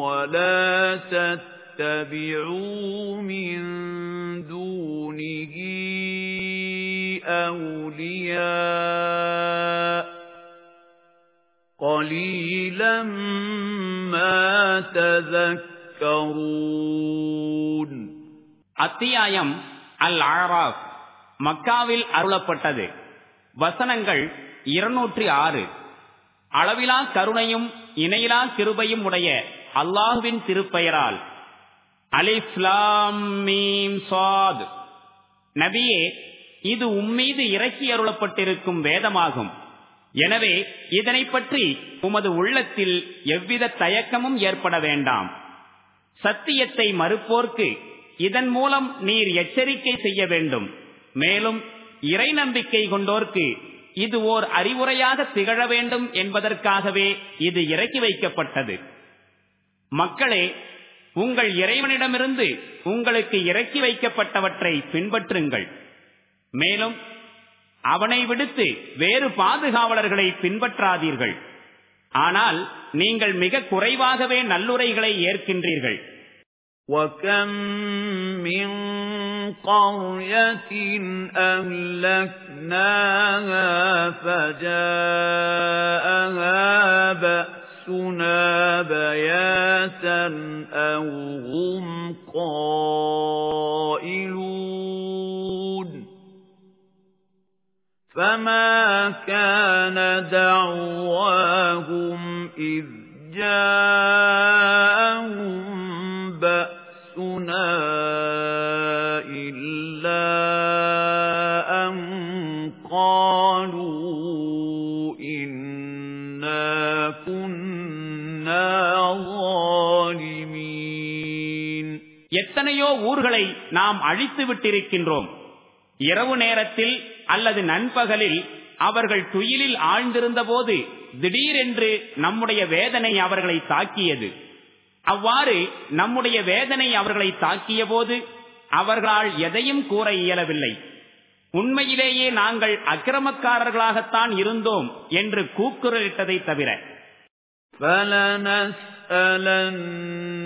ولا تتبعوا من دونه أولياء قليلا ما تذكرون அத்தியாயம் அல் ஆராப் மக்காவில் அருளப்பட்டது வசனங்கள் இருநூற்றி ஆறு அளவிலா கருணையும் இணையிலா கிருபையும் உடைய அல்லாஹுவின் திருப்பெயரால். அலிஸ்லாம் நபியே இது உம்மீது இறக்கி அருளப்பட்டிருக்கும் வேதமாகும். எனவே இதனை பற்றி உமது உள்ளத்தில் எவ்வித தயக்கமும் ஏற்பட வேண்டாம். சத்தியத்தை மறுப்போர்க்கு இதன் மூலம் நீர் எச்சரிக்கை செய்ய வேண்டும். மேலும் இறை நம்பிக்கை கொண்டோர்க்கு இது ஓர் அறிவுரையாக திகழ வேண்டும் என்பதற்காகவே இது இறக்கி வைக்கப்பட்டது மக்களே உங்கள் இறைவனிடமிருந்து உங்களுக்கு இறக்கி வைக்கப்பட்டவற்றை பின்பற்றுங்கள் மேலும் அவனை விடுத்து வேறு பாதுகாவலர்களை பின்பற்றாதீர்கள் ஆனால் நீங்கள் மிக குறைவாகவே நல்லுரைகளை ஏற்கின்றீர்கள் وكم من قرية أهلكناها فجاءها بأسنا بياتا أو هم قائلون فما كان دعواهم إذ جاءهم بأسنا எத்தனையோ ஊர்களை நாம் அழித்து விட்டிருக்கின்றோம். இரவு நேரத்தில் அல்லது நண்பகலில் அவர்கள் துயிலில் ஆழ்ந்திருந்த போது திடீரென்று நம்முடைய வேதனை அவர்களை தாக்கியது. அவ்வாறு நம்முடைய வேதனை அவர்களை தாக்கிய போது அவர்களால் எதையும் கூற இயலவில்லை. உண்மையிலேயே நாங்கள் அக்கிரமக்காரர்களாகத்தான் இருந்தோம் என்று கூக்குரலிட்டதை தவிர.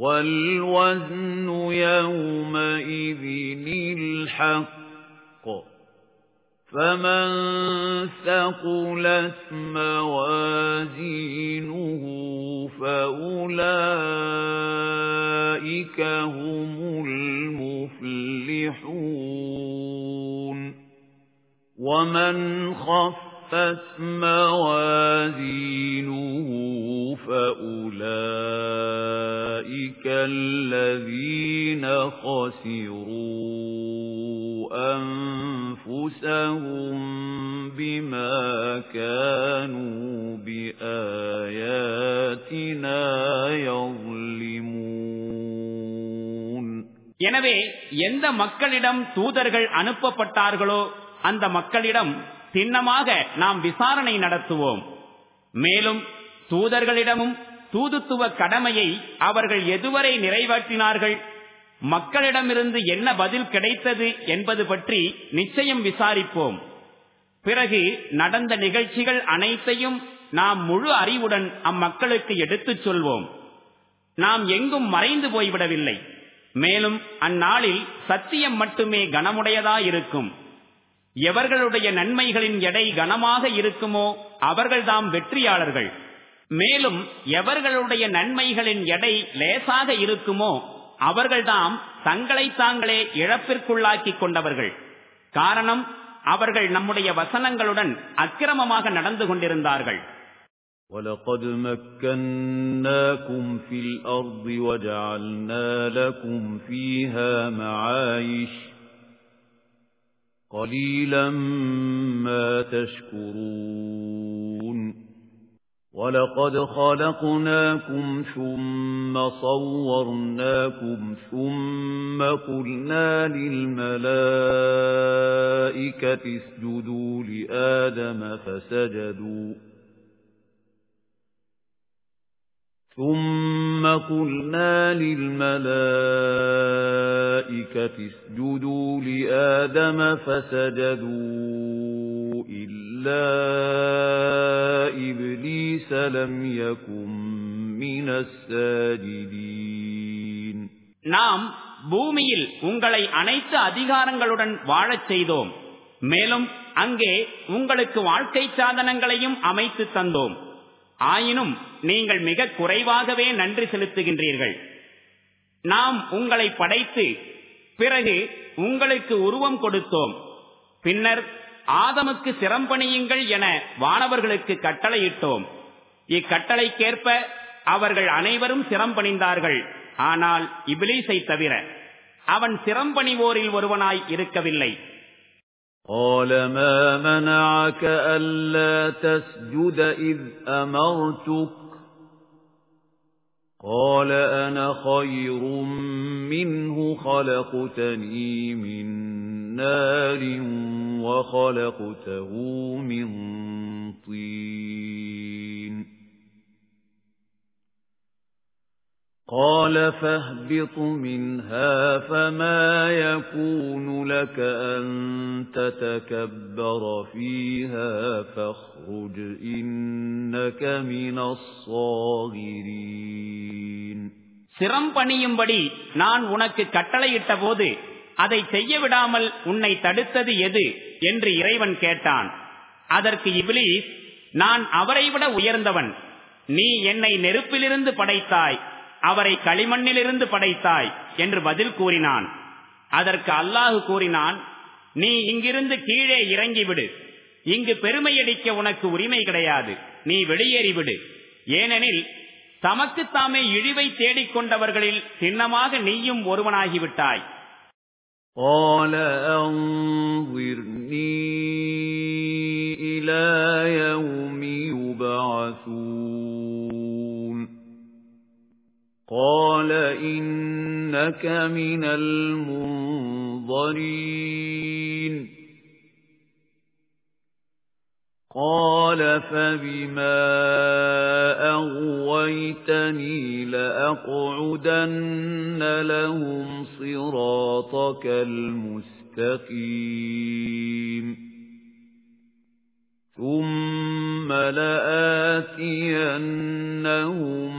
وَالْوَزْنُ يَوْمَئِذٍ الْحَقُّ. فَمَنْ ثَقُلَتْ مَوَازِينُهُ فَأُولَئِكَ هُمُ الْمُفْلِحُونَ. وَمَنْ خَفَّتْ مَوَازِينُهُ فَأُولَئِكَ الَّذِينَ خَسِرُوا أَنفُسَهُم بِمَا كَانُوا بِآيَاتِنَا يَظْلِمُونَ எனவே எந்த மக்களிடம் தூதர்கள் அனுப்பப்பட்டார்களோ அந்த மக்களிடம் சின்னமாக நாம் விசாரணை நடத்துவோம். மேலும் தூதர்களிடமும் தூதுத்துவ கடமையை அவர்கள் எதுவரை நிறைவேற்றினார்கள்? மக்களிடமிருந்து என்ன பதில் கிடைத்தது என்பது பற்றி நிச்சயம் விசாரிப்போம். பிறகு நடந்த நிகழ்ச்சிகள் அனைத்தையும் நாம் முழு அறிவுடன் அம்மக்களுக்கு எடுத்துச் சொல்வோம். நாம் எங்கும் மறைந்து போய்விடவில்லை. மேலும் அந்நாளில் சத்தியம் மட்டுமே கனமுடையதாயிருக்கும். எவர்களுடைய நன்மைகளின் எடை கனமாக இருக்குமோ அவர்கள்தாம் வெற்றியாளர்கள் மேலும் எவர்களுடைய நன்மைகளின் எடை லேசாக இருக்குமோ அவர்கள்தாம் தங்களை தாங்களே இழப்பிற்குள்ளாக்கிக் கொண்டவர்கள் காரணம் அவர்கள் நம்முடைய வசனங்களுடன் அக்கிரமமாக நடந்து கொண்டிருந்தார்கள் وَلَقَدْ مَكَّنَّاكُمْ فِي الْأَرْضِ وَجَعَلْنَا لَكُمْ فِيهَا مَعَايِشَ قَلِيلًا مَا تَشْكُرُونَ وَلَقَدْ خَلَقْنَاكُمْ ثُمَّ صَوَّرْنَاكُمْ ثُمَّ قُلْنَا لِلْمَلَائِكَةِ اسْجُدُوا لِآدَمَ فَسَجَدُوا ثُمَّ قُلْنَا لِلْمَلَائِكَةِ اسْجُدُوا لِآدَمَ فَسَجَدُوا إِلَّا إِبْلِيسَ لَمْ يَكُنْ مِنَ السَّاجِدِينَ நாம் பூமியில் உங்களை அனைத்து அதிகாரங்களுடன் வாழச் செய்தோம் மேலும் அங்கே உங்களுக்கு வாழ்க்கை சாதனங்களையும் அமைத்து தந்தோம் ஆயினும் நீங்கள் மிக குறைவாகவே நன்றி செலுத்துகின்றீர்கள். நாம் உங்களை படைத்து பிறகு உங்களுக்கு உருவம் கொடுத்தோம். பின்னர் ஆதமுக்கு சிரம்பணியுங்கள் என வானவர்களுக்கு கட்டளையிட்டோம். இக்கட்டளைக்கேற்ப அவர்கள் அனைவரும் சிரம்பணிந்தார்கள் ஆனால் இபிலீஸை தவிர அவன் சிரம்பணிவோரில் ஒருவனாய் இருக்கவில்லை. قال ما منعك ألا تسجد إذ أمرتك؟ قال أنا خير منه خلقتني من نار وخلقته من طين قال فاهبط منها فما يكون لك أن تتكبر فيها فاخرج إنك من الصاغرين சிரம் பணியும்படி நான் உனக்கு கட்டளையிட்ட போது அதை செய்ய விடாமல் உன்னை தடுத்தது எது என்று இறைவன் கேட்டான் அதற்கு இபிலீஸ் நான் அவரை விட உயர்ந்தவன் நீ என்னை நெருப்பிலிருந்து படைத்தாய் அவரை களிமண்ணிலிருந்து படைத்தாய் என்று பதில் கூறினான் அதற்கு அல்லாஹு கூறினான் நீ இங்கிருந்து கீழே இறங்கிவிடு இங்கு பெருமையடிக்க உனக்கு உரிமை கிடையாது நீ வெளியேறிவிடு ஏனெனில் தமக்குத்தாமே இழிவை தேடிக்கொண்டவர்களில் சின்னமாக நீயும் ஒருவனாகிவிட்டாய் قال أنظرني إلى يوم يبعثون قال إنك من المنظرين قال فبما أغويتني لأقعدن لهم صراطك المستقيم ثم لآتينهم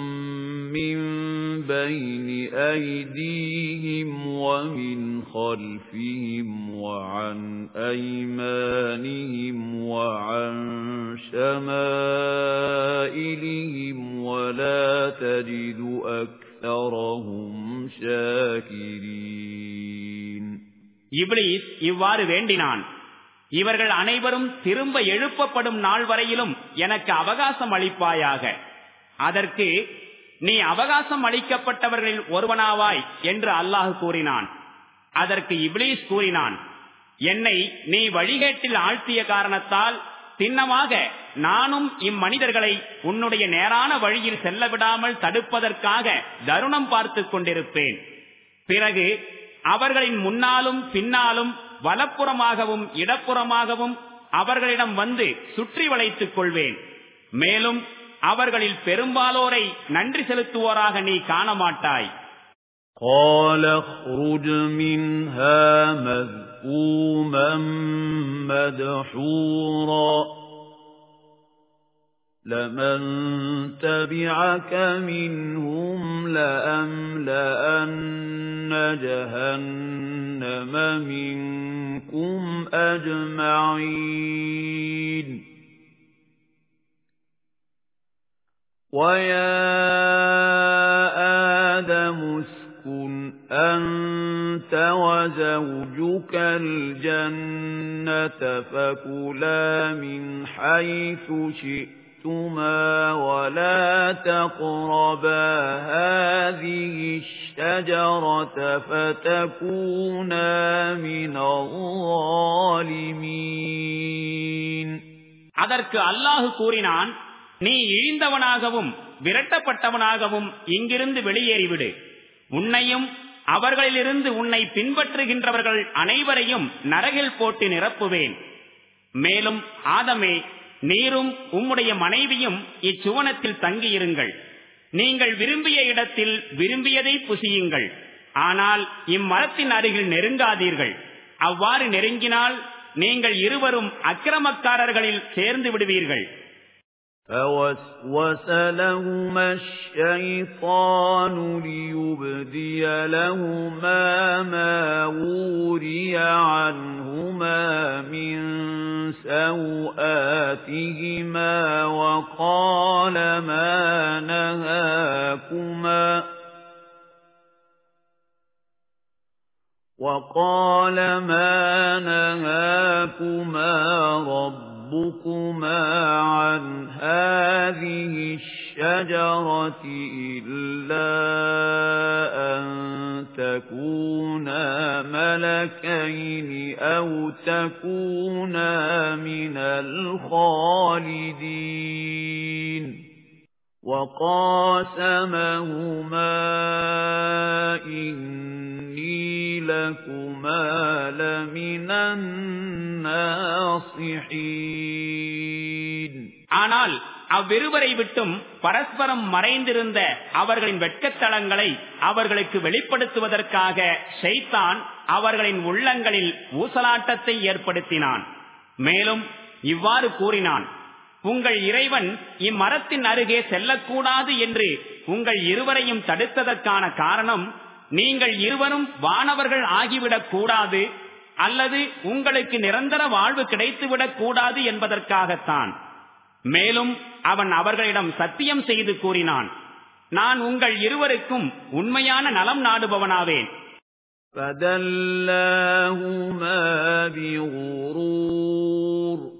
من بين أيديهم ومن خلفهم وعن أيمانهم وعن شمائلهم ولا تجد أكثرهم شاكرين இப்ளீஸ் இவ்வாறு வேண்டினான் இவர்கள் அனைவரும் திரும்ப எழுப்பப்படும் நாள் வரையிலும் எனக்கு அவகாசம் அளிப்பாயாக. அதற்கு நீ அவகாசம் அளிக்கப்பட்டவர்களில் ஒருவனாவாய் என்று அல்லாஹ் கூறினான். அதற்கு இப்ளீஸ் கூறினான் என்னை நீ வழிகேட்டில் ஆழ்த்திய காரணத்தால் சின்னமாக நானும் இம்மனிதர்களை உன்னுடைய நேரான வழியில் செல்ல விடாமல் தடுப்பதற்காக தருணம் பார்த்து கொண்டிருப்பேன். பிறகு அவர்களின் முன்னாலும் பின்னாலும் வலப்புறமாகவும் இடப்புறமாகவும் அவர்களிடம் வந்து சுற்றி வளைத்துக் கொள்வேன் மேலும் அவர்களில் பெரும்பாலோரை நன்றி செலுத்துவோராக நீ காண மாட்டாய் قال اخرج منها مذءوما مدحورا لمن تبعك منهم لأملأن جهنم منكم أجمعين ويا آدم اسكن أنت وزوجك الجنة فكلا من حيث شئتما ولا تقربا هذه الشجرة فتكونا من الظالمين அதற்கு அல்லாஹு கூறினான் நீ இழிந்தவனாகவும் விரட்டப்பட்டவனாகவும் இங்கிருந்து வெளியேறிவிடு உன்னையும் அவர்களிலிருந்து உன்னை பின்பற்றுகின்றவர்கள் அனைவரையும் நரகில் போட்டு நிரப்புவேன் மேலும் ஆதமே நீரும் உம்முடைய மனைவியும் இச்சுவனத்தில் தங்கியிருங்கள். நீங்கள் விரும்பிய இடத்தில் விரும்பியதை புசியுங்கள். ஆனால் இம்மரத்தின் அருகில் நெருங்காதீர்கள். அவ்வாறு நெருங்கினால் நீங்கள் இருவரும் அக்கிரமக்காரர்களில் சேர்ந்து விடுவீர்கள். فوسوس لهما الشيطان ليبدي لهما ما وري عنهما من سوآتهما وقال ما نهاكما وقال ما نهاكما رب رَبُّكُمَا عَنْ هَذِهِ الشَّجَرَةِ إِلَّا أَن تَكُونَا مَلَكَيْنِ أَوْ تَكُونَا مِنَ الْخَالِدِينَ وَقَاسَمَهُمَا إِنِّي لَكُمَا لَمِنَ النَّاصِحِينَ ஆனால் அவ்விருவரை விட்டும் பரஸ்பரம் மறைந்திருந்த அவர்களின் வெட்கத்தலங்களை அவர்களுக்கு வெளிப்படுத்துவதற்காக ஷைத்தான் அவர்களின் உள்ளங்களில் ஊசலாட்டத்தை ஏற்படுத்தினான் மேலும் இவ்வாறு கூறினான் உங்கள் இறைவன் இம்மரத்தின் அருகே செல்லக்கூடாது என்று உங்கள் இருவரையும் தடுத்ததற்கான காரணம் நீங்கள் இருவரும் வானவர்கள் ஆகிவிடக் கூடாது அல்லது உங்களுக்கு நிரந்தர வாழ்வு கிடைத்துவிடக் கூடாது என்பதற்காகத்தான் மேலும் அவன் அவர்களிடம் சத்தியம் செய்து கூறினான் நான் உங்கள் இருவருக்கும் உண்மையான நலம் நாடுபவனாவேன் فَدَلَّاهُمَا بِغُرُورٍ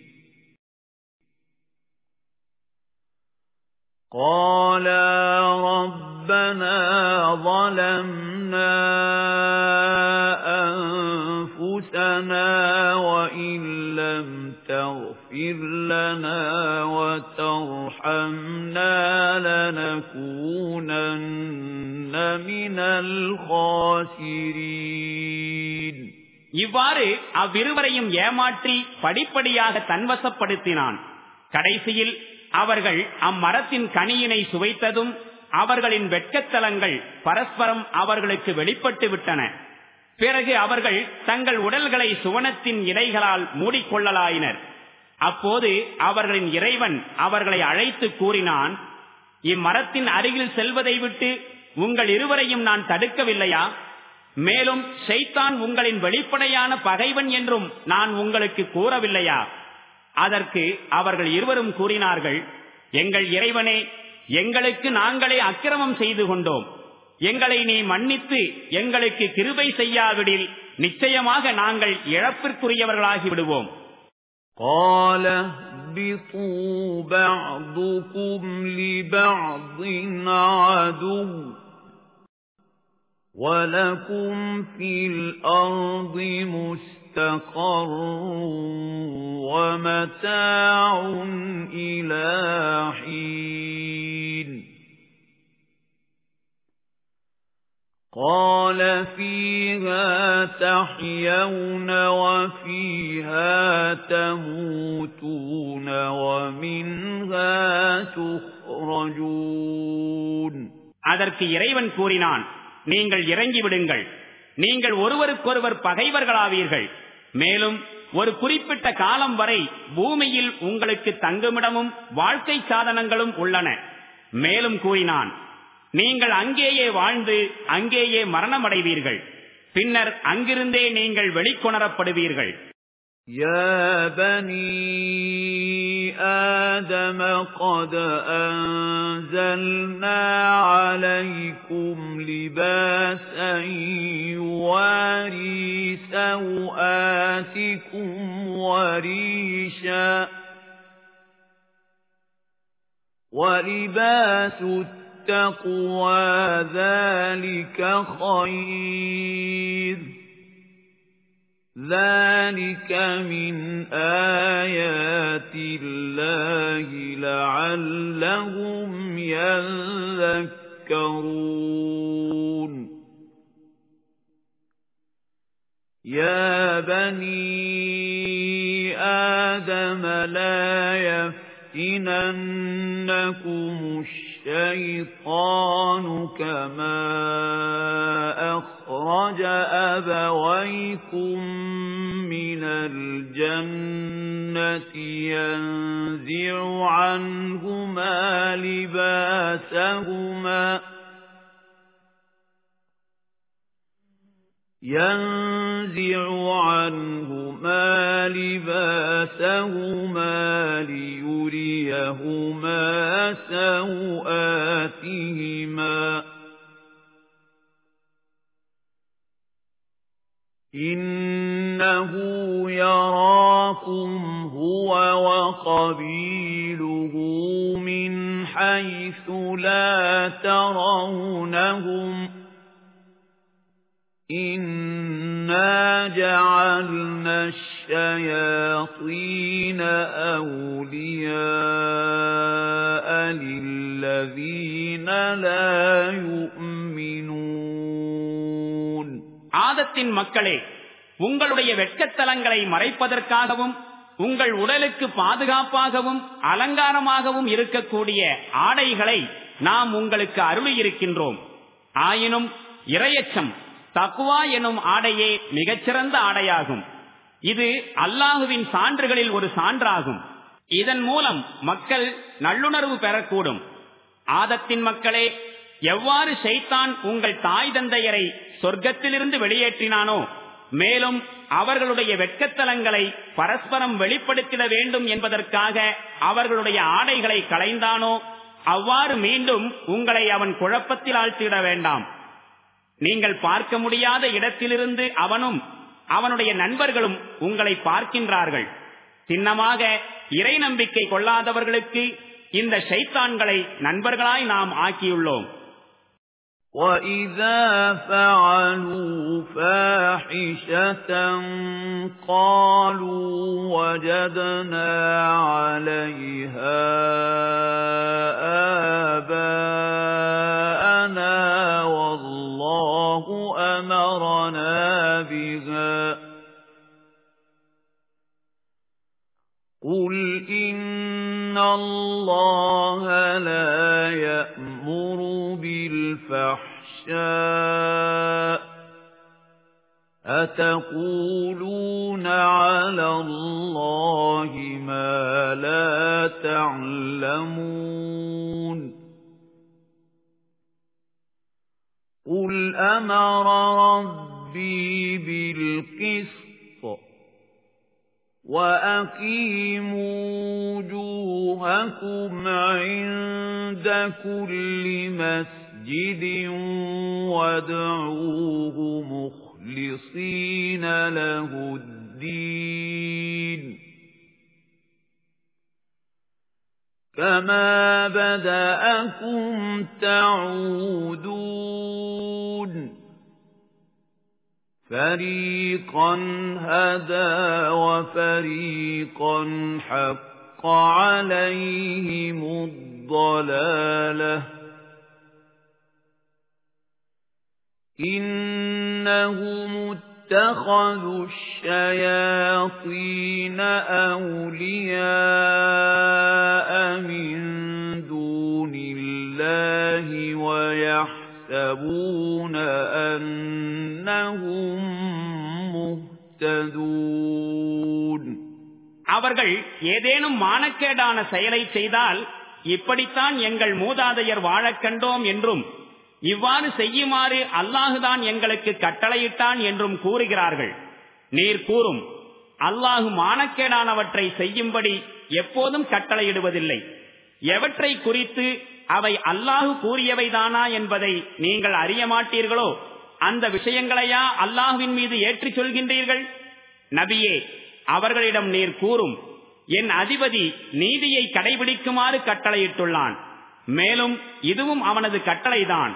قَالَا رَبَّنَا ظَلَمْنَا أَنفُسَنَا وَإِن لَّمْ تَغْفِرْ لَنَا وَتَرْحَمْنَا لَنَكُونَنَّ مِنَ الْخَاسِرِينَ இவ்வாறு அவ்விருவரையும் ஏமாற்றி படிப்படியாக தன்வசப்படுத்தினான் கடைசியில் அவர்கள் அம்மரத்தின் கனியினை சுவைத்ததும் அவர்களின் வெட்கத்தலங்கள் பரஸ்பரம் அவர்களுக்கு வெளிப்பட்டு விட்டன. பிறகு அவர்கள் தங்கள் உடல்களை சுவனத்தின் இலைகளால் மூடிக்கொள்ளலாயினர். அப்போது அவர்களின் இறைவன் அவர்களை அழைத்து கூறினான் இம்மரத்தின் அருகில் செல்வதை விட்டு உங்கள் இருவரையும் நான் தடுக்கவில்லையா? மேலும் செய்தான் உங்களின் வெளிப்படையான பகைவன் என்றும் நான் உங்களுக்கு கூறவில்லையா? அதற்கு அவர்கள் இருவரும் கூறினார்கள் எங்கள் இறைவனே எங்களுக்கு நாங்களே அக்கிரமம் செய்து கொண்டோம் எங்களை நீ மன்னித்து எங்களுக்கு கிருபை செய்யாவிடில் நிச்சயமாக நாங்கள் இழப்பிற்குரியவர்களாகி விடுவோம் قال اهبطوا بعضكم لبعض عدو ولكم في الأرض مستقر ومتاع إلى حين قال فيها تحيون وفيها تموتون ومنها تخرجون அதற்கு இறைவன் கூறினான் நீங்கள் இறங்கி விடுங்கள் நீங்கள் ஒருவருக்கொருவர் பகைவர்களாவீர்கள். மேலும் ஒரு குறிப்பிட்ட காலம் வரை பூமியில் உங்களுக்கு தங்குமிடமும் வாழ்க்கை சாதனங்களும் உள்ளன. மேலும் கூறினான் நீங்கள் அங்கேயே வாழ்ந்து அங்கேயே மரணமடைவீர்கள். பின்னர் அங்கிருந்தே நீங்கள் வெளிக்கொணரப்படுவீர்கள். يا بني آدم قد أنزلنا عليكم لباسا يواري سوآتكم وريشا ولباس التقوى ذلك خير ذلك من آيات الله لعلهم يذكرون يا بني آدم لا يفتننكم الشيطان كما أخرج أبويكم من الجنة ينزع عنهما لباسهما ينزع عنهما لباسهما ليريهما سوآتهما. إنه يراكم هو وقبيله من حيث لا ترونهم إِنَّا جَعَلْنَا الشَّيَاطِينَ أَوْلِيَاءَ لِلَّذِينَ لَا يُؤْمِنُونَ ஆதத்தின் மக்களே உங்களுடைய வெட்கத்தலங்களை மறைப்பதற்காகவும் உங்கள் உடலுக்கு பாதுகாப்பாகவும் அலங்காரமாகவும் இருக்கக்கூடிய ஆடைகளை நாம் உங்களுக்கு அருளி இருக்கின்றோம் ஆயினும் இரையச்சம் தக்குவா எனும் ஆடையே மிகச்சிறந்த ஆடையாகும். இது அல்லாஹுவின் சான்றுகளில் ஒரு சான்றாகும். இதன் மூலம் மக்கள் நல்லுணர்வு பெறக்கூடும். ஆதத்தின் மக்களே எவ்வாறு செய்தான் உங்கள் தாய் தந்தையரை சொர்க்கத்திலிருந்து வெளியேற்றினானோ மேலும் அவர்களுடைய வெட்கத்தலங்களை பரஸ்பரம் வெளிப்படுத்திட வேண்டும் என்பதற்காக அவர்களுடைய ஆடைகளை களைந்தானோ அவ்வாறு மீண்டும் உங்களை அவன் குழப்பத்தில் ஆழ்த்திட வேண்டாம். நீங்கள் பார்க்க முடியாத இடத்திலிருந்து அவனும் அவனுடைய நண்பர்களும் உங்களை பார்க்கின்றார்கள் சின்னமாக இறை நம்பிக்கை கொள்ளாதவர்களுக்கு இந்த ஷைத்தான்களை நண்பர்களாய் நாம் ஆக்கியுள்ளோம் وَإِذَا فَعَلُوا فَاحِشَةً قَالُوا وَجَدْنَا عَلَيْهَا آبَاءَنَا وَاللَّهُ أَمَرَنَا بِهَا. قُلْ إِنَّ اللَّهَ لَا يَأْمُرُ بِالْفَحْشَاءِ أَتَقُولُونَ عَلَى اللَّهِ مَا لَا تَعْلَمُونَ قُلْ أَمَرَ رَبِّي بِالْقِسْطِ وَأَقِيمُوا وُجُوهَكُمْ عِندَ كُلِّ مَسْجِدٍ وَادْعُوهُ مُخْلِصِينَ لَهُ الدِّينَ كَمَا بَدَأَكُمْ تَعُودُونَ فَرِيقًا هَدَى وَفَرِيقًا حَقَّ عَلَيْهِمُ الضَّلَالَةُ إِنَّهُمُ اتَّخَذُوا الشَّيَاطِينَ أَوْلِيَاءَ مِن دُونِ اللَّهِ وَيَحْسَبُونَ أَنَّهُم مُّهْتَدُونَ அவர்கள் ஏதேனும் மானக்கேடான செயலை செய்தால் இப்படித்தான் எங்கள் மூதாதையர் வாழக் கண்டோம் என்றும் இவ்வாறு செய்யுமாறு அல்லாஹுதான் எங்களுக்கு கட்டளையிட்டான் என்றும் கூறுகிறார்கள். நீர் கூறும் அல்லாஹு மானக்கேடானவற்றை செய்யும்படி எப்போதும் கட்டளையிடுவதில்லை. எவற்றை குறித்து அவை அல்லாஹு கூறியவைதானா என்பதை நீங்கள் அறிய மாட்டீர்களோ? அந்த விஷயங்களையா அல்லாஹுவின் மீது ஏற்றிச் சொல்கின்றீர்கள்? நபியே அவர்களிடம் நீர் கூறும் என் அதிபதி நீதியை கடைபிடிக்குமாறு கட்டளையிட்டுள்ளான். மேலும் இதுவும் அவனது கட்டளைதான்.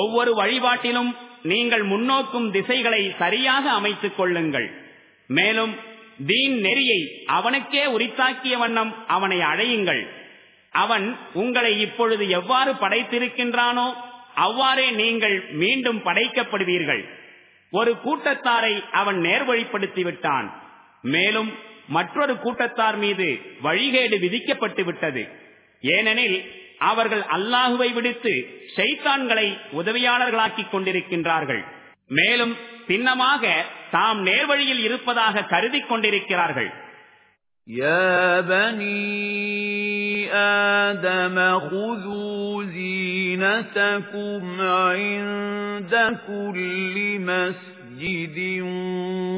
ஒவ்வொரு வழிபாட்டிலும் நீங்கள் முன்னோக்கும் திசைகளை சரியாக அமைத்துக் கொள்ளுங்கள். மேலும் தீன் நெறியை அவனுக்கே உரித்தாக்கிய வண்ணம் அவனை அழையுங்கள். அவன் உங்களை இப்பொழுது எவ்வாறு படைத்திருக்கின்றானோ அவ்வாறே நீங்கள் மீண்டும் படைக்கப்படுவீர்கள். ஒரு கூட்டத்தாரை அவன் நேர்வழிப்படுத்திவிட்டான். மேலும் மற்றொரு கூட்டத்தார் மீது வழிகேடு விதிக்கப்பட்டு விட்டது ஏனெனில் அவர்கள் அல்லாஹுவை விடுத்து ஷைத்தான்களை உதவியாளர்களாக்கிக் கொண்டிருக்கின்றார்கள் மேலும் சின்னமாக தாம் நேர்வழியில் இருப்பதாக கருதி கொண்டிருக்கிறார்கள் يا بني آدم خذوا زينتكم عند كل مسجد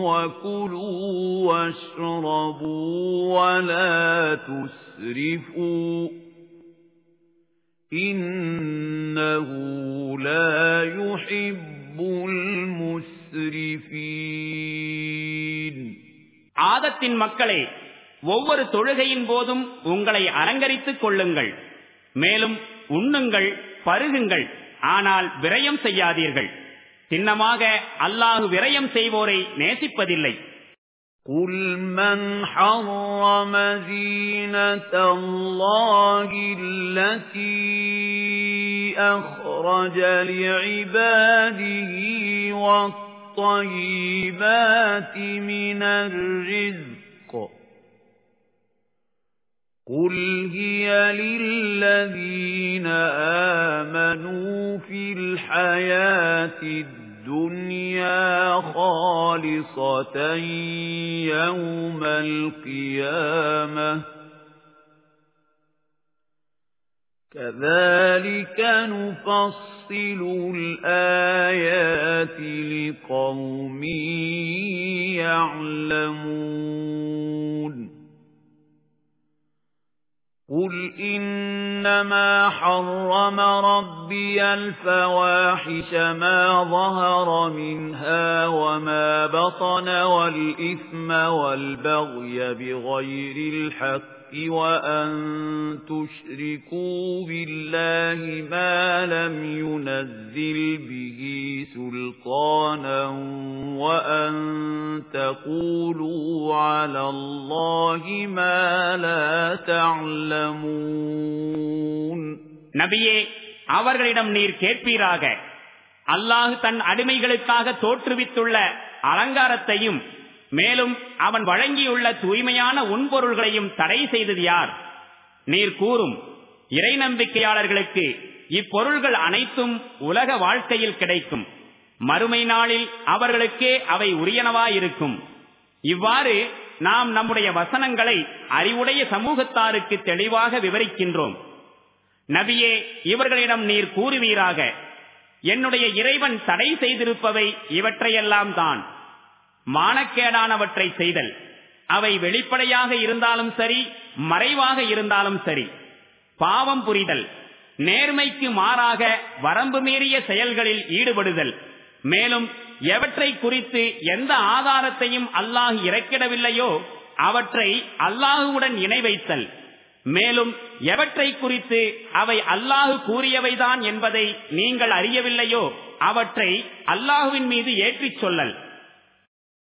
وكلوا واشربوا ولا تسرفوا إِنَّهُ لَا يُحِبُّ الْمُسْرِفِينَ ஆதத்தின் மக்களே ஒவ்வொரு தொழுகையின் போதும் உங்களை அலங்கரித்துக் கொள்ளுங்கள் மேலும் உண்ணுங்கள் பருகுங்கள் ஆனால் விரயம் செய்யாதீர்கள் சின்னமாக அல்லாஹு விரயம் செய்வோரை நேசிப்பதில்லை قُلْ مَنْ حَرَّمَ زِينَةَ اللَّهِ الَّتِي أَخْرَجَ لِعِبَادِهِ وَالطَّيِّبَاتِ مِنَ الرِّزْقِ قُلْ هِيَ لِلَّذِينَ آمَنُوا فِي الْحَيَاةِ الدُّنْيَا الدنيا خالصة يوم القيامة. كذلك نفصل الآيات لقوم يعلمون. قُلْ إِنَّمَا حَرَّمَ رَبِّيَ الْفَوَاحِشَ مَا ظَهَرَ مِنْهَا وَمَا بَطَنَ وَالْإِثْمَ وَالْبَغْيَ بِغَيْرِ الْحَقِّ وَأَن تُشْرِكُوا بِاللَّهِ مَا لَمْ يُنَزِّلْ بِهِ سُلْطَانًا وَأَن تَقُولُوا عَلَى اللَّهِ مَا لَا تَعْلَمُونَ நபியே அவர்களிடம் நீர் கேட்பீராக அல்லாஹ் தன் அடிமைகளுக்காக தோற்றுவித்துள்ள அலங்காரத்தையும் மேலும் அவன் வழங்கியுள்ள தூய்மையான உன்பொருள்களையும் தடை செய்தது யார்? நீர் கூறும் இறை நம்பிக்கையாளர்களுக்கு இப்பொருள்கள் அனைத்தும் உலக வாழ்க்கையில் கிடைக்கும். மறுமை நாளில் அவர்களுக்கே அவை உரியனவாயிருக்கும். இவ்வாறு நாம் நம்முடைய வசனங்களை அறிவுடைய சமூகத்தாருக்கு தெளிவாக விவரிக்கின்றோம். நபியே இவர்களிடம் நீர் கூறுவீராக. என்னுடைய இறைவன் தடை செய்திருப்பவை இவற்றையெல்லாம் தான். மானக்கேடானவற்றை செய்தல். அவை வெளிப்படையாக இருந்தாலும் சரி மறைவாக இருந்தாலும் சரி. பாவம் புரிதல். நேர்மைக்கு மாறாக வரம்பு மீறிய செயல்களில் ஈடுபடுதல். மேலும் எவற்றை குறித்து எந்த ஆதாரத்தையும் அல்லாஹ் இறக்கிடவில்லையோ அவற்றை அல்லாஹுவுடன் இணை வைத்தல் மேலும் எவற்றை குறித்து அவை அல்லாஹு கூறியவைதான் என்பதை நீங்கள் அறியவில்லையோ அவற்றை அல்லாஹுவின் மீது ஏற்றிச் சொல்லல்.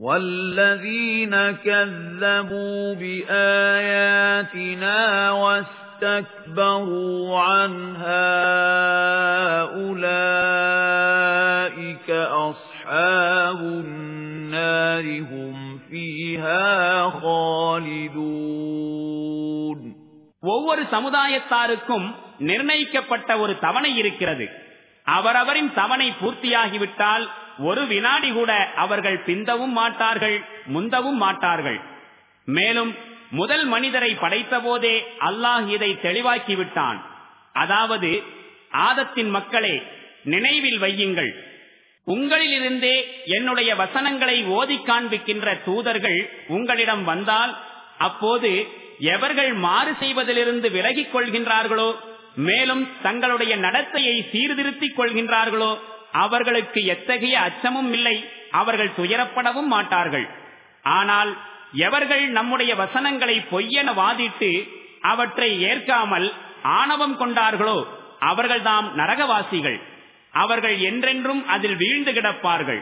وَالَّذِينَ كَذَّبُوا بِآيَاتِنَا وَاسْتَكْبَرُوا عَنْهَا أُولَئِكَ أَصْحَابُ النَّارِ هُمْ فِيهَا خَالِدُونَ ஒவ்வொரு சமுதாயத்தாருக்கும் நிர்ணயிக்கப்பட்ட ஒரு தவணை இருக்கிறது அவரவரின் தவணை பூர்த்தியாகிவிட்டால் ஒரு வினாடி கூட அவர்கள் பிந்தவும் மாட்டார்கள் முந்தவும் மாட்டார்கள். மேலும் முதல் மனிதரை படைத்த போதே அல்லாஹ் இதை தெளிவாக்கிவிட்டான். அதாவது ஆதத்தின் மக்களே நினைவில் வையுங்கள். உங்களிலிருந்தே என்னுடைய வசனங்களை ஓதி காண்பிக்கின்ற தூதர்கள் உங்களிடம் வந்தால் அப்போது எவர்கள் மாறு செய்வதிலிருந்து விலகிக் கொள்கின்றார்களோ மேலும் தங்களுடைய நடத்தையை சீர்திருத்திக் கொள்கின்றார்களோ அவர்களுக்கு எத்தகைய அச்சமும் இல்லை. அவர்கள் துயரப்படவும் மாட்டார்கள். ஆனால் எவர்கள் நம்முடைய வசனங்களை பொய்யென வாதிட்டு அவற்றை ஏற்காமல் ஆணவம் கொண்டார்களோ அவர்கள்தாம் நரகவாசிகள். அவர்கள் என்றென்றும் அதில் வீழ்ந்து கிடப்பார்கள்.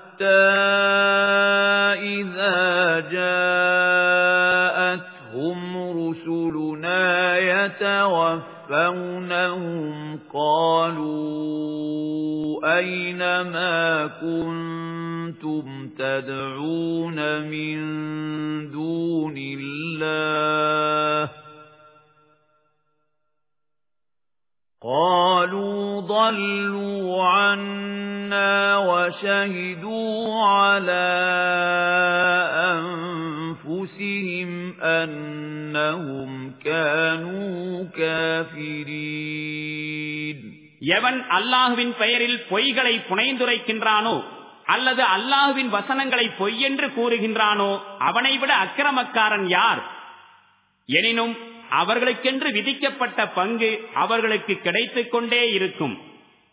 إِذَا جَاءَتْهُمْ رُسُلُنَا يَتَوَفَّوْنَهُمْ قَالُوا أَيْنَ مَا كُنتُمْ تَدْعُونَ مِن دُونِ اللَّهِ قَالُوا ضَلُّوا عَنَّا وَشَهِدُوا عَلَى أَنفُسِهِمْ أَنَّهُمْ كَانُوا كَافِرِينَ எவன் அல்லாஹுவின் பெயரில் பொய்களை புனைந்துரைக்கின்றானோ அல்லது அல்லாஹுவின் வசனங்களை பொய்யென்று கூறுகின்றானோ அவனை விட அக்கிரமக்காரன் யார் எனினும் அவர்களுக்கென்று விதிக்கப்பட்ட பங்கு அவர்களுக்கு கிடைத்துக் கொண்டே இருக்கும்.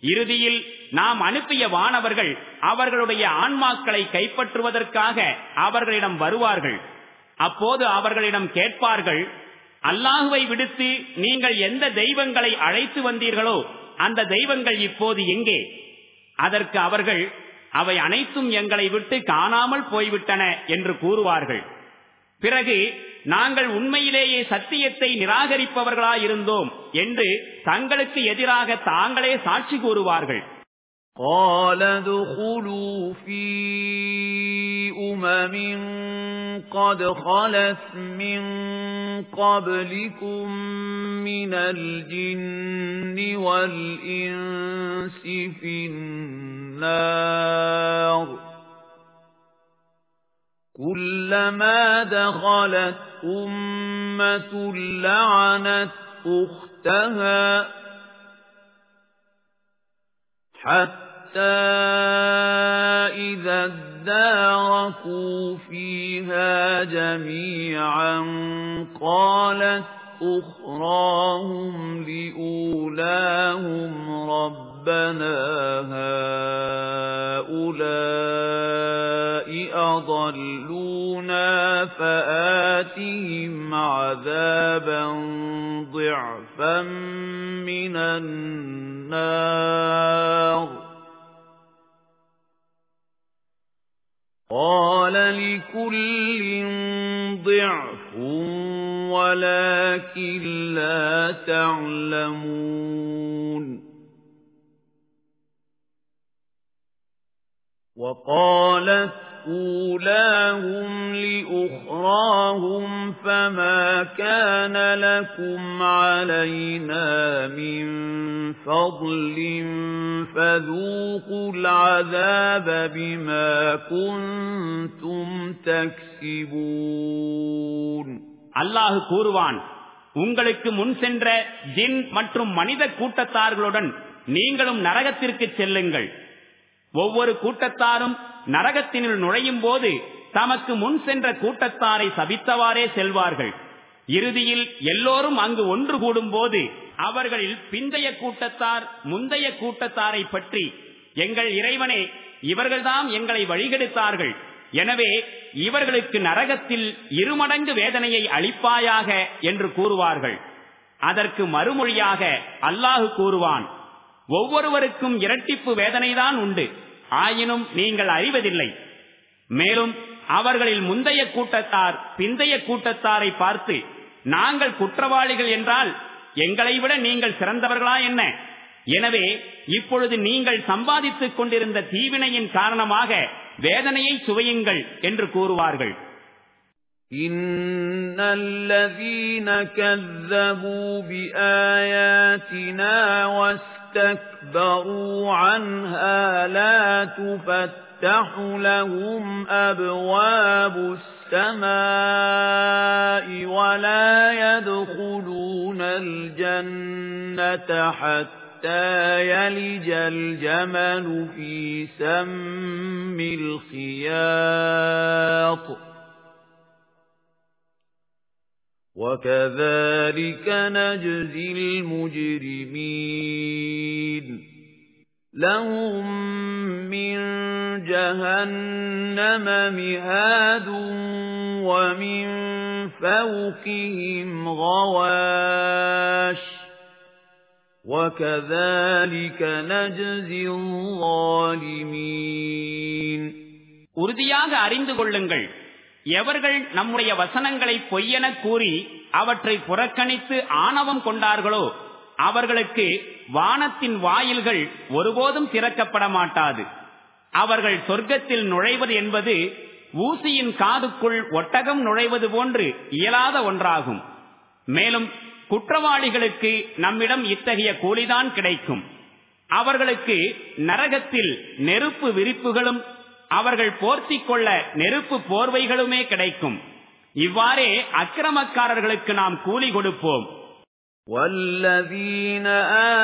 இறுதியில் நாம் அனுப்பிய வானவர்கள் அவர்களுடைய ஆன்மாக்களை கைப்பற்றுவதற்காக அவர்களிடம் வருவார்கள். அப்போது அவர்களிடம் கேட்பார்கள் அல்லாஹுவை விடுத்து நீங்கள் எந்த தெய்வங்களை அழைத்து வந்தீர்களோ அந்த தெய்வங்கள் இப்போது எங்கே? அதற்கு அவர்கள் அவை அனைத்தும் எங்களை விட்டு காணாமல் போய்விட்டன என்று கூறுவார்கள். பிறகு நாங்கள் உண்மையிலேயே சத்தியத்தை நிராகரிப்பவர்களாயிருந்தோம் என்று தங்களுக்கு எதிராக தாங்களே சாட்சி கூறுவார்கள் قال ادخلوا في أمم قد خلت من قبلكم من الجن والإنس في النار كلما دخلت أمة لعنت أختها حتى إِذَا ادَّارَكُوا فِيهَا جَمِيعًا قَالَتْ أُخْرَاهُمْ لِأُولَاهُمْ رَبَّنَا هَؤُلَاءِ أَضَلُّونَا فَآتِهِمْ عَذَابًا ضِعْفًا مِنَ النَّارِ قَالَ لِكُلٍّ ضِعْفٌ وَلَكِن لَّا تَعْلَمُونَ. وَقَالَتْ أُولَاهُمْ لِأُخْرَاهُمْ فَمَا كَانَ لَكُمْ عَلَيْنَا مِنْ فَضْلٍ فَذُوقُوا الْعَذَابَ بِمَا كُنْتُمْ تَكْسِبُونَ அல்லாஹ் கூறுவான் உங்களுக்கு முன் சென்ற ஜின் மற்றும் மனித கூட்டத்தார்களுடன் நீங்களும் நரகத்திற்கு செல்லுங்கள் ஒவ்வொரு கூட்டத்தாரும் நரகத்தினுள் நுழையும் போது தமக்கு முன் சென்ற கூட்டத்தாரை சபித்தவாறே செல்வார்கள். இறுதியில் எல்லோரும் அங்கு ஒன்று கூடும் போது அவர்களில் பிந்தைய கூட்டத்தார் முந்தைய கூட்டத்தாரை பற்றி எங்கள் இறைவனே இவர்கள்தான் எங்களை வழிகெடுத்தார்கள். எனவே இவர்களுக்கு நரகத்தில் இருமடங்கு வேதனையை அளிப்பாயாக என்று கூறுவார்கள். அதற்கு மறுமொழியாக அல்லாஹு கூறுவான் ஒவ்வொருவருக்கும் இரட்டிப்பு வேதனைதான் உண்டு. ஆயினும் நீங்கள் அறிவதில்லை மேலும் அவர்களில் முந்தைய கூட்டத்தார் பிந்தைய கூட்டத்தாரை பார்த்து நாங்கள் குற்றவாளிகள் என்றால் எங்களை விட நீங்கள் சிறந்தவர்களா என்ன எனவே இப்பொழுது நீங்கள் சம்பாதித்துக் கொண்டிருந்த தீவினையின் காரணமாக வேதனையை சுவையுங்கள் என்று கூறுவார்கள் إِنَّ الَّذِينَ كَذَّبُوا بِآيَاتِنَا وَاسْتَكْبَرُوا عَنْهَا لَا تُفَتَّحُ لَهُمْ أَبْوَابُ السَّمَاءِ وَلَا يَدْخُلُونَ الْجَنَّةَ حَتَّى يَلِجَ الْجَمَلُ فِي سَمِّ الْخِيَاطِ وَكَذَلِكَ نَجْزِي الْمُجْرِمِينَ لَهُم مِّن جَهَنَّمَ مِهَادٌ وَمِن فَوْقِهِمْ غَوَاشٍ وَكَذَلِكَ نَجْزِي الظَّالِمِينَ உறுதியாக அறிந்து கொள்ளுங்கள் எவர்கள் நம்முடைய வசனங்களை பொய்யென கூறி அவற்றை புறக்கணித்து ஆணவம் கொண்டார்களோ அவர்களுக்கு வானத்தின் வாயில்கள் ஒருபோதும் திறக்கப்பட மாட்டாது. அவர்கள் சொர்க்கத்தில் நுழைவது என்பது ஊசியின் காதுக்குள் ஒட்டகம் நுழைவது போன்று இயலாத ஒன்றாகும். மேலும் குற்றவாளிகளுக்கு நம்மிடம் இத்தகைய கூலிதான் கிடைக்கும். அவர்களுக்கு நரகத்தில் நெருப்பு விரிப்புகளும் அவர்கள் போர்த்திக் கொள்ள நெருப்பு போர்வைகளுமே கிடைக்கும் இவ்வாறே அக்கிரமக்காரர்களுக்கு நாம் கூலி கொடுப்போம் والذين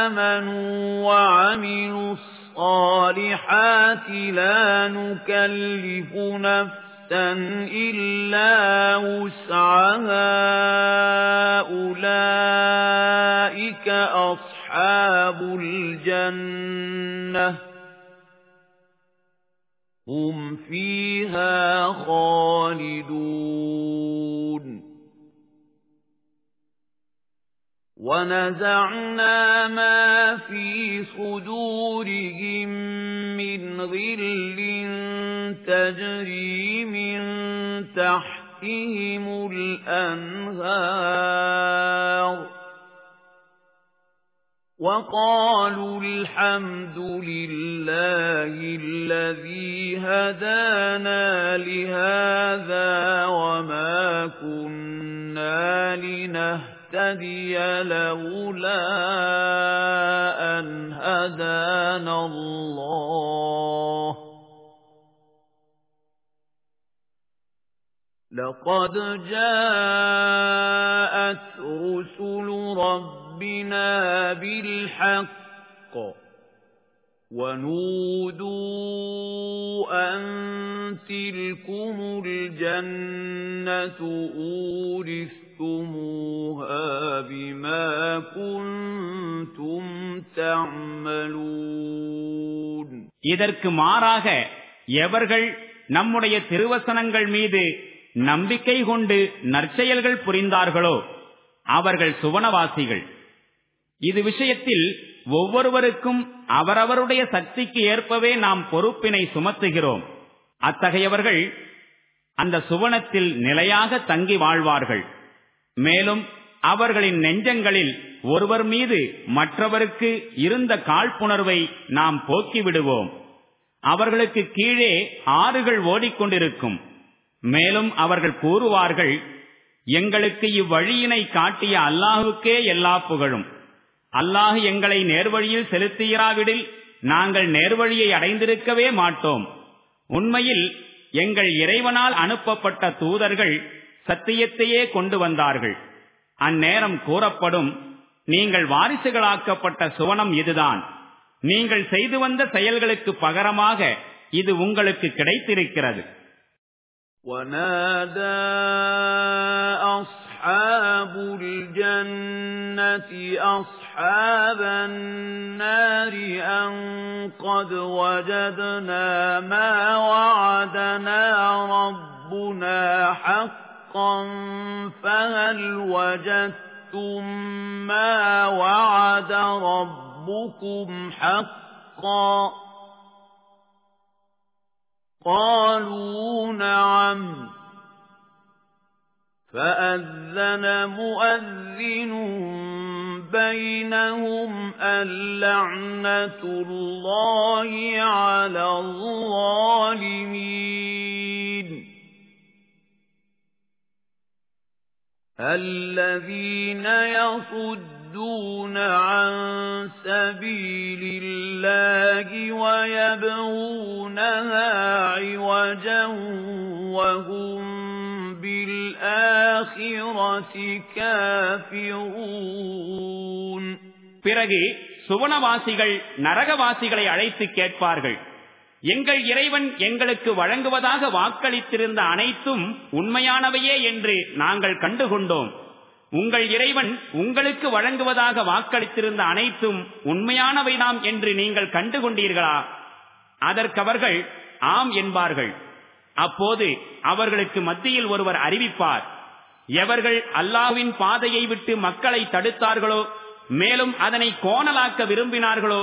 آمنوا وعملوا الصالحات لا نكلف نفسا إِلَّا وُسْعَهَا أُولَئِكَ أَصْحَابُ الْجَنَّةِ هُمْ فِيهَا خَالِدُونَ. وَنَزَعْنَا مَا فِي صُدُورِهِم مِّنْ غِلٍّ تَجْرِي مِن تَحْتِهِمُ الْأَنْهَارُ. وَقَالُوا الْحَمْدُ لِلَّهِ الَّذِي هَدَانَا لِهَذَا وَمَا كُنَّا لِنَهْتَدِيَ لَوْلَا أَنْ هَدَانَا اللَّهُ. لَقَدْ جَاءَتْ رُسُلُ رَبِّنَا بِالْحَقِّ وَنُودُوا أَن تِلْكُمُ الْجَنَّةُ أُورِثْتُمُوهَا بِمَا كُنتُمْ تَعْمَلُونَ இதற்கு மாறாக எவர்கள் நம்முடைய திருவசனங்கள் மீது நம்பிக்கை கொண்டு நற்செயல்கள் புரிந்தார்களோ அவர்கள் சுவனவாசிகள் இது விஷயத்தில் ஒவ்வொருவருக்கும் அவரவருடைய சக்திக்கு ஏற்பவே நாம் பொறுப்பினை சுமத்துகிறோம். அத்தகையவர்கள் அந்த சுவனத்தில் நிலையாக தங்கி வாழ்வார்கள். மேலும் அவர்களின் நெஞ்சங்களில் ஒருவர் மீது மற்றவருக்கு இருந்த காழ்ப்புணர்வை நாம் போக்கிவிடுவோம். அவர்களுக்கு கீழே ஆறுகள் ஓடிக்கொண்டிருக்கும். மேலும் அவர்கள் கூறுவார்கள் எங்களுக்கு இவ்வழியினை காட்டிய அல்லாஹுக்கே எல்லா புகழும். அல்லாஹ் எங்களை நேர்வழியில் செலுத்துகிறாவிடில் நாங்கள் நேர்வழியை அடைந்திருக்கவே மாட்டோம் உண்மையில் எங்கள் இறைவனால் அனுப்பப்பட்ட தூதர்கள் சத்தியத்தையே கொண்டு வந்தார்கள் அந்நேரம் கூறப்படும் நீங்கள் வாரிசுகளாக்கப்பட்ட சுவனம் இதுதான் நீங்கள் செய்து வந்த செயல்களுக்கு பகரமாக இது உங்களுக்கு கிடைத்திருக்கிறது وَنَادَى أَصْحَابُ الْجَنَّةِ أَصْحَابَ النَّارِ أَن قَدْ وَجَدْنَا مَا وَعَدَنَا رَبُّنَا حَقًّا فَهَلْ وَجَدتُّم مَّا وَعَدَ رَبُّكُمْ حَقًّا قَالُوا نَعَمْ فَأَذَّنَ مُؤَذِّنٌ بَيْنَهُمْ اللَّعْنَةُ اللَّهِ عَلَى الظَّالِمِينَ. الَّذِينَ يَصُدُّونَ عَن سَبِيلِ اللَّهِ وَيَبْغُونَهَا عِوَجًا وَهُمْ بِالْآخِرَةِ பிறகு சுவனவாசிகள் நரகவாசிகளை அழைத்து கேட்பார்கள். எங்கள் இறைவன் எங்களுக்கு வழங்குவதாக வாக்களித்திருந்த அனைத்தும் உண்மையானவையே என்று நாங்கள் கண்டுகொண்டோம். உங்கள் இறைவன் உங்களுக்கு வழங்குவதாக வாக்களித்திருந்த அனைத்தும் உண்மையானவைதாம் என்று நீங்கள் கண்டுகொண்டீர்களா? அதற்கவர்கள் ஆம் என்பார்கள். அப்போது அவர்களுக்கு மத்தியில் ஒருவர் அறிவிப்பார். எவர்கள் அல்லாவின் பாதையை விட்டு மக்களை தடுத்தார்களோ மேலும் அதனை கோணலாக்க விரும்பினார்களோ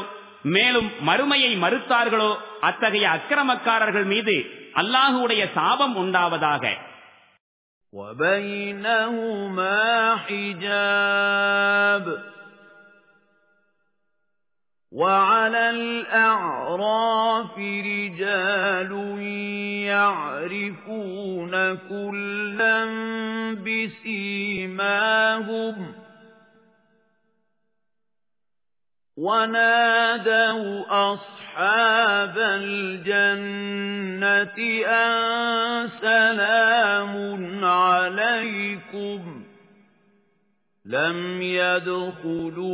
மேலும் மறுமையை மறுத்தார்களோ அத்தகைய அக்கிரமக்காரர்கள் மீது அல்லாஹுடைய சாபம் உண்டாவதாக وَبَيْنَهُمَا حِجَابٌ وَعَلَى الْأَعْرَافِ رِجَالٌ يَعْرِفُونَ كُلًّا بِسِيمَاهُمْ وَنَادَوْا أَصْحَابَ الْجَنَّةِ أَن سَلَامٌ عَلَيْكُمْ لَمْ يَدْخُلُوهَا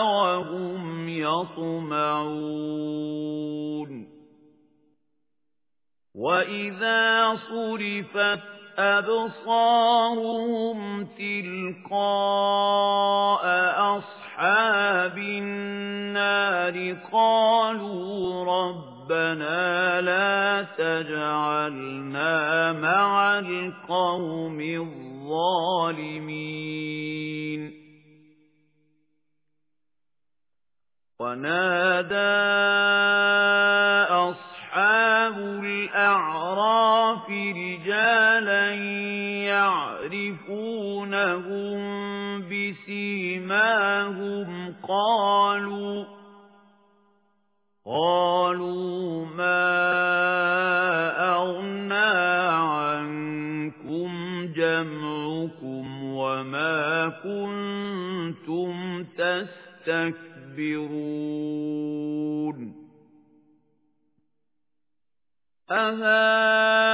وَهُمْ يَطْمَعُونَ. وَإِذَا صُرِفَتْ أَبْصَارُهُمْ تِلْقَاءَ أَصْحَابِ النَّارِ قَالُوا رَبَّنَا لَا تَجْعَلْنَا مَعَ الْقَوْمِ الظَّالِمِينَ. وَنَادَى أَصْحَابُ الْأَعْرَافِ رِجَالًا يَعْرِفُونَهُم بِسِيمَاهُمْ قَالُوا قَالُوا مَا أَغْنَى عَنكُمْ جَمْعُكُمْ وَمَا كُنتُمْ تَسْتَكْبِرُونَ أَهَؤُلَاءِ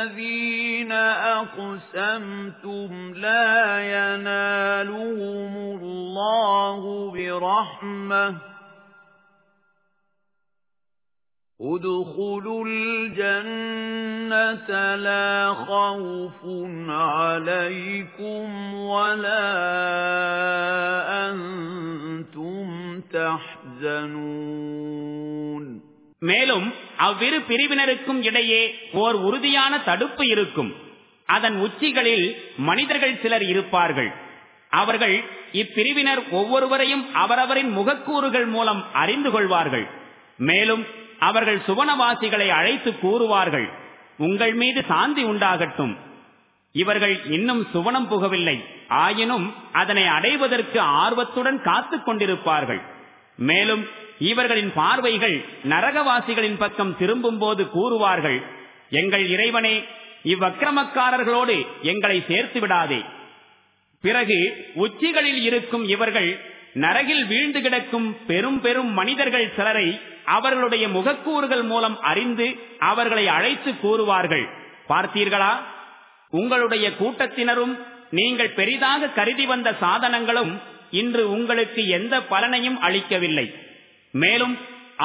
الَّذِينَ أَقْسَمْتُمْ لَا يَنَالُهُمُ اللَّهُ برحمة ادخلوا الجنة لا خوف عليكم ولا أنتم تحزنون மேலும் அவ்விரு பிரிவினருக்கும் இடையே ஓர் உறுதியான தடுப்பு இருக்கும். அதன் உச்சிகளில் மனிதர்கள் சிலர் இருப்பார்கள். அவர்கள் இப்பிரிவினர் ஒவ்வொருவரையும் அவரவரின் முகக்கூறுகள் மூலம் அறிந்து கொள்வார்கள். மேலும் அவர்கள் சுவனவாசிகளை அழைத்து கூறுவார்கள். உங்கள் மீது சாந்தி உண்டாகட்டும். இவர்கள் இன்னும் சுவனம் புகவில்லை. ஆயினும் அதனை அடைவதற்கு ஆர்வத்துடன் காத்துக் கொண்டிருப்பார்கள். மேலும் இவர்களின் பார்வைகள் நரகவாசிகளின் பக்கம் திரும்பும் போது கூறுவார்கள் எங்கள் இறைவனே இவ்வக்கிரமக்காரர்களோடு எங்களை சேர்த்து விடாதே. பிறகு உச்சிகளில் இருக்கும் இவர்கள் நரகில் வீழ்ந்து கிடக்கும் பெரும் பெரும் மனிதர்கள் சிலரை அவர்களுடைய முகக்கூறுகள் மூலம் அறிந்து அவர்களை அழைத்து கூறுவார்கள். பார்த்தீர்களா? உங்களுடைய கூட்டத்தினரும் நீங்கள் பெரிதாக கருதி வந்த சாதனங்களும் இன்று உங்களுக்கு எந்த பலனையும் அளிக்கவில்லை. மேலும்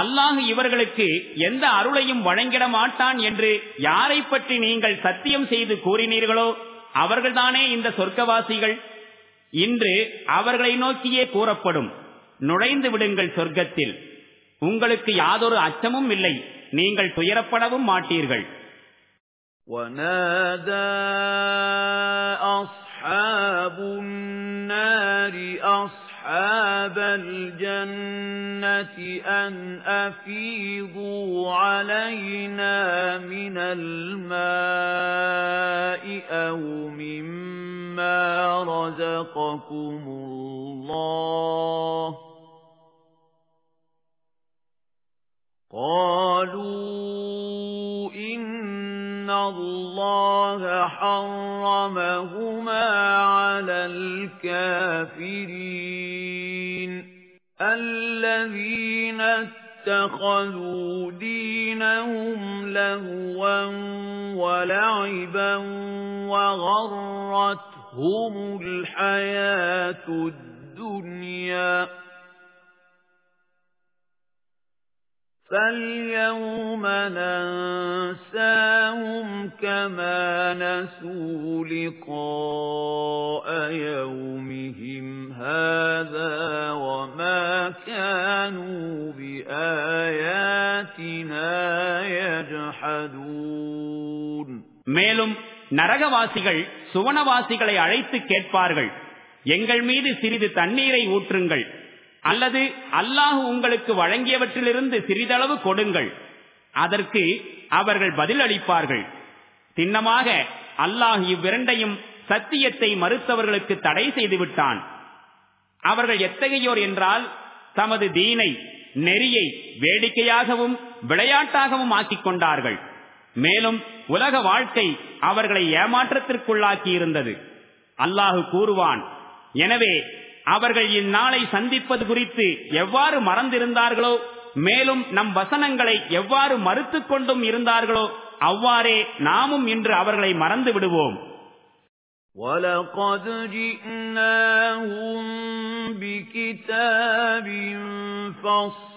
அல்லாஹு இவர்களுக்கு எந்த அருளையும் வழங்கிட மாட்டான் என்று யாரை பற்றி நீங்கள் சத்தியம் செய்து கூறினீர்களோ அவர்கள்தானே இந்த சொர்க்கவாசிகள் இன்று அவர்களை நோக்கியே கூறப்படும் நுழைந்து விடுங்கள் சொர்க்கத்தில் உங்களுக்கு யாதொரு அச்சமும் இல்லை நீங்கள் துயரப்படவும் மாட்டீர்கள் ونادى أصحاب النار أصحاب الجنة أن أفيضوا علينا من الماء أو مما رزقكم الله قالوا إن الله حرمهما على الكافرين الذين اتخذوا دينهم لهوا ولعبا وغرتهم الحياة الدنيا فَالْيَوْمَ نَنسَاهُمْ كَمَا نَسُوا لِقَاءَ يَوْمِهِمْ هَذَا وَمَا كَانُوا بِآيَاتِنَا يَجْحَدُونَ மேலும் நரகவாசிகள் சுவனவாசிகளை அழைத்து கேட்பார்கள் எங்கள் மீது சிறிது தண்ணீரை ஊற்றுங்கள் அல்லது அல்லாஹு உங்களுக்கு வழங்கியவற்றிலிருந்து சிறிதளவு கொடுங்கள். அதற்கு அவர்கள் பதில் அளிப்பார்கள் சின்னமாக அல்லாஹ் இவ்விரண்டையும் சத்தியத்தை மறுத்தவர்களுக்கு தடை செய்து விட்டான் அவர்கள் எத்தகையோர் என்றால் தமது தீனை நெறியை வேடிக்கையாகவும் விளையாட்டாகவும் ஆக்கிக் கொண்டார்கள். மேலும் உலக வாழ்க்கை அவர்களை ஏமாற்றத்திற்குள்ளாக்கி இருந்தது அல்லாஹு கூறுவான் எனவே அவர்கள் இந்நாளை சந்திப்பது குறித்து எவ்வாறு மறந்திருந்தார்களோ மேலும் நம் வசனங்களை எவ்வாறு மறுத்து கொண்டும் இருந்தார்களோ அவ்வாறே நாமும் இன்று அவர்களை மறந்து விடுவோம் وَلَقَدْ جِئْنَاهُمْ بِكِتَابٍ فَصَّلْنَاهُ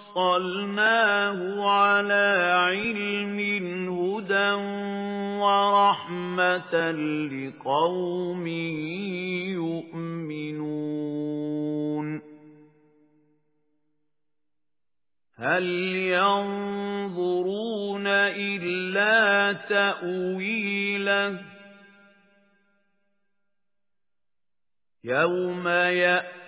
عَلَى عِلْمٍ هُدًى وَرَحْمَةً لِقَوْمٍ يُؤْمِنُونَ هَلْ يَنظُرُونَ إِلَّا تَأْوِيلَهُ يَوْمَ يَأْتِي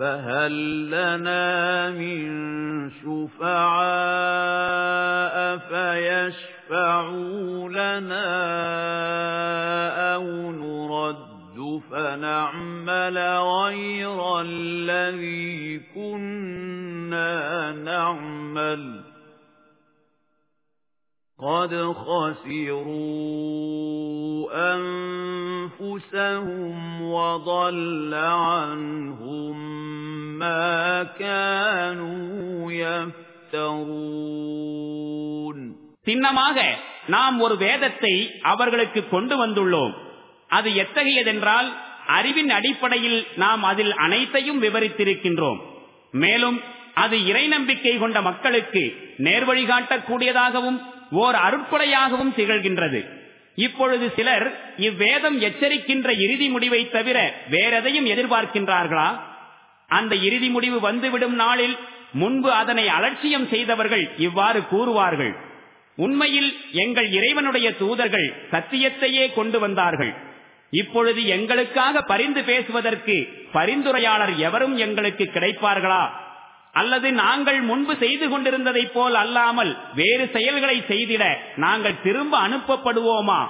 فَهَل لَّنَا مِن شُفَعَاءَ فَيَشْفَعُوا لَنَا أَوْ فَنَعْمَلَ غَيْرَ الَّذِي كُنَّا نَعْمَلُ قَدْ خَسِرُوا أَنفُسَهُمْ وَضَلَّ عَنْهُمْ مَا كَانُوا يَفْتَرُونَ சின்னமாக நாம் ஒரு வேதத்தை அவர்களுக்கு கொண்டு வந்துள்ளோம் அது எத்தகையதென்றால் அறிவின் அடிப்படையில் நாம் அதில் அனைத்தையும் விவரித்திருக்கின்றோம் மேலும் அது இறை நம்பிக்கை கொண்ட மக்களுக்கு நேர்வழி காட்டக்கூடியதாகவும் ஓர் அருட்கொலையாகவும் திகழ்கின்றது. இப்பொழுது சிலர் இவ்வேதம் எச்சரிக்கின்ற இறுதி முடிவை தவிர வேறெதையும் எதிர்பார்க்கின்றார்களா? அந்த இறுதி முடிவு வந்துவிடும் நாளில் முன்பு அதனை அலட்சியம் செய்தவர்கள் இவ்வாறு கூறுவார்கள். உண்மையில் எங்கள் இறைவனுடைய தூதர்கள் சத்தியத்தையே கொண்டு வந்தார்கள். இப்பொழுது எங்களுக்காக பரிந்து பேசுவதற்கு பரிந்துரையாளர் எவரும் எங்களுக்கு கிடைப்பார்களா? அல்லது நாங்கள் முன்பு செய்து கொண்டிருந்ததைப் போல் அல்லாமல் வேறு செயல்களை செய்திட நாங்கள் திரும்ப அனுப்பப்படுவோமா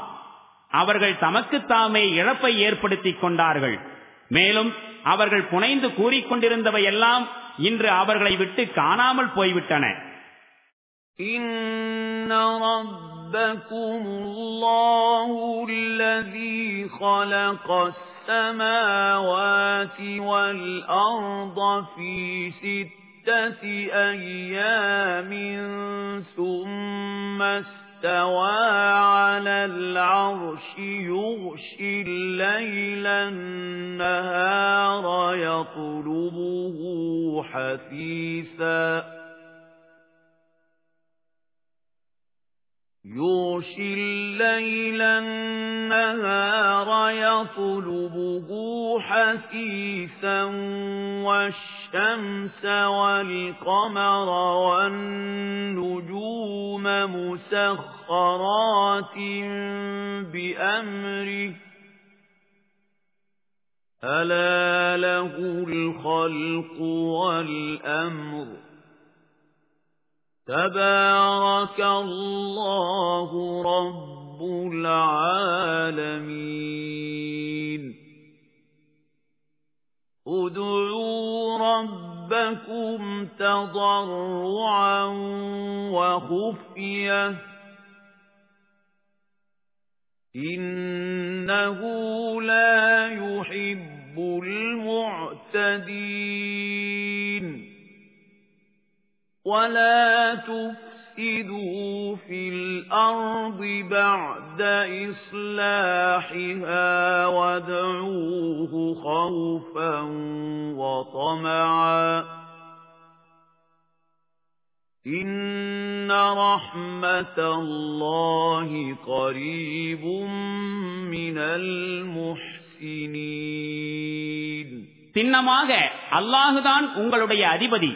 அவர்கள் தமக்குத்தாமே இழப்பை ஏற்படுத்திக் கொண்டார்கள் மேலும் அவர்கள் புனைந்து கூறிக்கொண்டிருந்தவை எல்லாம் இன்று அவர்களை விட்டு காணாமல் போய்விட்டன رَبَّكُمُ اللَّهُ الَّذِي خَلَقَ السَّمَاوَاتِ وَالْأَرْضَ فِي سِتَّةِ سِتَّةِ أَيَّامٍ ثُمَّ اسْتَوَى عَلَى الْعَرْشِ يُغْشِي اللَّيْلَ النَّهَارَ يَطْلُبُهُ حَثِيثًا يُغْشِي اللَّيْلَ النَّهَارَ يَطْلُبُهُ حَثِيثًا وَالشَّمْسَ وَالْقَمَرَ وَالنُّجُومَ مُسَخَّرَاتٍ بِأَمْرِهِ. أَلَا لَهُ الْخَلْقُ وَالْأَمْرُ. تبارك الله رب العالمين. ادعوا ربكم تضرعا وخفية. إنه لا يحب المعتدين. ولا تفسدوا في الأرض بعد إصلاحها وادعوه خوفا وطمعا إن رحمة الله قريب من المحسنين சின்னமாக அல்லாஹுதான் உங்களுடைய அதிபதி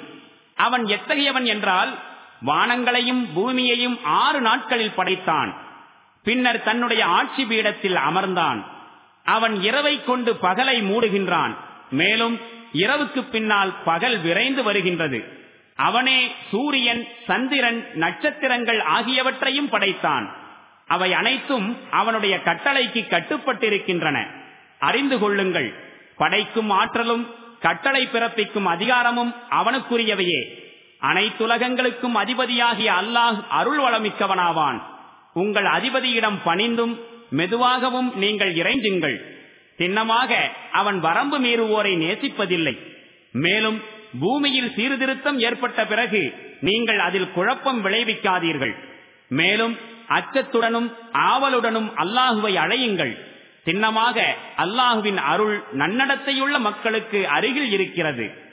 அவன் எத்தகையவன் என்றால் வானங்களையும் பூமியையும் ஆறு நாட்களில் படைத்தான். பின்னர் தன்னுடைய ஆட்சி பீடத்தில் அமர்ந்தான். அவன் இரவை கொண்டு பகலை மூடுகின்றான். மேலும் இரவுக்கு பின்னால் பகல் விரைந்து வருகின்றது. அவனே சூரியன் சந்திரன் நட்சத்திரங்கள் ஆகியவற்றையும் படைத்தான். அவை அனைத்தும் அவனுடைய கட்டளைக்கு கட்டுப்பட்டிருக்கின்றன. அறிந்து கொள்ளுங்கள். படைக்கும் ஆற்றலும் கட்டளை பிறப்பிக்கும் அதிகாரமும் அவனுக்குரியவையே. அனைத்துலகங்களுக்கும் அதிபதியாகிய அல்லாஹ் அருள் வளமிக்கவனாவான். உங்கள் அதிபதியிடம் பணிந்தும் மெதுவாகவும் நீங்கள் இறைஞ்சுங்கள். சின்னமாக அவன் வரம்பு மீறுவோரை நேசிப்பதில்லை. மேலும் பூமியில் சீர்திருத்தம் ஏற்பட்ட பிறகு நீங்கள் அதில் குழப்பம் விளைவிக்காதீர்கள். மேலும் அச்சத்துடனும் ஆவலுடனும் அல்லாஹுவை அழையுங்கள். சின்னமாக அல்லாஹுவின் அருள் நன்னடத்தையுள்ள மக்களுக்கு அருகில் இருக்கிறது.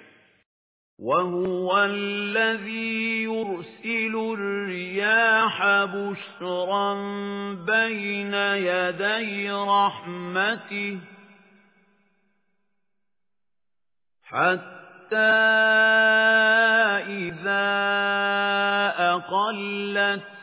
وَهُوَ الَّذِي يُرْسِلُ الرِّيَاحَ بُشْرًا بَيْنَ يَدَيْ رَحْمَتِهِ حَتَّى إِذَا أَقَلَّتْ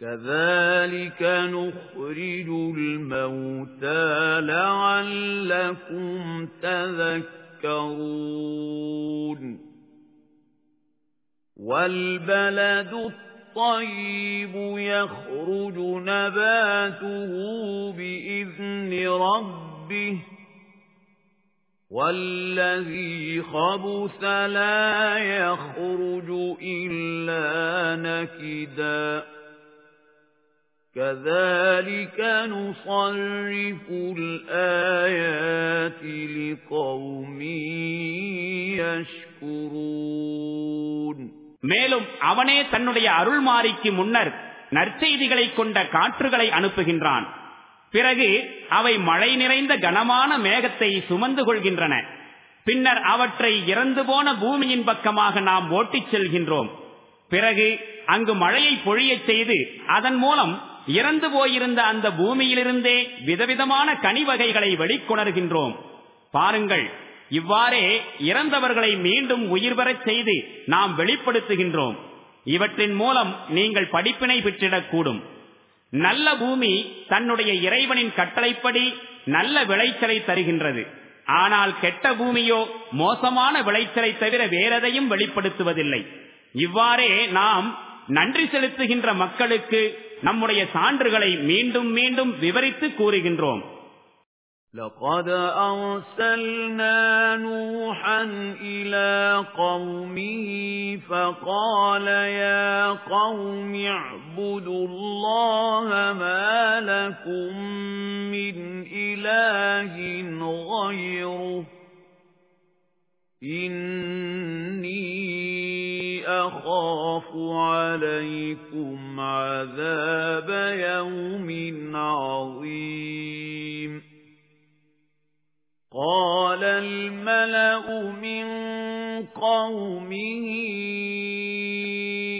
كَذَلِكَ نُخْرِجُ الْمَوْتَى لَعَلَّكُمْ تَذَكَّرُونَ. وَالْبَلَدُ الطَّيِّبُ يَخْرُجُ نَبَاتُهُ بِإِذْنِ رَبِّهِ. وَالَّذِي خَبُثَ لَا يَخْرُجُ إِلَّا نَكِدًا. كَذَلِكَ نُصَرِّفُ الْآيَاتِ لِقَوْمٍ يَشْكُرُونَ மேலும் அவனே தன்னுடைய அருள்மாரிக்கு முன்னர் நற்செய்திகளை கொண்ட காற்றுகளை அனுப்புகின்றான் பிறகு அவை மழை நிறைந்த கனமான மேகத்தை சுமந்து கொள்கின்றன பின்னர் அவற்றை இறந்து போன பூமியின் பக்கமாக நாம் ஓட்டிச் செல்கின்றோம் பிறகு அங்கு மழையை பொழியச் செய்து அதன் மூலம் இறந்து போயிருந்த அந்த பூமியிலிருந்தே விதவிதமான கனி வகைகளை வெளிக்கொணர்கின்றோம். பாருங்கள் இவ்வாறே இறந்தவர்களை மீண்டும் உயிர் பெறச் செய்து நாம் வெளிப்படுத்துகின்றோம். இவற்றின் மூலம் நீங்கள் படிப்பினை பெற்றிடக்கூடும். நல்ல பூமி தன்னுடைய இறைவனின் கட்டளைப்படி நல்ல விளைச்சலை தருகின்றது. ஆனால் கெட்ட பூமியோ மோசமான விளைச்சலை தவிர வேறெதையும் வெளிப்படுத்துவதில்லை. இவ்வாறே நாம் நன்றி செலுத்துகின்ற மக்களுக்கு நம்முடைய சான்றுகளை மீண்டும் மீண்டும் விவரித்து கூறுகின்றோம் لقد أرسلنا نوحا إلى قومه فقال يا قوم اعبدوا الله ما لكم من إله غيره إني أخاف عليكم عذاب يوم عظيم قال الملأ من قومه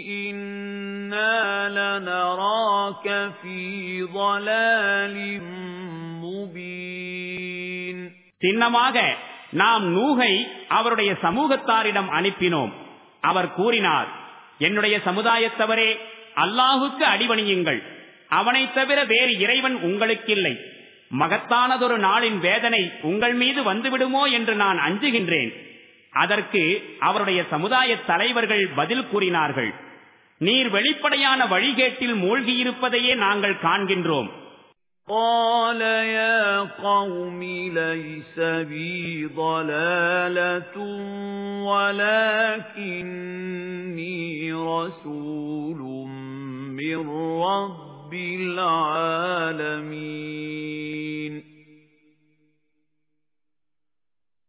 إنا لنراك في ضلال مبين சின்னமாக நாம் நூகை அவருடைய சமூகத்தாரிடம் அனுப்பினோம். அவர் கூறினார் என்னுடைய சமுதாயத்தவரே அல்லாஹுக்கு அடிபணியுங்கள். அவனை தவிர வேறு இறைவன் உங்களுக்கில்லை. மகத்தானதொரு நாளின் வேதனை உங்கள் மீது வந்துவிடுமோ என்று நான் அஞ்சுகின்றேன். அதற்கு அவருடைய சமுதாய தலைவர்கள் பதில் கூறினார்கள். நீர் வெளிப்படையான வழிகேட்டில் மூழ்கியிருப்பதையே நாங்கள் காண்கின்றோம். قال يا قوم ليس بي ضلالة ولكني رسول من رب العالمين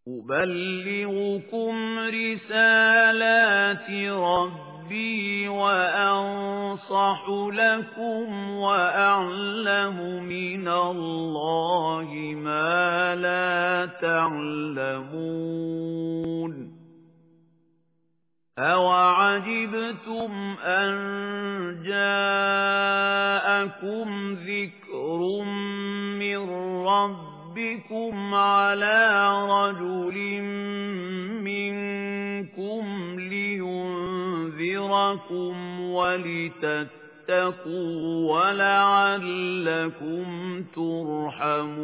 أبلغكم رسالات ربي وأنصح لكم وأعلم من الله ما لا تعلمون أَوَعَجِبْتُمْ أَن جَاءَكُمْ ذِكْرٌ مِّن رَّبِّكُمْ عَلَىٰ رَجُلٍ لِيُنذِرَكُمْ وَلِتَتَّقُوا وَلَعَلَّكُمْ تُرْحَمُونَ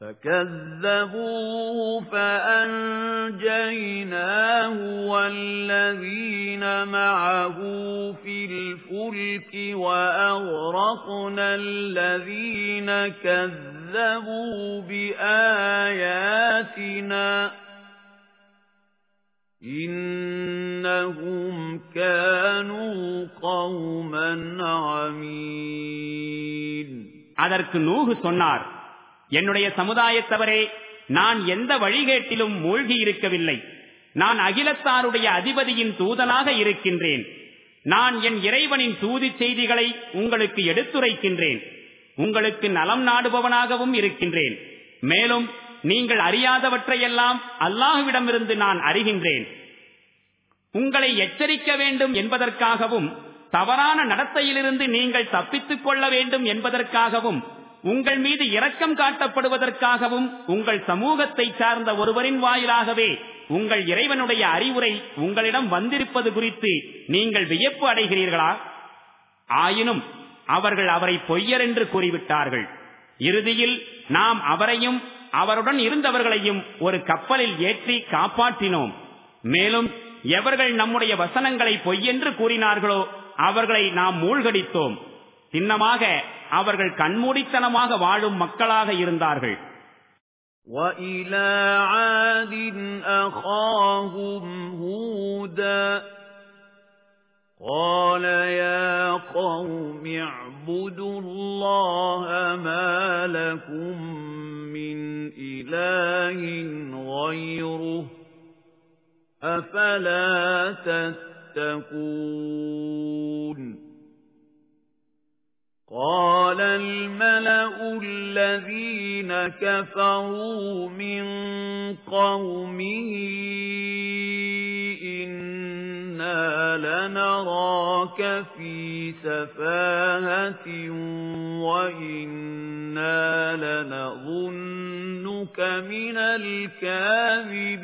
فَكَذَّبُوهُ فَأَنجَيْنَاهُ وَالَّذِينَ مَعَهُ فِي الْفُلْكِ وَأَغْرَقْنَا الَّذِينَ كَذَّبُوا بِآيَاتِنَا إِنَّهُمْ كَانُوا قَوْمًا عَمِينَ அதற்கு நூஹு சொன்னார் என்னுடைய சமுதாயத்தவரே நான் எந்த வழிகேட்டிலும் மூழ்கி இருக்கவில்லை நான் அகிலத்தாருடைய அதிபதியின் தூதனாக இருக்கின்றேன் நான் என் இறைவனின் தூதி செய்திகளை உங்களுக்கு எடுத்துரைக்கின்றேன் உங்களுக்கு நலம் நாடுபவனாகவும் இருக்கின்றேன் மேலும் நீங்கள் அறியாதவற்றையெல்லாம் அல்லாஹுவிடமிருந்து நான் அறிகின்றேன் உங்களை எச்சரிக்க வேண்டும் என்பதற்காகவும் தவறான நடத்தையிலிருந்து நீங்கள் தப்பித்துக் கொள்ள வேண்டும் என்பதற்காகவும் உங்கள் மீது இரக்கம் காட்டப்படுவதற்காகவும் உங்கள் சமூகத்தை சார்ந்த ஒருவரின் வாயிலாகவே உங்கள் இறைவனுடைய அறிவுரை உங்களிடம் வந்திருப்பது குறித்து நீங்கள் வியப்பு அடைகிறீர்களா? ஆயினும் அவர்கள் அவரை பொய்யர் என்று கூறிவிட்டார்கள். இறுதியில் நாம் அவரையும் அவருடன் இருந்தவர்களையும் ஒரு கப்பலில் ஏற்றி காப்பாற்றினோம். மேலும் எவர்கள் நம்முடைய வசனங்களை பொய்யென்று கூறினார்களோ அவர்களை நாம் மூழ்கடித்தோம் சின்னமாக அவர்கள் கண்மூடித்தனமாக வாழும் மக்களாக இருந்தார்கள் وَإِلَى عَادٍ أَخَاهُمْ هُودًا قَالَ يَا قَوْمِ اعْبُدُوا اللَّهَ مَا لَكُمْ مِنْ إِلَٰهٍ غَيْرُهُ أَفَلَا تَتَّقُونَ قَالَ الْمَلَأُ الَّذِينَ كَفَرُوا مِنْ قَوْمِهِ إِنَّا لَنَرَاكَ فِي سَفَاهَةٍ وَإِنَّا لَنَظُنُّكَ مِنَ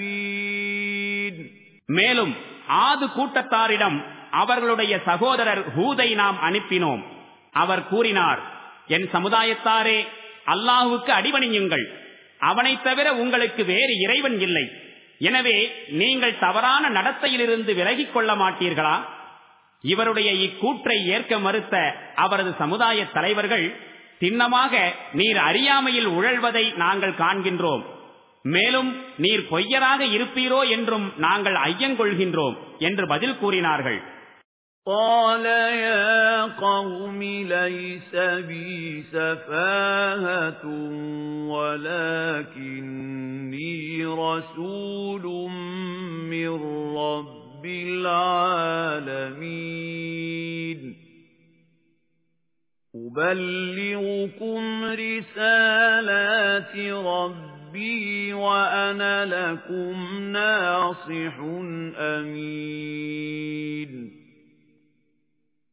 الْكَاذِبِينَ மேலும் ஆது கூட்டத்தாரிடம் அவர்களுடைய சகோதரர் ஹூதை நாம் அனுப்பினோம் அவர் கூறினார் என் சமுதாயத்தாரே அல்லாஹுக்கு அடிபணியுங்கள். அவனைத் தவிர உங்களுக்கு வேறு இறைவன் இல்லை. எனவே நீங்கள் தவறான நடத்தையிலிருந்து விலகிக் கொள்ள மாட்டீர்களா? இவருடைய இக்கூற்றை ஏற்க மறுத்த அவரது சமுதாய தலைவர்கள் சின்னமாக நீர் அறியாமையில் உழல்வதை நாங்கள் காண்கின்றோம். மேலும் நீர் பொய்யராக இருப்பீரோ என்றும் நாங்கள் ஐயங்கொள்கின்றோம் என்று பதில் கூறினார்கள். قَالَ يَا قَوْمِ لَيْسَ بِي سَفَاهَةٌ وَلَكِنِّي رَسُولٌ مِّن رَّبِّ الْعَالَمِينَ أُبَلِّغُكُمْ رِسَالَاتِ رَبِّي وَأَنَا لَكُمْ نَاصِحٌ أَمِينٌ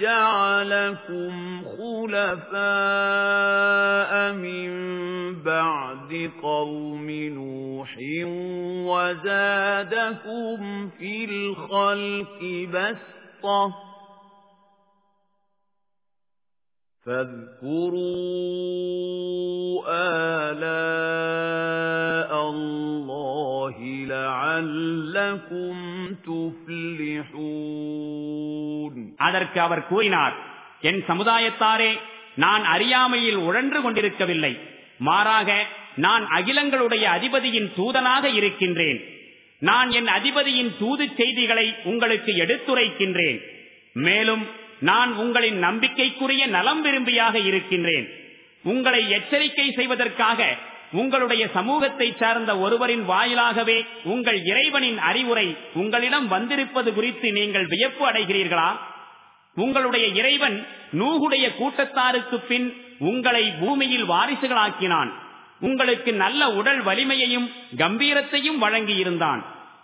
جَعَلَكُمْ خُلَفَاءَ مِن بَعْدِ قَوْمِ نُوحٍ وَزَادَكُمْ فِي الْخَلْقِ بَسْطَةً فَاذْكُرُوا آلَاءَ اللَّهِ لَعَلَّكُمْ تُفْلِحُونَ அதற்கு அவர் கூறினார் என் சமுதாயத்தாரே நான் அறியாமையில் உழன்று கொண்டிருக்கவில்லை மாறாக நான் அகிலங்களுடைய அதிபதியின் தூதனாக இருக்கின்றேன் நான் என் அதிபதியின் தூது செய்திகளை உங்களுக்கு எடுத்துரைக்கின்றேன் மேலும் நான் உங்களின் நம்பிக்கைக்குரிய நலம் விரும்பியாக இருக்கின்றேன். உங்களை எச்சரிக்கை செய்வதற்காக உங்களுடைய சமூகத்தை சார்ந்த ஒருவரின் வாயிலாகவே உங்கள் இறைவனின் அறிவுரை உங்களிடம் வந்திருப்பது குறித்து நீங்கள் வியப்பு அடைகிறீர்களா? உங்களுடைய இறைவன் நூகுடைய கூட்டத்தாருக்கு பின் உங்களை பூமியில் வாரிசுகளாக்கினான். உங்களுக்கு நல்ல உடல் வலிமையையும் கம்பீரத்தையும் வழங்கியிருந்தான்.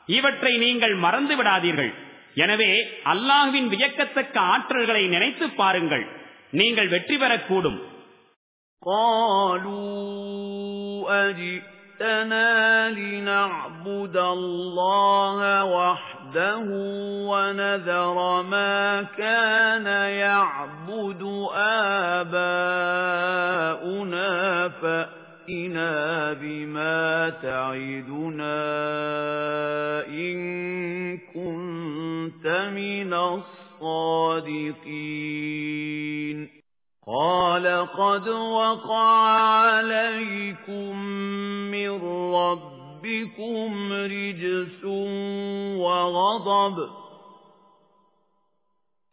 இவற்றை நீங்கள் மறந்து விடாதீர்கள் எனவே அல்லாஹுவின் வியக்கத்தக்க ஆற்றல்களை நினைத்து பாருங்கள் நீங்கள் வெற்றி பெறக்கூடும் أَجِئْتَنَا لِنَعْبُدَ اللَّهَ وَحْدَهُ وَنَذَرَ مَا كَانَ يَعْبُدُ آبَاؤُنَا فَأْتِنَا بِمَا تَعِدُنَا إِن كُنتَ مِنَ الصَّادِقِينَ قَالَ قَدْ وَقَعَ عَلَيْكُمْ مِنْ رَبِّكُمْ رِجْسٌ وَغَضَبٌ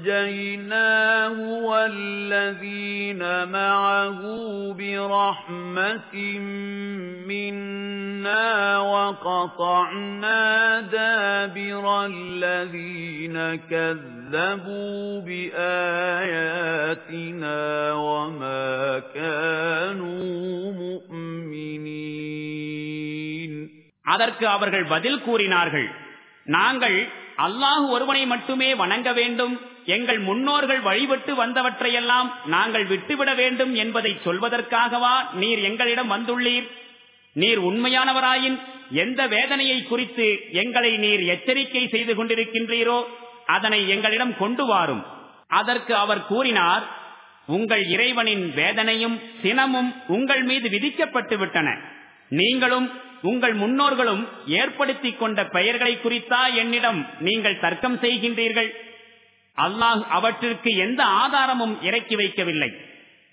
فأنجيناه والذين معه برحمة منا وقطعنا دابر الذين كذبوا بآياتنا وما كانوا مؤمنين அதற்கு அவர்கள் பதில் கூறினார்கள் நாங்கள் அல்லாஹு ஒருவனை மட்டுமே வணங்க வேண்டும். எங்கள் முன்னோர்கள் வழிபட்டு வந்தவற்றையெல்லாம் நாங்கள் விட்டுவிட வேண்டும் என்பதை சொல்வதற்காகவா நீர் எங்களிடம் வந்துள்ளீர்? நீர் உண்மையானவராயின் எந்த வேதனையை குறித்து எங்களை நீர் எச்சரிக்கை செய்து கொண்டிருக்கின்றீரோ அதனை எங்களிடம் கொண்டு வாரும். அதற்கு அவர் கூறினார் உங்கள் இறைவனின் வேதனையும் சினமும் உங்கள் மீது விதிக்கப்பட்டு விட்டன. நீங்களும் உங்கள் முன்னோர்களும் ஏற்படுத்தி கொண்ட பெயர்களை குறித்தா என்னிடம் நீங்கள் தர்க்கம் செய்கின்றீர்கள்? அல்லாஹ் அவற்றிற்கு எந்த ஆதாரமும் இறக்கி வைக்கவில்லை.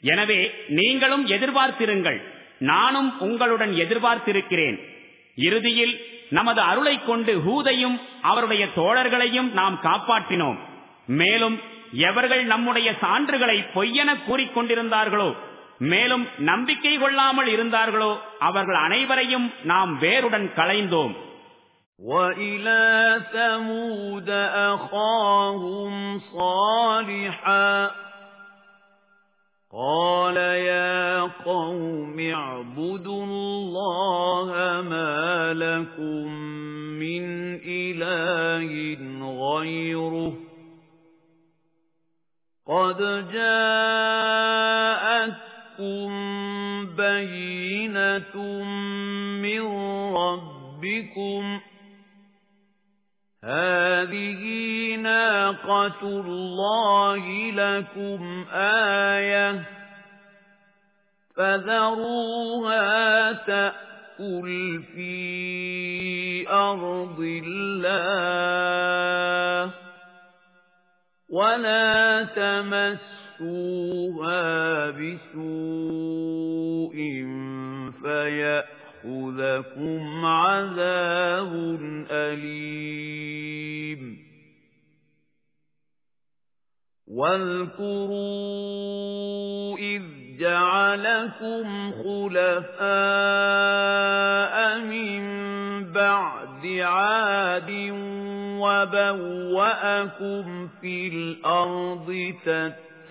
எனவே நீங்களும் எதிர்பார்த்திருங்கள். நானும் உங்களுடன் எதிர்பார்த்திருக்கிறேன். இறுதியில் நமது அருளை கொண்டு ஹூதையும் அவருடைய தோழர்களையும் நாம் காப்பாற்றினோம். மேலும் எவர்கள் நம்முடைய சான்றுகளை பொய்யென கூறிக்கொண்டிருந்தார்களோ மேலும் நம்பிக்கை கொள்ளாமல் இருந்தார்களோ அவர்கள் அனைவரையும் நாம் வேருடன் களைந்தோம் وَإِلَى ثَمُودَ أَخَاهُمْ صَالِحًا قَالَ يَا قَوْمِ اعْبُدُوا اللَّهَ مَا لَكُمْ مِنْ إِلَٰهٍ غَيْرُهُ قَدْ جَاءَتْكُمْ بَيِّنَةٌ مِّن رَّبِّكُمْ هَٰذِهِ نَاقَةُ اللَّهِ لَكُمْ آيَةً فَذَرُوهَا تَأْكُلْ فِي أَرْضِ اللَّهِ وَلَا تَمَسُّوهَا بِسُوءٍ فَيَأْخُذَكُمْ عَذَابٌ أَلِيمٌ. وَاذْكُرُوا إِذْ جَعَلَكُمْ خُلَفَاءَ مِنْ بَعْدِ عَادٍ وَبَوَّأَكُمْ فِي الْأَرْضِ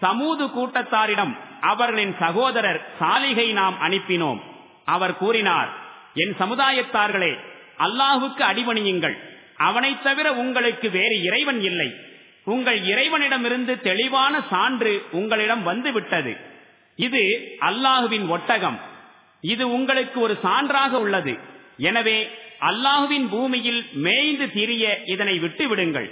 சமூது கூட்டத்தாரிடம் அவர்களின் சகோதரர் சாலிகை நாம் அனுப்பினோம். அவர் கூறினார் என் சமுதாயத்தார்களே அல்லாஹுக்கு அடிபணியுங்கள். அவனைத் தவிர உங்களுக்கு வேறு இறைவன் இல்லை. உங்கள் இறைவனிடமிருந்து தெளிவான சான்று உங்களிடம் வந்துவிட்டது. இது அல்லாஹுவின் ஒட்டகம். இது உங்களுக்கு ஒரு சான்றாக உள்ளது. எனவே அல்லாஹுவின் பூமியில் மேய்ந்து திரிய இதனை விட்டுவிடுங்கள்.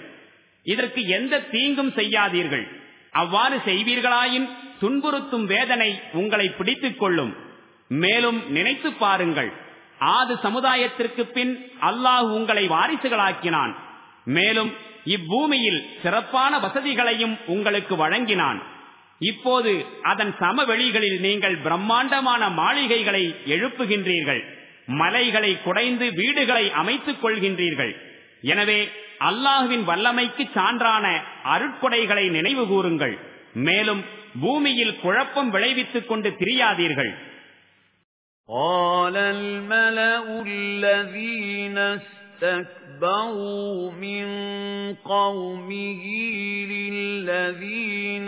இதற்கு எந்த தீங்கும் செய்யாதீர்கள். அவ்வாறு செய்வீர்களாயின் துன்புறுத்தும் வேதனை உங்களை பிடித்துக் கொள்ளும். மேலும் நினைத்து பாருங்கள் ஆது சமுதாயத்திற்கு பின் அல்லாஹ் உங்களை வாரிசுகளாக்கினான். மேலும் இப்பூமியில் சிறப்பான வசதிகளையும் உங்களுக்கு வழங்கினான். இப்போது அதன் சமவெளிகளில் நீங்கள் பிரம்மாண்டமான மாளிகைகளை எழுப்புகின்றீர்கள். மலைகளை குடைந்து வீடுகளை அமைத்துக் கொள்கின்றீர்கள். எனவே அல்லாஹுவின் வல்லமைக்கு சான்றான அருட்கொடைகளை நினைவு கூறுங்கள் மேலும் பூமியில் குழப்பம் விளைவித்துக் கொண்டு திரியாதீர்கள் قال الملأ الذين اسْتَكْبَرُوا مِنْ قَوْمِهِ لِلَّذِينَ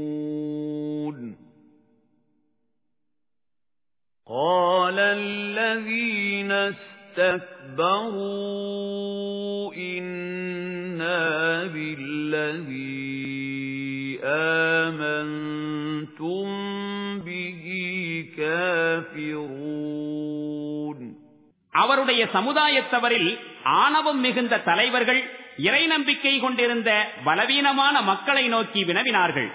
قال الذين اسْتَكْبَرُوا إِنَّا بِالَّذِي آمَنتُم بِهِ كَافِرُونَ அவருடைய சமுதாயத்தவரில் ஆணவம் மிகுந்த தலைவர்கள் இறை நம்பிக்கை கொண்டிருந்த பலவீனமான மக்களை நோக்கி வினவினார்கள்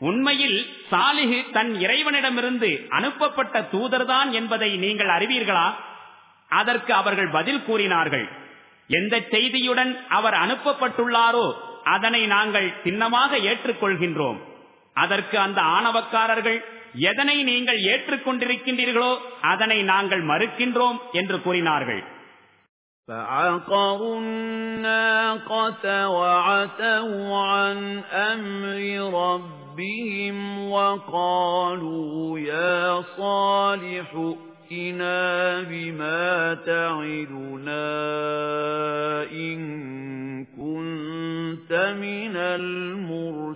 உண்மையில் சாலிகு தன் இறைவனிடமிருந்து அனுப்பப்பட்ட தூதர்தான் என்பதை நீங்கள் அறிவீர்களா அதற்கு அவர்கள் பதில் கூறினார்கள் எந்த செய்தியுடன் அவர் அனுப்பப்பட்டுள்ளாரோ அதனை நாங்கள் சின்னமாக ஏற்றுக்கொள்கின்றோம் அதற்கு அந்த ஆணவக்காரர்கள் எதனை நீங்கள் ஏற்றுக்கொண்டிருக்கின்றீர்களோ அதனை நாங்கள் மறுக்கின்றோம் என்று கூறினார்கள் فعقروا الناقة وعتوا عن أمر ربهم وقالوا يا صالح فَأْتِنَا بِمَا تَعِدُنَا إِن كُنتَ مِنَ الْمُرْسَلِينَ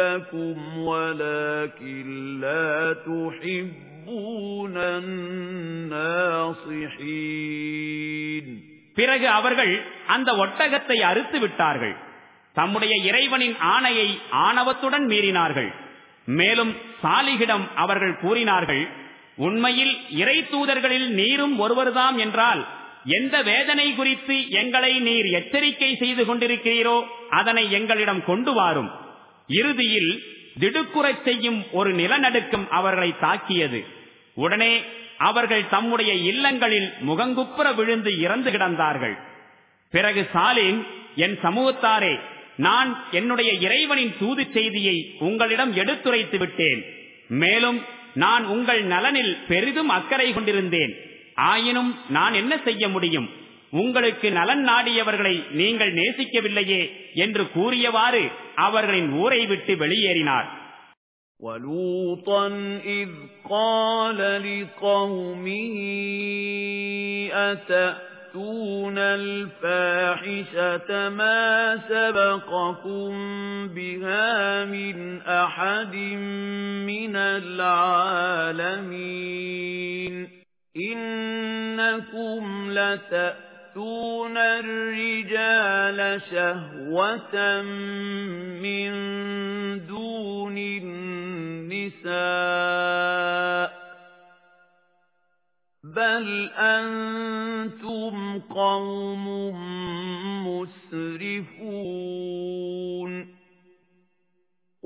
لَكُمْ وَلَكِنْ لَا تُحِبُّونَ النَّاصِحِينَ பிறகு அவர்கள் அந்த ஒட்டகத்தை அறுத்து விட்டார்கள் தம்முடைய இறைவனின் ஆணையை ஆணவத்துடன் மீறினார்கள் மேலும் சாலிகிடம் அவர்கள் கூறினார்கள் உண்மையில் இறை தூதர்களில் நீரும் ஒருவர்தாம் என்றால் எந்த வேதனை குறித்து எங்களை நீர் எச்சரிக்கை செய்து கொண்டிருக்கிறீரோ அதனை எங்களிடம் கொண்டு வாரும் இறுதியில் திடுக்குறை செய்யும் ஒரு நிலநடுக்கம் அவர்களை தாக்கியது. உடனே அவர்கள் தம்முடைய இல்லங்களில் முகங்குப்புற விழுந்து இறந்து கிடந்தார்கள். பிறகு சாலின் என் சமூகத்தாரே நான் என்னுடைய இறைவனின் தூது செய்தியை உங்களிடம் எடுத்துரைத்து விட்டேன். மேலும் நான் உங்கள் நலனில் பெரிதும் அக்கறை கொண்டிருந்தேன். ஆயினும் நான் என்ன செய்ய முடியும்? உங்களுக்கு நலன் நாடியவர்களை நீங்கள் நேசிக்கவில்லையே என்று கூறியவாறு அவர்களின் ஊரை விட்டு வெளியேறினார் وَلُوطًا إِذْ قَالَ لِقَوْمِهِ تَأْتُونَ الْفَاحِشَةَ مَا سَبَقَكُم بِهَا مِنْ أَحَدٍ مِنَ الْعَالَمِينَ إِنَّكُمْ لَتَأْتُونَ الرِّجَالَ شَهْوَةً مِنْ دُونِ النِّسَاءِ بَلْ أَنْتُمْ قَوْمٌ مُسْرِفُونَ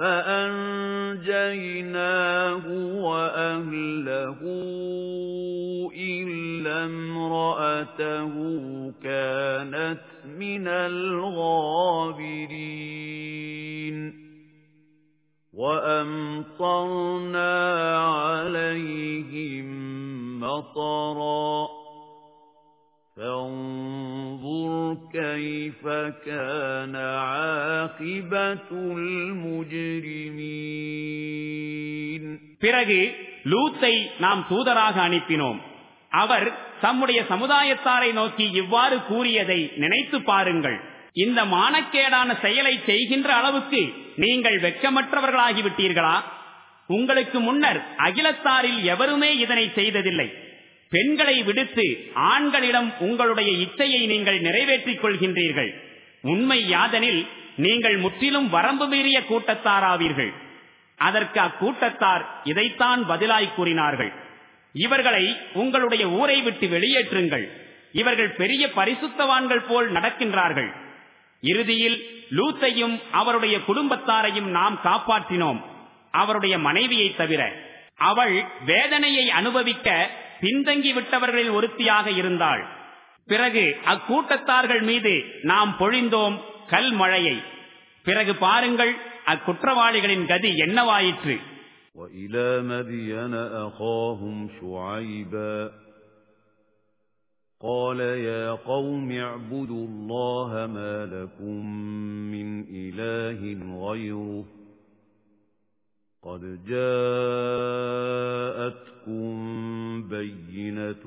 فَأَنجَيْنَاهُ وَأَهْلَهُ إِلَّا امْرَأَتَهُ كَانَتْ مِنَ الْغَابِرِينَ وَأَمْطَرْنَا عَلَيْهِمْ مَطَرًا فَانظُرْ كَيْفَ كَانَ عَاقِبَةُ الْمُجْرِمِينَ பிறகு லூத்தை நாம் தூதராக அனுப்பினோம் அவர் தம்முடைய சமுதாயத்தாரை நோக்கி இவ்வாறு கூறியதை நினைத்து பாருங்கள் இந்த மானக்கேடான செயலை செய்கின்ற அளவுக்கு நீங்கள் வெக்கமற்றவர்களாகிவிட்டீர்களா உங்களுக்கு முன்னர் அகிலத்தாரில் எவருமே இதனை செய்ததில்லை பெண்களை விடுத்து ஆண்களிடம் உங்களுடைய இச்சையை நீங்கள் நிறைவேற்றிக் கொள்கின்றீர்கள். உண்மை யாதனில் நீங்கள் முற்றிலும் வரம்பு மீறிய கூட்டத்தாராவீர்கள். அதற்கு அக்கூட்டத்தார் இதைத்தான் பதிலாய் கூறினார்கள். இவர்களை உங்களுடைய ஊரை விட்டு வெளியேற்றுங்கள். இவர்கள் பெரிய பரிசுத்தவான்கள் போல் நடக்கின்றார்கள். இறுதியில் லூத்தையும் அவருடைய குடும்பத்தாரையும் நாம் காப்பாற்றினோம். அவருடைய மனைவியை தவிர அவள் வேதனையை அனுபவிக்க பின்தங்கி விட்டவர்களில் ஒருத்தியாக இருந்தாள் பிறகு அக்கூட்டத்தார்கள் மீது நாம் பொழிந்தோம் கல் மழையை பிறகு பாருங்கள் அக்குற்றவாளிகளின் கதி என்னவாயிற்று وَإِلَى مَدْيَنَ أَخَاهُمْ شُعَيْبًا قَالَ يَا قَوْمِ اعْبُدُوا اللَّهَ مَا لَكُمْ مِنْ إِلَٰهٍ غَيْرُهُ قَدْ جَاءَتْكُمْ بَيِّنَةٌ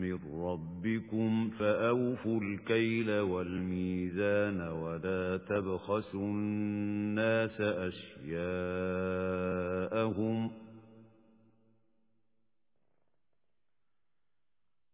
مِّن رَّبِّكُمْ فَأَوْفُوا الْكَيْلَ وَالْمِيزَانَ وَلَا تَبْخَسُوا النَّاسَ أَشْيَاءَهُمْ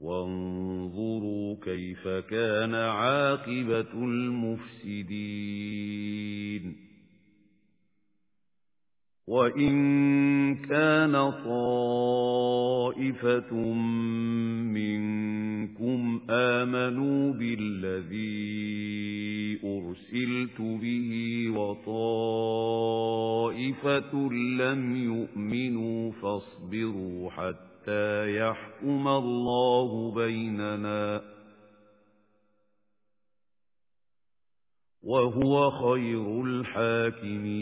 وانظروا كيف كان عاقبة المفسدين. وإن كان طائفة منكم آمنوا بالذي أرسلت به وطائفة لم يؤمنوا فاصبروا حتى حَتَّى يَحْكُمَ اللَّهُ بَيْنَنَا وَهُوَ خَيْرُ الْحَاكِمِينَ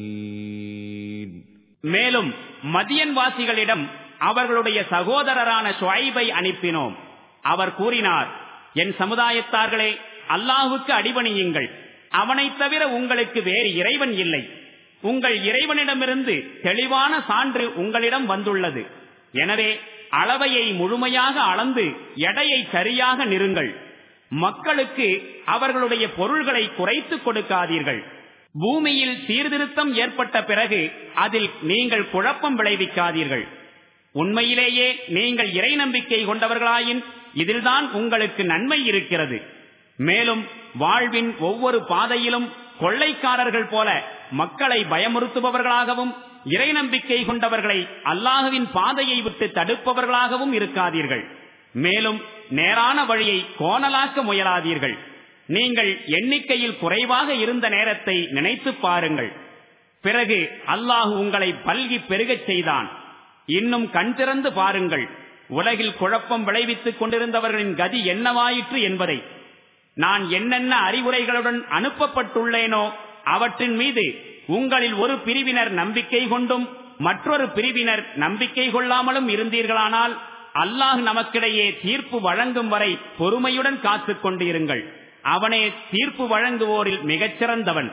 மேலும் மதியன் வாசிகளிடம் அவர்களுடைய சகோதரரான ஷுஐபை அனுப்பினோம் அவர் கூறினார் என் சமுதாயத்தார்களே அல்லாஹுக்கு அடிபணியுங்கள் அவனைத் தவிர உங்களுக்கு வேறு இறைவன் இல்லை உங்கள் இறைவனிடமிருந்து தெளிவான சான்று உங்களிடம் வந்துள்ளது எனவே அளவையை முழுமையாக அளந்து எடையை சரியாக நிறுங்கள். மக்களுக்கு அவர்களுடைய பொருள்களை குறைத்துக் கொடுக்காதீர்கள். பூமியில் சீர்திருத்தம் ஏற்பட்ட பிறகு அதில் நீங்கள் குழப்பம் விளைவிக்காதீர்கள். உண்மையிலேயே நீங்கள் இறை நம்பிக்கை கொண்டவர்களாயின் இதில்தான் உங்களுக்கு நன்மை இருக்கிறது. மேலும் வாழ்வின் ஒவ்வொரு பாதையிலும் கொள்ளைக்காரர்கள் போல மக்களை பயமுறுத்துபவர்களாகவும் இறை நம்பிக்கை கொண்டவர்களை அல்லாஹுவின் பாதையை விட்டு தடுப்பவர்களாகவும் இருக்காதீர்கள். மேலும் நேரான வழியை கோணலாக்க முயலாதீர்கள். நீங்கள் எண்ணிக்கையில் குறைவாக இருந்த நேரத்தை நினைத்து பாருங்கள். பிறகு அல்லாஹு உங்களை பல்கி பெருகச் செய்தான். இன்னும் கண் திறந்து பாருங்கள். உலகில் குழப்பம் விளைவித்துக் கொண்டிருந்தவர்களின் கதி என்னவாயிற்று என்பதை. நான் என்னென்ன அறிவுரைகளுடன் அனுப்பப்பட்டுள்ளேனோ அவற்றின் மீது உங்களில் ஒரு பிரிவினர் நம்பிக்கை கொண்டும் மற்றொரு பிரிவினர் நம்பிக்கை கொள்ளாமலும் இருந்தீர்களானால் அல்லாஹ் நமக்கிடையே தீர்ப்பு வழங்கும் வரை பொறுமையுடன் காத்துக் கொண்டிருங்கள். அவனே தீர்ப்பு வழங்குவோரில் மிகச்சிறந்தவன்.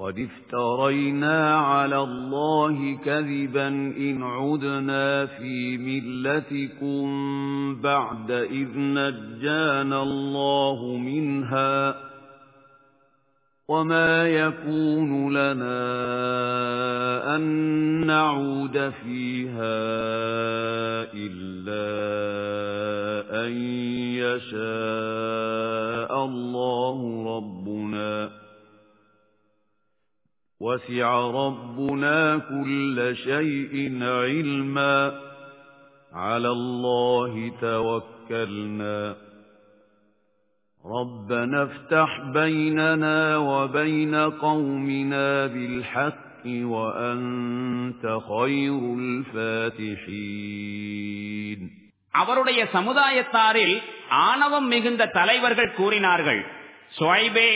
قد افترينا على الله كذبا إن عدنا في ملتكم بعد إذ نجانا الله منها وما يكون لنا أن نعود فيها إلا أن يشاء الله ربنا وسع ربنا كل شيء علما على الله توكلنا ربنا افتح بيننا وبين قومنا بالحق وأنت خير الفاتحين அவருடைய சமுதாயத்தாரில் ஆணவம் மிகுந்த தலைவர்கள் கூறினார்கள் சுவைபே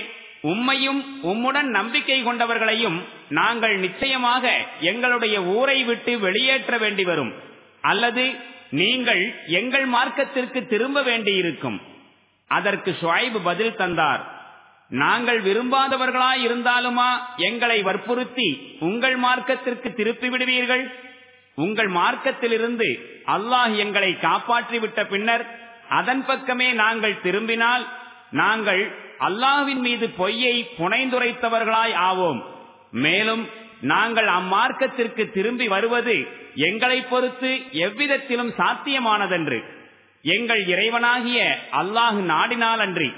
உம்மையும் உம்முடன் நம்பிக்கை கொண்டவர்களையும் நாங்கள் நிச்சயமாக எங்களுடைய ஊரை விட்டு வெளியேற்ற வேண்டி வரும். அல்லது நீங்கள் எங்கள் மார்க்கத்திற்கு திரும்ப வேண்டியிருக்கும். அதற்கு ஷுவைப் பதில் தந்தார். நாங்கள் விரும்பாதவர்களாய் இருந்தாலுமா எங்களை வற்புறுத்தி உங்கள் மார்க்கத்திற்கு திருப்பி விடுவீர்கள்? உங்கள் மார்க்கத்திலிருந்து அல்லாஹ் எங்களை காப்பாற்றிவிட்ட பின்னர் அதன் பக்கமே நாங்கள் திரும்பினால் நாங்கள் அல்லாஹ்வின் மீது பொய்யை புனைந்துரைத்தவர்களாய் ஆவோம். மேலும் நாங்கள் அம்மார்க்கத்திற்கு திரும்பி வருவது எங்களை பொறுத்து எவ்விதத்திலும் சாத்தியமானதன்று. எங்கள் இறைவனாகிய அல்லாஹு நாடினால் அன்றி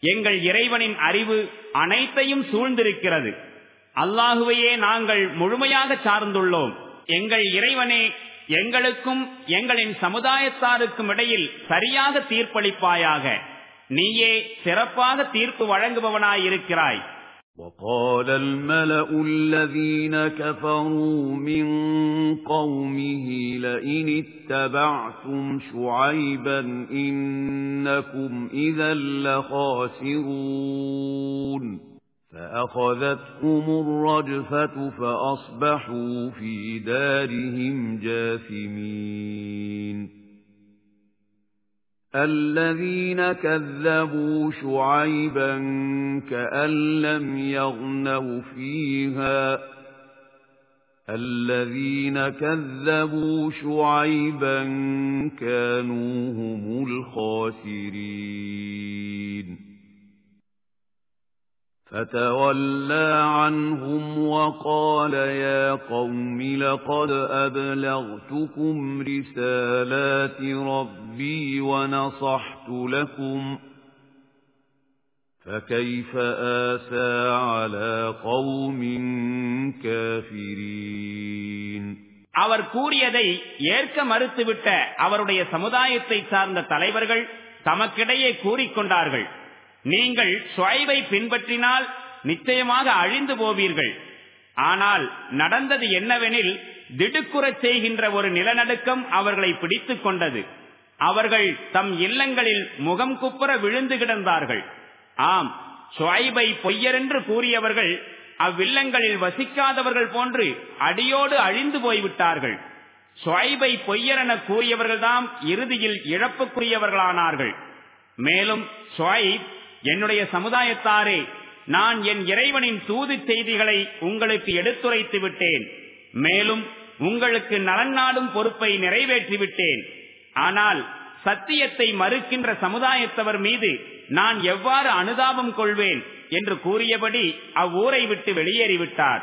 எங்கள் இறைவனின் அறிவு அனைத்தையும் சூழ்ந்திருக்கிறது. அல்லாஹுவையே நாங்கள் முழுமையாக சார்ந்துள்ளோம். எங்கள் இறைவனே எங்களுக்கும் எங்களின் சமுதாயத்தாருக்கும் இடையில் சரியாக தீர்ப்பளிப்பாயாக. நீயே சிறப்பாக தீர்ப்பு வழங்குபவனாயிருக்கிறாய் وقال الملأ الذين كفروا من قومه لئن اتبعتم شعيبا إنكم إذا لخاسرون فأخذتهم الرجفة فأصبحوا في دارهم جاثمين الذين كذبوا شعيبا كأن لم يغنوا فيها. الذين كذبوا شعيبا كانوا هم الخاسرين. فتولى عنهم وقال يا قوم لقد أبلغتكم رسالات ربي ونصحت لكم فكيف آسى على قوم كافرين அவர் கூறியதை ஏற்க மறுத்துவிட்ட அவருடைய சமுதாயத்தை சார்ந்த தலைவர்கள் தமக்கிடையே கூறிக்கொண்டார்கள் நீங்கள் சுவைவை பின்பற்றினால் நிச்சயமாக அழிந்து போவீர்கள். ஆனால் நடந்தது என்னவெனில் திடுக்குறச் செய்கின்ற ஒரு நிலநடுக்கம் அவர்களை பிடித்துக் கொண்டது. அவர்கள் தம் இல்லங்களில் முகம் குப்புற விழுந்து கிடந்தார்கள். ஆம் சுவைபை பொய்யரென்று கூறியவர்கள் அவ்வில்லங்களில் வசிக்காதவர்கள் போன்று அடியோடு அழிந்து போய்விட்டார்கள். சுவைபை பொய்யரென கூறியவர்கள்தாம் இறுதியில் இழப்புக்குரியவர்களானார்கள். மேலும் சுவைப் என்னுடைய சமுதாயத்தாரே நான் என் இறைவனின் தூது செய்திகளை உங்களுக்கு எடுத்துரைத்து விட்டேன். மேலும் உங்களுக்கு நலன் நாடும் பொறுப்பை நிறைவேற்றிவிட்டேன். ஆனால் சத்தியத்தை மறுக்கின்ற சமுதாயத்தவர் மீது நான் எவ்வாறு அனுதாபம் கொள்வேன் என்று கூறியபடி அவ்வூரை விட்டு வெளியேறிவிட்டார்.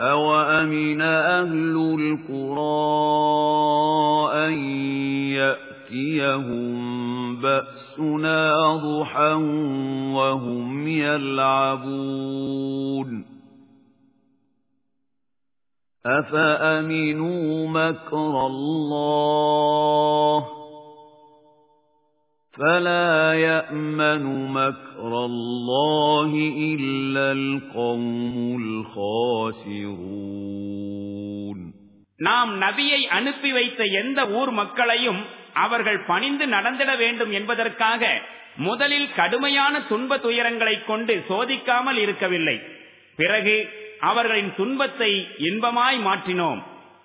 أَوَأَمِنَ أَهْلُ الْقُرَىٰ أَن يَأْتِيَهُم بَأْسُنَا ضُحًى وَهُمْ يَلْعَبُونَ أَفَأَمِنُوا مَكْرَ اللَّهِ فلا يأمن مكر الله إلا القوم الخاسرون நாம் நபியை அனுப்பி வைத்த எந்த ஊர் மக்களையும் அவர்கள் பணிந்து நடந்திட வேண்டும் என்பதற்காக முதலில் கடுமையான துன்ப துயரங்களை கொண்டு சோதிக்காமல் இருக்கவில்லை பிறகு அவர்களின் துன்பத்தை இன்பமாய் மாற்றினோம்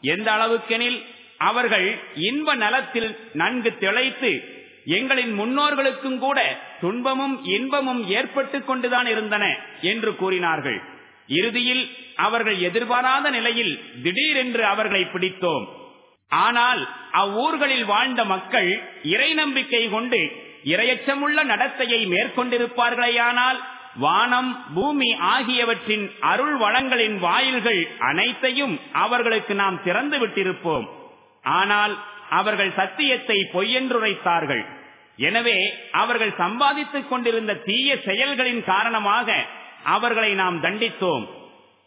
எந்த அளவுக்கெனில் அவர்கள் இன்ப நலத்தில் நன்கு திளைத்து எங்களின் முன்னோர்களுக்கும் கூட துன்பமும் இன்பமும் ஏற்பட்டுக் கொண்டுதான் இருந்தன என்று கூறினார்கள். இறுதியில் அவர்கள் எதிர்பாராத நிலையில் திடீரென்று அவர்களை பிடித்தோம். ஆனால் அவ்வூர்களில் வாழ்ந்த மக்கள் இறை நம்பிக்கை கொண்டு இரையச்சமுள்ள நடத்தையை மேற்கொண்டிருப்பார்களேயானால் வானம் பூமி ஆகியவற்றின் அருள் வளங்களின் வாயில்கள் அனைத்தையும் அவர்களுக்கு நாம் திறந்து விட்டிருப்போம். ஆனால் அவர்கள் சத்தியத்தை பொய்யென்றுரைத்தார்கள் எனவே அவர்கள் சம்பாதித்துக் கொண்டிருந்த தீய செயல்களின் காரணமாக அவர்களை நாம் தண்டித்தோம்.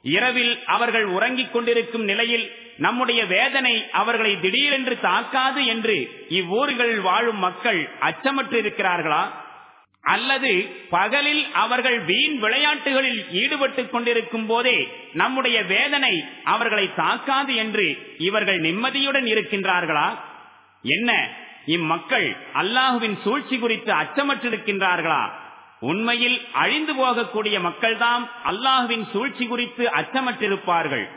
இரவில் அவர்கள் உறங்கிக் கொண்டிருக்கும் நிலையில் நம்முடைய வேதனை அவர்களை திடீரென்று தாக்காது என்று இவ்வூர்களில் வாழும் மக்கள் அச்சமற்றிருக்கிறார்களா? அல்லது பகலில் அவர்கள் வீண் விளையாட்டுகளில் ஈடுபட்டுக் கொண்டிருக்கும் போதே நம்முடைய வேதனை அவர்களை தாக்காது என்று இவர்கள் நிம்மதியுடன் இருக்கின்றார்களா? என்ன? இம்மக்கள் அல்லாஹுவின் சூழ்ச்சி குறித்து அச்சமற்றிருக்கின்றார்களா உண்மையில் அழிந்து போகக்கூடிய மக்கள்தாம் அல்லாஹுவின் சூழ்ச்சி குறித்து அச்சமற்றிருப்பார்கள்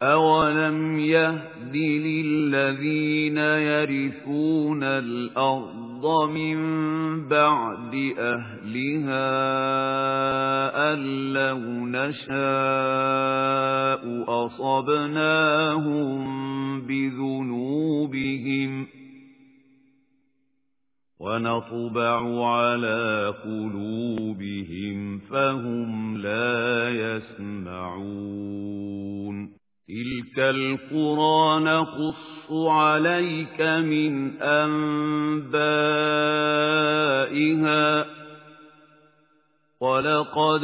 أَوَلَمْ يَهْدِ لِلَّذِينَ يَرِثُونَ الْأَرْضَ مِنْ بَعْدِ أَهْلِهَا أَنْ لَوْ نَشَاءُ أَصَبْنَاهُمْ بِذُنُوبِهِمْ وَنَطْبَعُ عَلَى قُلُوبِهِمْ فَهُمْ لَا يَسْمَعُونَ. تِلْكَ الْقُرَى نَقُصُّ عَلَيْكَ مِنْ أَنْبَائِهَا. وَلَقَدْ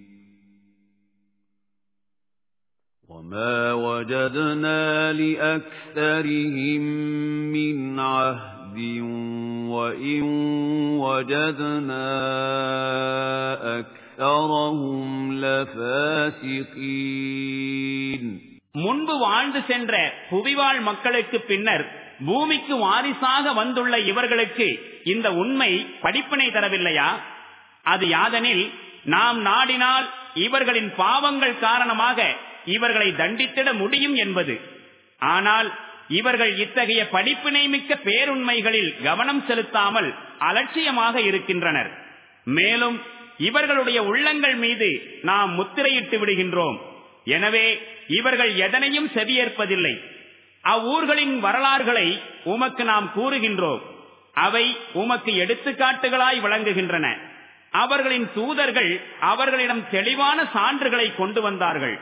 وَمَا وَجَدْنَا لِأَكْثَرِهِم مِّنْ عَهْدٍ وَإِن وَجَدْنَا أَكْثَرَهُمْ لَفَاسِقِينَ முன்பு வாழ்ந்து சென்ற புவிவாழ் மக்களுக்கு பின்னர் பூமிக்கு வாரிசாக வந்துள்ள இவர்களுக்கு இந்த உண்மை படிப்பினை தரவில்லையா அது யாதெனில் நாம் நாடினால் இவர்களின் பாவங்கள் காரணமாக இவர்களை தண்டித்திட முடியும் என்பது. ஆனால் இவர்கள் இத்தகைய படிப்பினை மிக்க பேருண்மைகளில் கவனம் செலுத்தாமல் அலட்சியமாக இருக்கின்றனர். மேலும் இவர்களுடைய உள்ளங்கள் மீது நாம் முத்திரையிட்டு விடுகின்றோம். எனவே இவர்கள் எதனையும் செவியேற்பதில்லை. அவ்வூர்களின் வரலாறுகளை உமக்கு நாம் கூறுகின்றோம். அவை உமக்கு எடுத்துக்காட்டுகளாய் விளங்குகின்றன. அவர்களின் தூதர்கள் அவர்களிடம் தெளிவான சான்றுகளை கொண்டு வந்தார்கள்.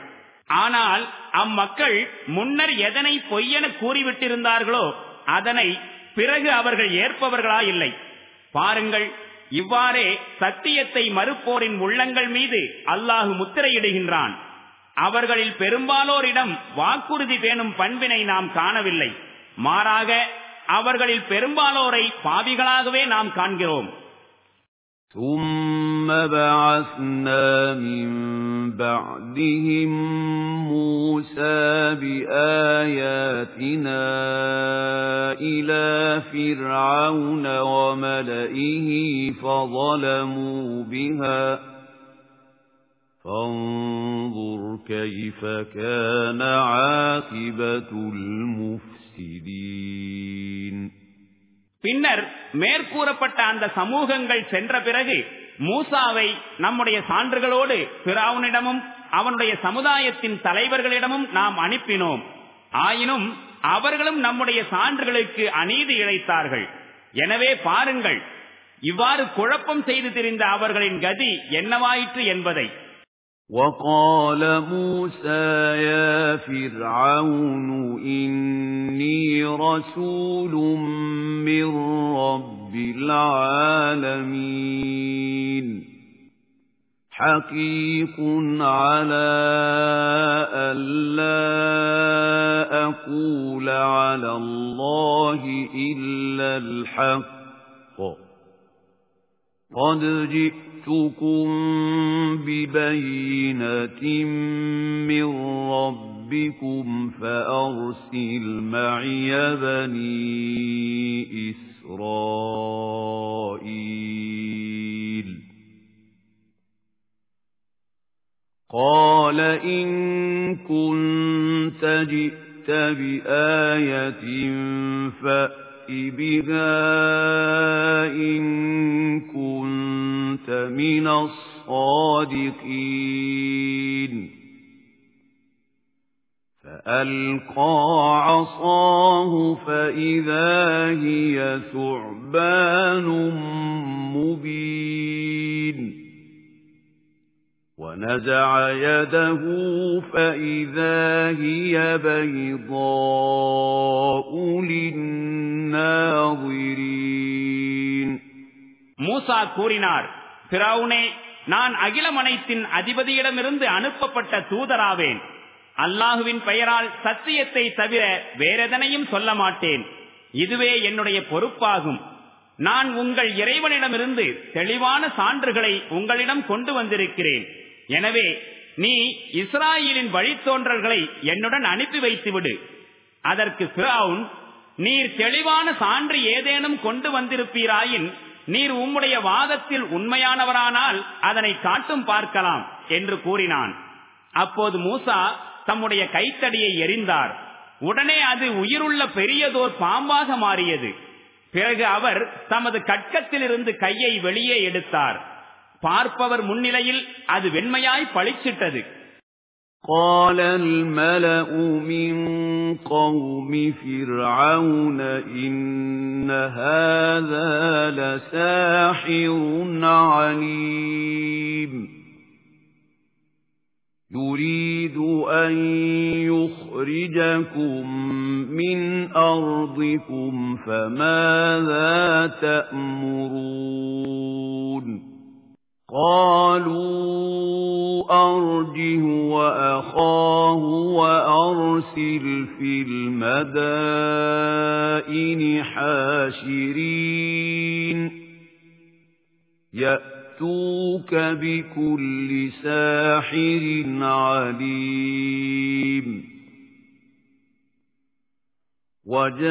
ஆனால் அம்மக்கள் முன்னர் எதனை பொய்யென கூறிவிட்டிருந்தார்களோ அதனை பிறகு அவர்கள் ஏற்பவர்களா இல்லை. பாருங்கள் இவ்வாறே சத்தியத்தை மறுப்போரின் உள்ளங்கள் மீது அல்லாஹு முத்திரையிடுகின்றான். அவர்களில் பெரும்பாலோரிடம் வாக்குறுதி பேணும் பண்பினை நாம் காணவில்லை. மாறாக அவர்களில் பெரும்பாலோரை பாவிகளாகவே நாம் காண்கிறோம். بَعَثْنَا مِن بَعْدِهِم مُوسَىٰ بِآيَاتِنَا إِلَىٰ فِرْعَوْنَ وَمَلَئِهِ فَظَلَمُوا بِهَا فانظر كيف كان عاقبة المفسدين பின்னர் மேற்கூறப்பட்ட அந்த சமூகங்கள் சென்ற பிறகு மூசாவை நம்முடைய சான்றுகளோடு பிராவுனிடமும் அவனுடைய சமுதாயத்தின் தலைவர்களிடமும் நாம் அனுப்பினோம். ஆயினும் அவர்களும் நம்முடைய சான்றுகளுக்கு அநீதி இழைத்தார்கள். எனவே பாருங்கள் இவ்வாறு குழப்பம் செய்து திரிந்த அவர்களின் கதி என்னவாயிற்று என்பதை. وقال موسى يا فرعون إني رسول من رب العالمين. حقيق على ألا أقول على الله إلا الحق. قد جئت جِئْتُكُم بِبَيِّنَةٍ مِّن رَّبِّكُمْ فَأَرْسِلْ مَعِيَ بَنِي إِسْرَائِيلَ. قَالَ إِن كُنتَ جِئْتَ بِآيَةٍ فَأْتِ بها إن كنت من الصادقين فألقى عصاه فإذا هي ثعبان مبين ونزع يده فإذا هي بيضاء للناظرين மூசா கூறினார் பிராவுனே நான் அகிலமனைத்தின் அதிபதியிடமிருந்து அனுப்பப்பட்ட தூதராவேன் அல்லாஹுவின் பெயரால் சத்தியத்தை தவிர வேறெதனையும் சொல்ல மாட்டேன் இதுவே என்னுடைய பொறுப்பாகும் நான் உங்கள் இறைவனிடமிருந்து தெளிவான சான்றுகளை உங்களிடம் கொண்டு வந்திருக்கிறேன் எனவே நீ இஸ்ராயலின் வழித்தோன்றல்களை என்னுடன் அனுப்பி வைத்துவிடு. அதற்கு பிராவுன் நீர் தெளிவான சான்று ஏதேனும் கொண்டு வந்திருப்பீராயின் நீர் உம்முடைய வாதத்தில் உண்மையானவரானால் அதனை காட்டும் பார்க்கலாம் என்று கூறினான். அப்போது மூசா தம்முடைய கைத்தடியை எரிந்தார். உடனே அது உயிருள்ள பெரியதோர் பாம்பாக மாறியது. பிறகு அவர் தமது கட்கத்திலிருந்து கையை வெளியே எடுத்தார். பார்ப்பவர் முன்னிலையில் அது வெண்மையாய் பளிச்சிட்டது قال الملأ من قوم فرعون إن هذا لساحر عليم يريد أن يخرجكم من أرضكم فماذا تأمرون قالوا أرجه وأخاه وأرسل في المدائن حاشرين. يأتوك بكل ساحر عليم. وجاء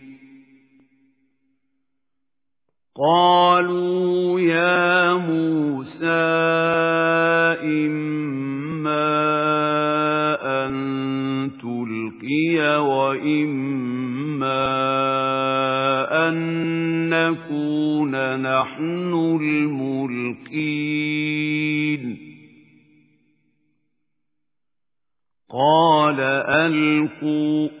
قالوا يا موسى إما أن نُلْقِيَ وَإِمَّا أَن نَّكُونَ نَحْنُ الْمُلْقِينَ. قَالَ أَلْقُوا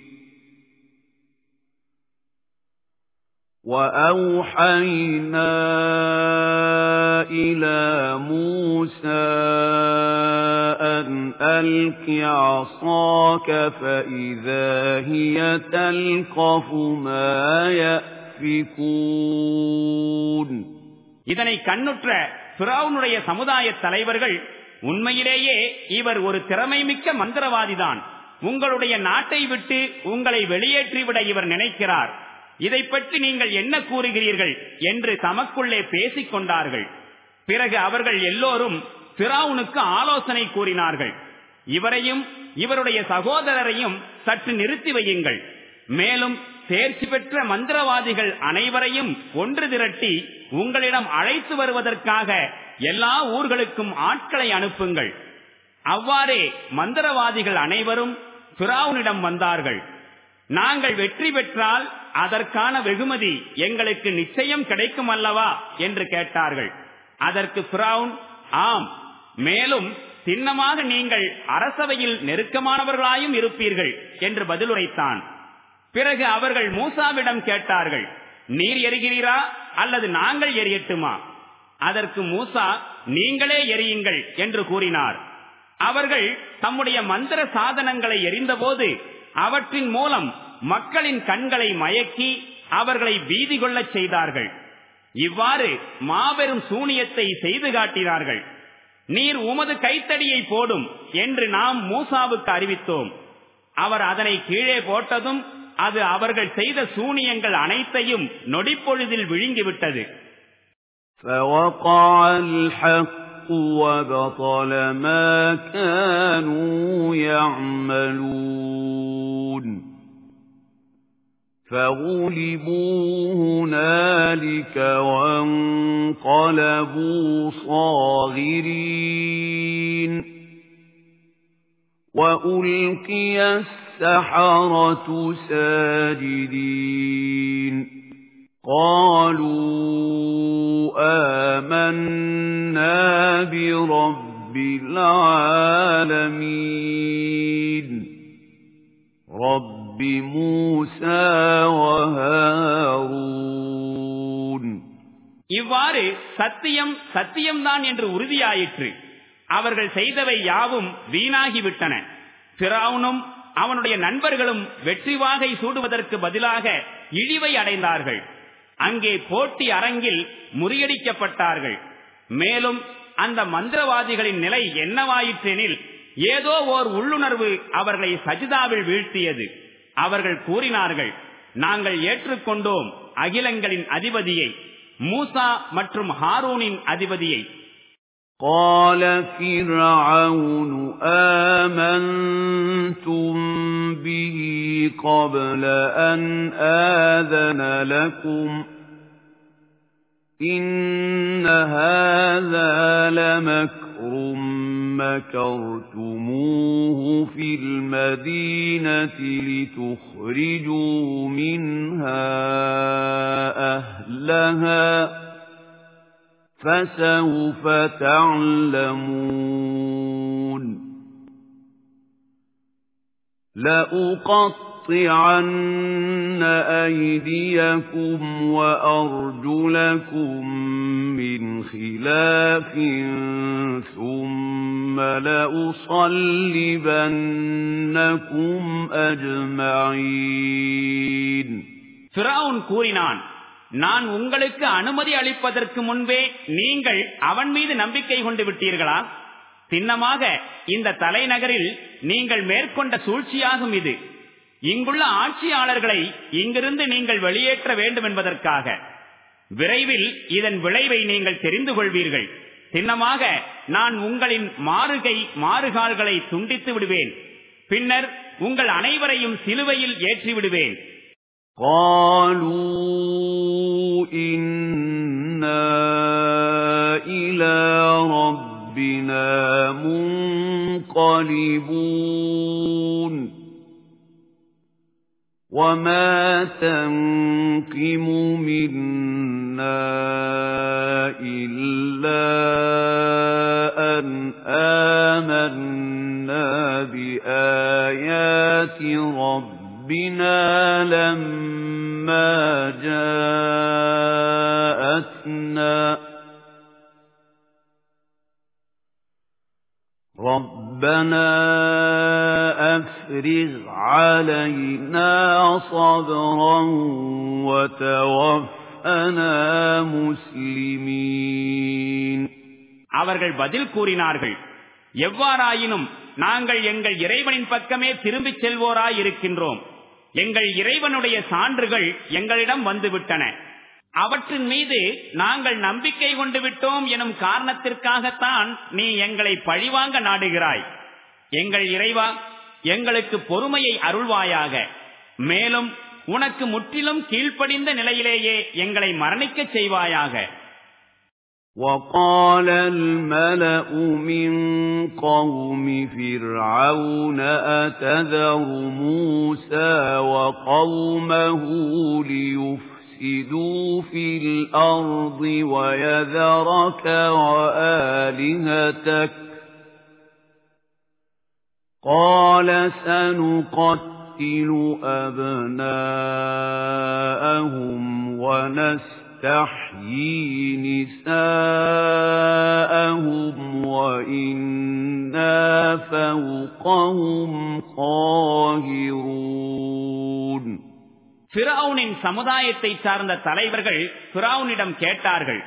وَأَوْحَيْنَا إِلَى مُوسَى أَنْ أَلْقِ عَصَاكَ فَإِذَا هِيَ تَلْقَفُ مَا يَأْفِكُونَ இதனை கண்ணுற்ற பிராவுனுடைய சமுதாய தலைவர்கள் உண்மையிலேயே இவர் ஒரு திறமைமிக்க மந்திரவாதிதான் உங்களுடைய நாட்டை விட்டு உங்களை வெளியேற்றிவிட இவர் நினைக்கிறார் இதை பற்றி நீங்கள் என்ன கூறுகிறீர்கள் என்று தமக்குள்ளே பேசிக் கொண்டார்கள். பிறகு அவர்கள் எல்லோரும் பிராவுனுக்கு ஆலோசனை கூறினார்கள். இவரையும் இவருடைய சகோதரரையும் சற்று நிறுத்தி வையுங்கள். மேலும் தேர்ச்சி பெற்ற மந்திரவாதிகள் அனைவரையும் ஒன்று திரட்டி உங்களிடம் அழைத்து வருவதற்காக எல்லா ஊர்களுக்கும் ஆட்களை அனுப்புங்கள். அவ்வாறே மந்திரவாதிகள் அனைவரும் பிராவுனிடம் வந்தார்கள். நாங்கள் வெற்றி பெற்றால் அதற்கான வெகுமதி எங்களுக்கு நிச்சயம் கிடைக்கும் அல்லவா என்று கேட்டார்கள். அதற்கு பிரவுன் ஆம் மேலும் சின்னமாக நீங்கள் அரசவையில் நெருக்கமானவர்களாயும் இருப்பீர்கள் என்று பதிலுரைத்தான். பிறகு அவர்கள் மூசாவிடம் கேட்டார்கள் நீர் எரிகிறீரா அல்லது நாங்கள் எரியட்டுமா? அதற்கு மூசா நீங்களே எரியுங்கள் என்று கூறினார். அவர்கள் தம்முடைய மந்திர சாதனங்களை எரிந்தபோது அவற்றின் மூலம் மக்களின் கண்களை மயக்கி அவர்களை வீதி கொள்ளச் செய்தார்கள். இவ்வாறு மாபெரும் சூனியத்தை செய்து காட்டினார்கள். நீர் உமது கைத்தடியை போடும் என்று நாம் மூசாவுக்கு அறிவித்தோம். அவர் அதனை கீழே போட்டதும் அது அவர்கள் செய்த சூனியங்கள் அனைத்தையும் நொடிப்பொழுதில் விழுங்கிவிட்டது. وبطل ما كانوا يعملون. فَغُلِبُوا هُنَالِكَ وَانقَلَبُوا صَاغِرِينَ. وَأُلْقِيَ السَّحَرَةُ سَاجِدِينَ. قَالُوا آمَنَّا بِرَبِّ الْعَالَمِينَ. رَبِّ موسى وهارون இவ்வாறு சத்தியம் சத்தியம்தான் என்று உறுதியாயிற்று அவர்கள் செய்தவை யாவும் வீணாகிவிட்டன பிராவுனும் அவனுடைய நண்பர்களும் வெற்றி வாகை சூடுவதற்கு பதிலாக இழிவை அடைந்தார்கள் அங்கே போட்டி அரங்கில் முறியடிக்கப்பட்டார்கள் மேலும் அந்த மந்திரவாதிகளின் நிலை என்னவாயிற்றெனில் ஏதோ ஓர் உள்ளுணர்வு அவர்களை சஜிதாவில் வீழ்த்தியது அவர்கள் கூறினார்கள் நாங்கள் ஏற்றுக்கொண்டோம் அகிலங்களின் அதிபதியை மூசா மற்றும் ஹாரூனின் அதிபதியை قال فرعون آمنتم به قبل أن آذن لكم إن هذا لمكر مكرتموه في المدينة لتخرجوا منها أهلها فسوف تعلمون لأقطعن أيديكم وأرجلكم من خلاف ثم لأصلبنكم أجمعين ஃபிரவுன் கூறினான் நான் உங்களுக்கு அனுமதி அளிப்பதற்கு முன்பே நீங்கள் அவன் மீது நம்பிக்கை கொண்டு விட்டீர்களா சின்னமாக இந்த தலைநகரில் நீங்கள் மேற்கொண்ட சூழ்ச்சியாகும் இது இங்குள்ள ஆட்சியாளர்களை இங்கிருந்து நீங்கள் வெளியேற்ற வேண்டும் என்பதற்காக விரைவில் இதன் விளைவை நீங்கள் தெரிந்து கொள்வீர்கள் சின்னமாக நான் உங்களின் மாறுகை மாறுகால்களை துண்டித்து விடுவேன் பின்னர் உங்கள் அனைவரையும் சிலுவையில் ஏற்றி விடுவேன் قالوا إنا إلى ربنا منقلبون وما تنقم منا إلا أن آمنا بآيات ربنا لما جاءتنا ربنا أفرغ علينا صبرا وتوفنا مسلمين அவர்கள் பதில் கூறினார்கள் எவ்வாறாயினும் நாங்கள் எங்கள் இறைவனின் பக்கமே திரும்பிச் செல்வோராய் இருக்கின்றோம் எங்கள் இறைவனுடைய சான்றுகள் எங்களிடம் வந்துவிட்டன அவற்றின் மீது நாங்கள் நம்பிக்கை கொண்டு விட்டோம் எனும் காரணத்திற்காகத்தான் நீ எங்களை பழிவாங்க நாடுகிறாய் எங்கள் இறைவா எங்களுக்கு பொறுமையை அருள்வாயாக மேலும் உனக்கு முற்றிலும் கீழ்ப்படிந்த நிலையிலேயே எங்களை மரணிக்கச் செய்வாயாக وقال الملأ من قوم فرعون أتذر موسى وقومه ليفسدوا في الأرض ويذرك وآلهتك قال سنقتل أبناءهم ونستحيي نساءهم وإنا فوقهم قاهرون பிரவுனின் சமுதாயத்தை சார்ந்த தலைவர்கள் பிறவுனிடம் கேட்டார்கள்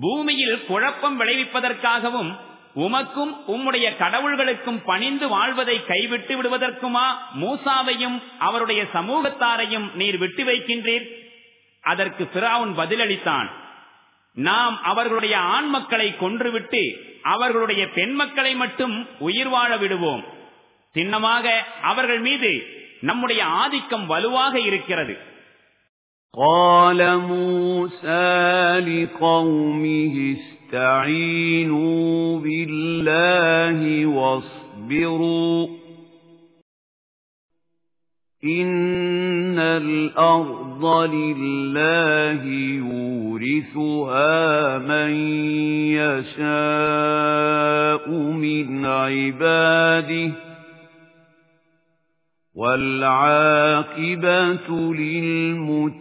பூமியில் குழப்பம் விளைவிப்பதற்காகவும் உமக்கும் உம்முடைய கடவுள்களுக்கும் பணிந்து வாழ்வதை கைவிட்டு விடுவதற்குமா மூசாவையும் அவருடைய சமூகத்தாரையும் நீர் விட்டு வைக்கின்றீர்? அதற்கு பிராவுன் பதிலளித்தான் நாம் அவர்களுடைய ஆண் மக்களை கொன்றுவிட்டு அவர்களுடைய பெண் மக்களை மட்டும் உயிர் வாழ விடுவோம். சின்னமாக அவர்கள் மீது நம்முடைய ஆதிக்கம் வலுவாக இருக்கிறது قال موسى لقومه استعينوا بالله واصبروا إن الأرض لله يورثها من يشاء من عباده والعاقبة للمتقين.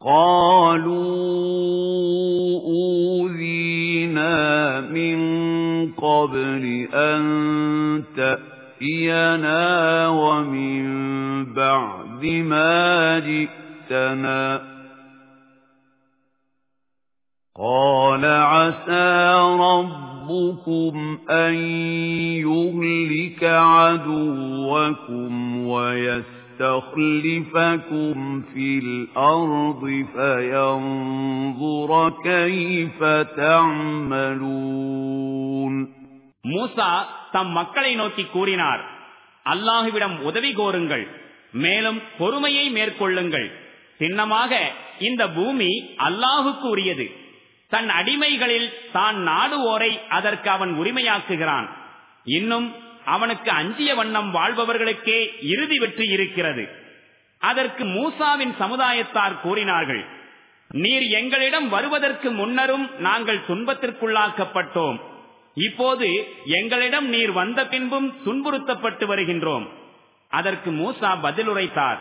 قالوا أوذينا من قبل أن تأتينا ومن بعد ما جئتنا. قال عسى ربكم أن يهلك عدوكم ويستخلفكم في الأرض فينظر كيف تعملون மூசா தம் மக்களை நோக்கி கூறினார் அல்லாஹுவிடம் உதவி கோருங்கள் மேலும் பொறுமையை மேற்கொள்ளுங்கள் சின்னமாக இந்த பூமி அல்லாஹுக்கு உரியது தன் அடிமைகளில் தான் நாடுவோரை அதற்கு அவன் உரிமையாக்குகிறான். இன்னும் அவனுக்கு அஞ்சிய வண்ணம் வாழ்பவர்களுக்கே இறுதி வெற்றி இருக்கிறது. அதற்கு மூசாவின் சமுதாயத்தார் கூறினார்கள் நீர் எங்களிடம் வருவதற்கு முன்னரும் நாங்கள் துன்பத்திற்குள்ளாக்கப்பட்டோம். இப்போது எங்களிடம் நீர் வந்த பின்பும் துன்புறுத்தப்பட்டு வருகின்றோம். அதற்கு மூசா பதிலுரைத்தார்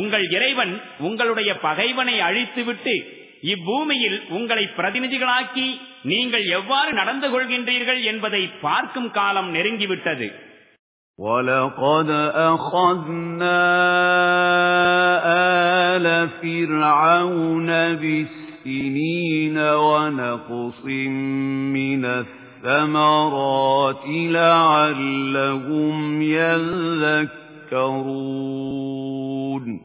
உங்கள் இறைவன் உங்களுடைய பகைவனை அழித்துவிட்டு இப்பூமியில் உங்களை பிரதிநிதிகளாக்கி நீங்கள் எவ்வாறு நடந்து கொள்கின்றீர்கள் என்பதை பார்க்கும் காலம் நெருங்கிவிட்டது وَلَقَدْ أَخَذْنَا آلَ فِرْعَوْنَ بِالسِّنِينَ وَنَقْصٍ مِّنَ الثَّمَرَاتِ لَعَلَّهُمْ يَذَّكَّرُونَ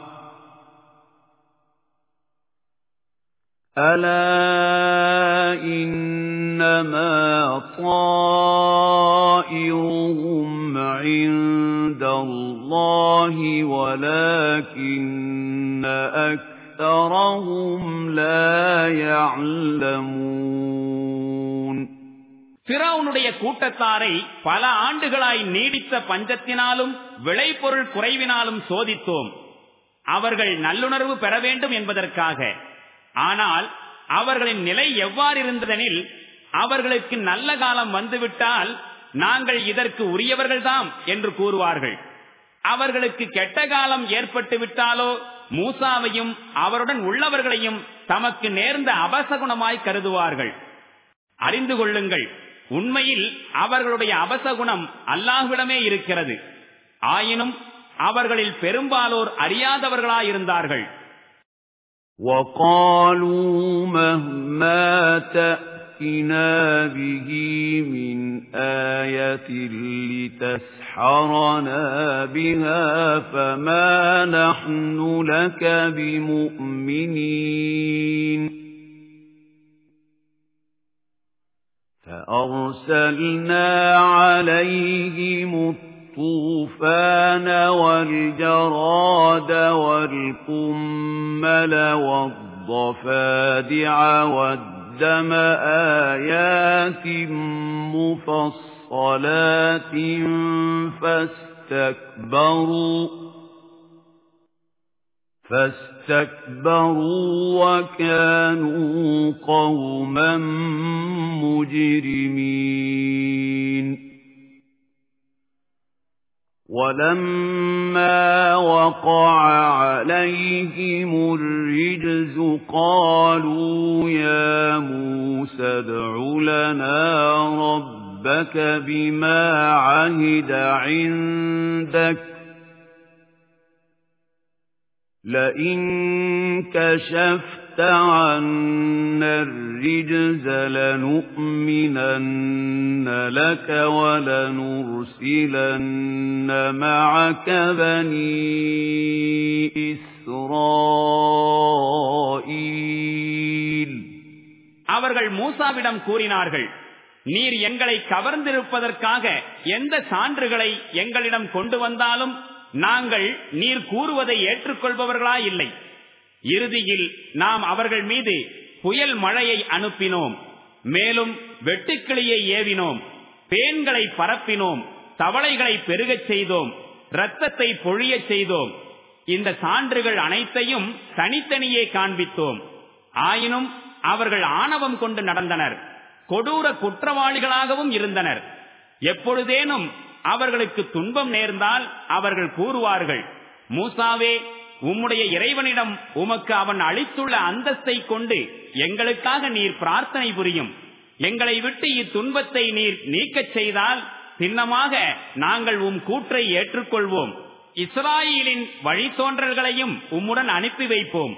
أَلَا إِنَّمَا طَائِرُهُمْ عِندَ اللَّهِ وَلَكِنَّ أَكْثَرَهُمْ أَكْثَرَهُمْ لَا يَعْلَمُونَ ஃபிரௌனுடைய கூட்டத்தாரை பல ஆண்டுகளாய் நீடித்த பஞ்சத்தினாலும் விளைபொருள் குறைவினாலும் சோதித்தோம் அவர்கள் நல்லுணர்வு பெற வேண்டும் என்பதற்காக ஆனால் அவர்களின் நிலை எவ்வாறு இருந்ததெனில் அவர்களுக்கு நல்ல காலம் வந்துவிட்டால் நாங்கள் இதற்கு உரியவர்கள்தாம் என்று கூறுவார்கள். அவர்களுக்கு கெட்ட காலம் ஏற்பட்டு விட்டாலோ மூசாவையும் அவருடன் உள்ளவர்களையும் தமக்கு நேர்ந்த அபசகுணமாய் கருதுவார்கள். அறிந்து கொள்ளுங்கள் உண்மையில் அவர்களுடைய அபசகுணம் அல்லாஹ்விடமே இருக்கிறது. ஆயினும் அவர்களில் பெரும்பாலோர் அறியாதவர்களாயிருந்தார்கள். وَقَالُوا مَهْمَا تَأْتِنَا بِهِ مِنْ آيَةٍ لِتَسْحَرَنَا بِهَا فَمَا نَحْنُ لَكَ بِمُؤْمِنِينَ. فَأَرْسَلْنَا عَلَيْهِمُ الطُّوفَانَ وَالْجَرَادَ وَالْقُمَّلَ وَالضَّفَادِعَ وَالدَّمَ آيَاتٍ مُفَصَّلَاتٍ فَاسْتَكْبَرُوا فَاسْتَكْبَرُوا وَكَانُوا قَوْمًا مُجْرِمِينَ وَلَمَّا وَقَعَ عَلَيْهِمُ الرِّجْزُ قَالُوا يَا مُوسَى ادْعُ لَنَا رَبَّكَ بِمَا عَهِدَ عِندَكَ لَئِن كَشَفْتَ عَنَّا الرِّجْزَ لَنُؤْمِنَنَّ لَكَ وَلَنُرْسِلَنَّ مَعَكَ بَنِي إِسْرَائِيلَ அவர்கள் மூசாவிடம் கூறினார்கள் நீர் எங்களை கவர்ந்திருப்பதற்காக எந்த சான்றுகளை எங்களிடம் கொண்டு வந்தாலும் நாங்கள் நீர் கூறுவதை ஏற்றுக்கொள்பவர்களா இல்லை இறுதியில் நாம் அவர்கள் மீது புயல் மழையை அனுப்பினோம். மேலும் வெட்டுக்கிளியை ஏவினோம். பேன்களை பரப்பினோம். தவளைகளை பெருகச் செய்தோம். இரத்தத்தை பொழியச் செய்தோம். இந்த சான்றுகள் அனைத்தையும் தனித்தனியே காண்பித்தோம். ஆயினும் அவர்கள் ஆணவம் கொண்டு நடந்தனர். கொடூர குற்றவாளிகளாகவும் இருந்தனர். எப்பொழுதேனும் அவர்களுக்கு துன்பம் நேர்ந்தால் அவர்கள் கூறுவார்கள் மூசாவே உம்முடைய இறைவனிடம் உமக்கு அவன் அளித்துள்ள அந்தஸ்தை கொண்டு எங்களுக்காக நீர் பிரார்த்தனை புரியும். எங்களை விட்டு இத்துன்பத்தை நீர் நீக்கச் செய்தால் சின்னமாக நாங்கள் உம் கூற்றை ஏற்றுக்கொள்வோம். இஸ்ராயலின் வழித்தோன்றல்களையும் உம்முடன் அனுப்பி வைப்போம்.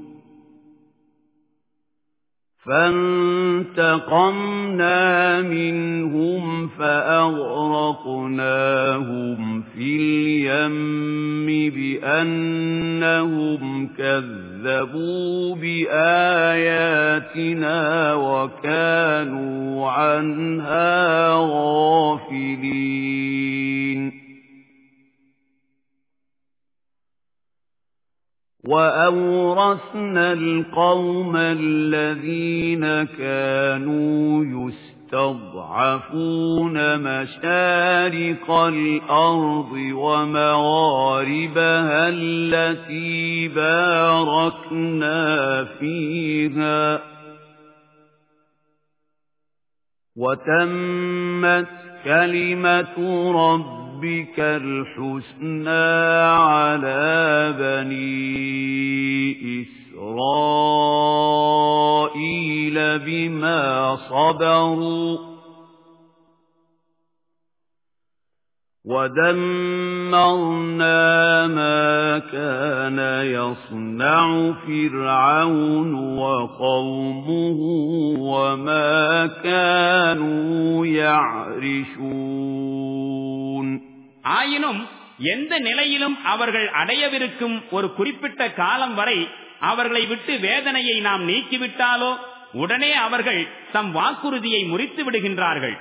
فَانْتَقَمْنَا مِنْهُمْ فَأَغْرَقْنَاهُمْ فِي الْيَمِّ بِأَنَّهُمْ كَذَّبُوا بِآيَاتِنَا وَكَانُوا عَنْهَا غَافِلِينَ. وَأَوْرَثْنَا الْقَوْمَ الَّذِينَ كَانُوا يستضعفون مشارق الأرض ومغاربها التي باركنا فيها وتمت كلمة ربك الحسنى على بني إسرائيل بما صبروا ودمرنا ما كان يصنع فرعون وقومه وما كانوا يعرشون ஆயினும் எந்த நிலையிலும் அவர்கள் அடையவிருக்கும் ஒரு குறிப்பிட்ட காலம் வரை அவர்களை விட்டு வேதனையை நாம் நீக்கிவிட்டாலோ உடனே அவர்கள் தம் வாக்குறுதியை முறித்து விடுகின்றார்கள்.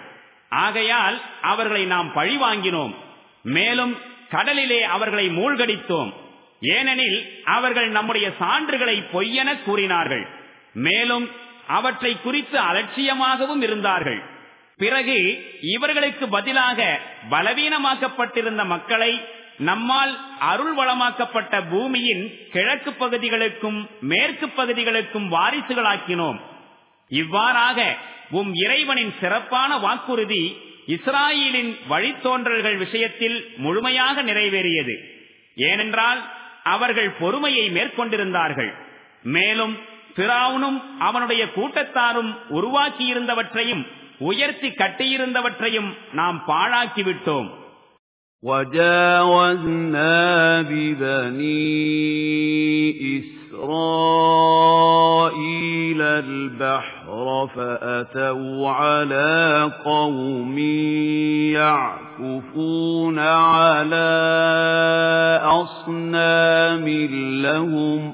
ஆகையால் அவர்களை நாம் பழி வாங்கினோம். மேலும் கடலிலே அவர்களை மூழ்கடித்தோம். ஏனெனில் அவர்கள் நம்முடைய சான்றுகளை பொய்யென கூறினார்கள். மேலும் அவற்றை குறித்து அலட்சியமாகவும் இருந்தார்கள். பிறகு இவர்களுக்கு பதிலாக பலவீனமாக்கப்பட்டிருந்த மக்களை நம்மால் அருள் வளமாக்கப்பட்ட பூமியின் கிழக்கு பகுதிகளுக்கும் மேற்கு பகுதிகளுக்கும் வாரிசுகளாக்கினோம். இவ்வாறாக உம் இறைவனின் சிறப்பான வாக்குறுதி இஸ்ராயலின் வழித்தோன்றல்கள் விஷயத்தில் முழுமையாக நிறைவேறியது. ஏனென்றால் அவர்கள் பொறுமையை மேற்கொண்டிருந்தார்கள். மேலும் பிராவுனும் அவனுடைய கூட்டத்தாரும் உருவாக்கியிருந்தவற்றையும் உயர்த்தி கட்டியிருந்தவற்றையும் நாம் பாழாக்கிவிட்டோம் وجاوزنا ببني إسرائيل البحر فأتوا على قوم يعكفون على أصنام لهم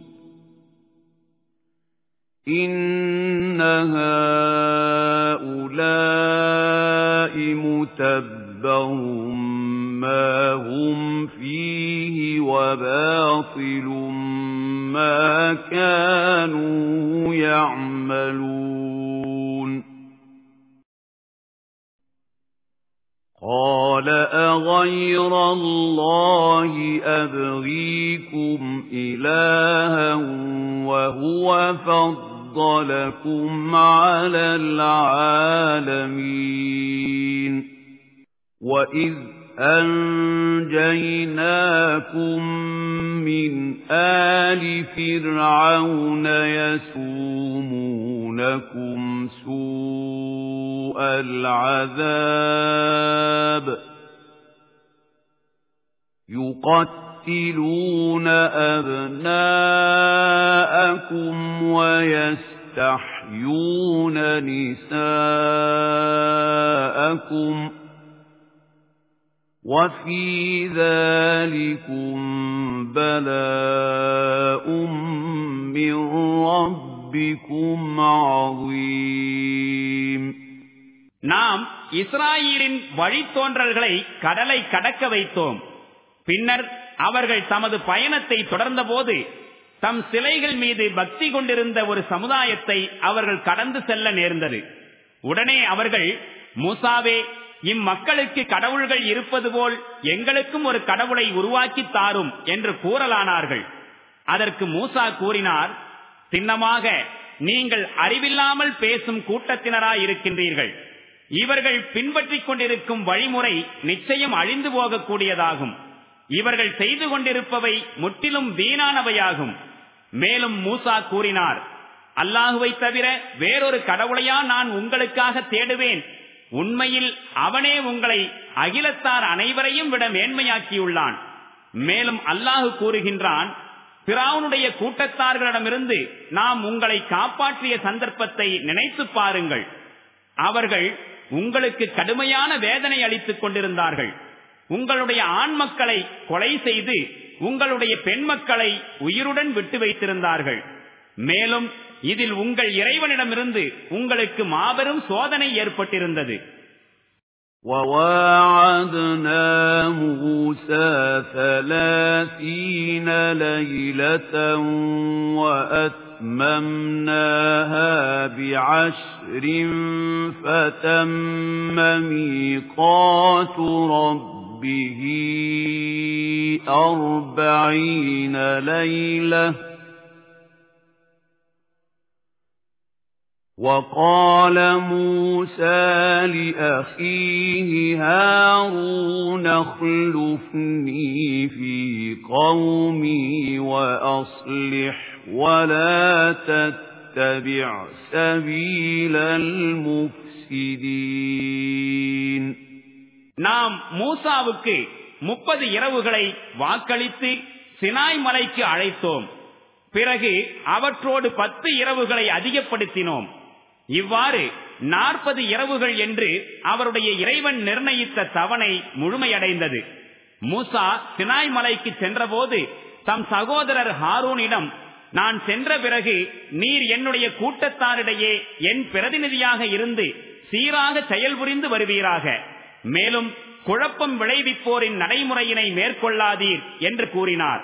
إن هؤلاء متبر ما هم فيه وباطل ما كانوا يعملون قال أغير الله أبغيكم إلها وهو فضلكم على العالمين وإذ أنجيناكم من آل فرعون يسومونكم سوء العذاب يقتلون أبناءكم ويستحيون نساءكم وفي ذلكم بلاء من ربكم عظيم நாம் இஸ்ராயலின் வழித்தோன்றல்களை கடலை கடக்க வைத்தோம் பின்னர் அவர்கள் தமது பயணத்தை தொடர்ந்தபோது தம் சிலைகள் மீது பக்தி கொண்டிருந்த ஒரு சமுதாயத்தை அவர்கள் கடந்து செல்ல நேர்ந்தது உடனே அவர்கள் மூசாவே இம்மக்களுக்கு கடவுள்கள் இருப்பது போல் எங்களுக்கும் ஒரு கடவுளை உருவாக்கி தாரும் என்று கூறலானார்கள் அதற்கு மூசா கூறினார் சின்னமாக நீங்கள் அறிவில்லாமல் பேசும் கூட்டத்தினராயிருக்கின்றீர்கள் இவர்கள் பின்பற்றிக் கொண்டிருக்கும் வழிமுறை நிச்சயம் அழிந்து போகக்கூடியதாகும். இவர்கள் செய்து கொண்டிருப்பவை முற்றிலும் வீணானவையாகும். மேலும் மூசா கூறினார் அல்லாஹுவை தவிர வேறொரு கடவுளையா நான் உங்களுக்காக தேடுவேன். உண்மையில் அவனே உங்களை அகிலத்தார் அனைவரையும் விட மேன்மையாக்கியுள்ளான். மேலும் அல்லாஹு கூறுகின்றான் பிராவுனுடைய கூட்டத்தார்களிடமிருந்து நாம் உங்களை காப்பாற்றிய சந்தர்ப்பத்தை நினைத்து பாருங்கள். அவர்கள் உங்களுக்கு கடுமையான வேதனை அளித்துக் கொண்டிருந்தார்கள். உங்களுடைய ஆண் மக்களை கொலை செய்து உங்களுடைய பெண் மக்களை உயிருடன் விட்டு வைத்திருந்தார்கள். மேலும் இதில் உங்கள் இறைவனிடமிருந்து உங்களுக்கு மாபெரும் சோதனை ஏற்பட்டிருந்தது. وواعدنا موسى ثلاثين ليلة وأتممناها بعشر فتم ميقات ربه أربعين ليلة وقال موسى لأخيه هارون اخلفني في قومي وأصلح ولا تتبع سبيل المفسدين நாம் மூசாவுக்கு முப்பது இரவுகளை வாக்களித்து சினாய் மலைக்கு அழைத்தோம் பிறகு அவற்றோடு பத்து இரவுகளை அதிகப்படுத்தினோம் இவ்வாறு நாற்பது இரவுகள் என்று அவருடைய இறைவன் நிர்ணயித்த தவணை முழுமையடைந்தது. மூசா சினாய் மலைக்கு சென்றபோது தம் சகோதரர் ஹாரூனிடம் நான் சென்ற பிறகு நீர் என்னுடைய கூட்டத்தாரிடையே என் பிரதிநிதியாக இருந்து சீராக செயல்புரிந்து வருவீராக. மேலும் குழப்பம் விளைவிப்போரின் நடைமுறையினை மேற்கொள்ளாதீர் என்று கூறினார்.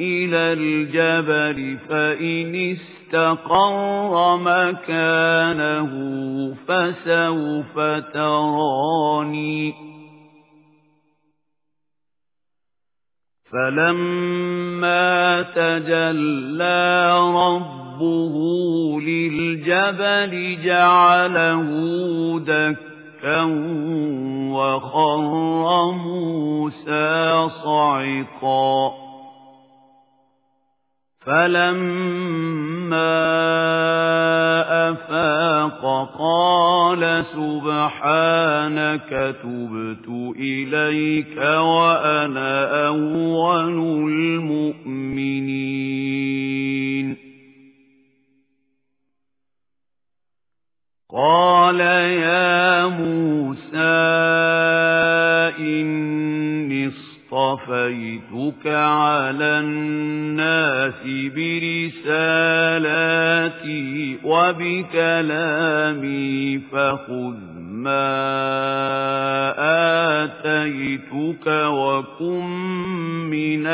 إلى الجبل فإن استقر مكانه فسوف تراني. فلما تجلى رب رَبُّهُ لِلْجَبَلِ جَعَلَهُ دَكًّا وَخَرَّ مُوسَى صَعِقًا. فَلَمَّا أَفَاقَ قَالَ سُبْحَانَكَ تُبْتُ إِلَيْكَ وَأَنَا أَوَّلُ الْمُؤْمِنِينَ. قال يا موسى إني اصطفيتك على الناس برسالاتي وبكلامي فخذ ما آتيتك وكن من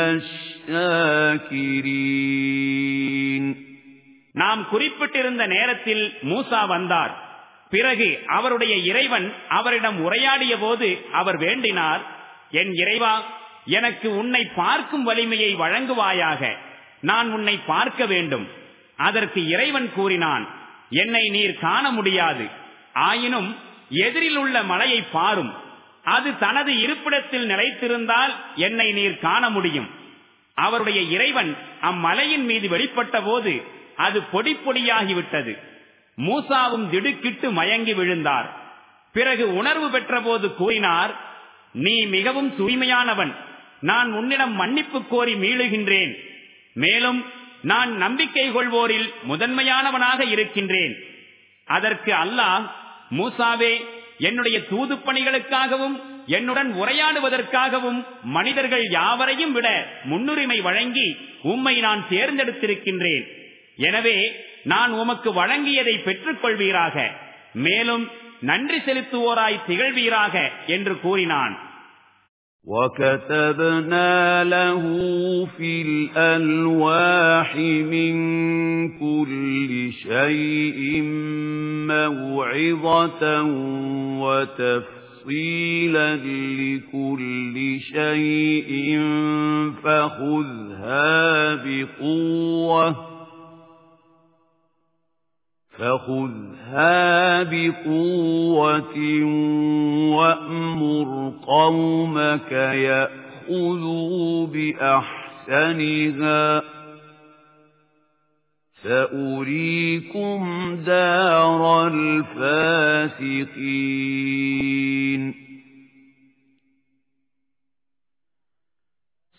الشاكرين நாம் குறிப்பிட்டிருந்த நேரத்தில் மூசா வந்தார் பிறகு அவருடைய இறைவன் அவரிடம் உரையாடிய போது அவர் வேண்டினார் என் இறைவா எனக்கு உன்னை பார்க்கும் வலிமையை வழங்குவாயாக. நான் உன்னை பார்க்க வேண்டும். அதற்கு இறைவன் கூறினான் என்னை நீர் காண முடியாது. ஆயினும் எதிரில் உள்ள மலையை பாரும். அது தனது இருப்பிடத்தில் நிலைத்திருந்தால் என்னை நீர் காண முடியும். அவருடைய இறைவன் அம்மலையின் மீது வெளிப்பட்ட போது அது பொடி பொடியாகிவிட்டது. மூசாவும் திடுக்கிட்டு மயங்கி விழுந்தார். பிறகு உணர்வு பெற்ற போது கூறினார் நீ மிகவும் தூய்மையானவன். நான் உன்னிடம் மன்னிப்பு கோரி மீளுகின்றேன். மேலும் நான் நம்பிக்கை கொள்வோரில் முதன்மையானவனாக இருக்கின்றேன். அதற்கு அல்லாஹ் மூசாவே என்னுடைய தூது பணிகளுக்காகவும் என்னுடன் உரையாடுவதற்காகவும் மனிதர்கள் யாவரையும் விட முன்னுரிமை வழங்கி உம்மை நான் தேர்ந்தெடுத்திருக்கின்றேன். எனவே நான் உமக்கு வழங்கியதை பெற்றுக் கொள்வீராக மேலும் நன்றி செலுத்துவோராய் திகழ்வீராக என்று கூறினான். وَكَتَبْنَا لَهُ فِي الْأَلْوَاحِ مِنْ كُلِّ شَيْءٍ مَوْعِظَةً وَتَفْصِيلًا لِكُلِّ شَيْءٍ فَخُذْهَا بِقُوَّةٍ فخذها بقوة وأمر قومك يأخذوا بأحسنها سأريكم دار الفاسقين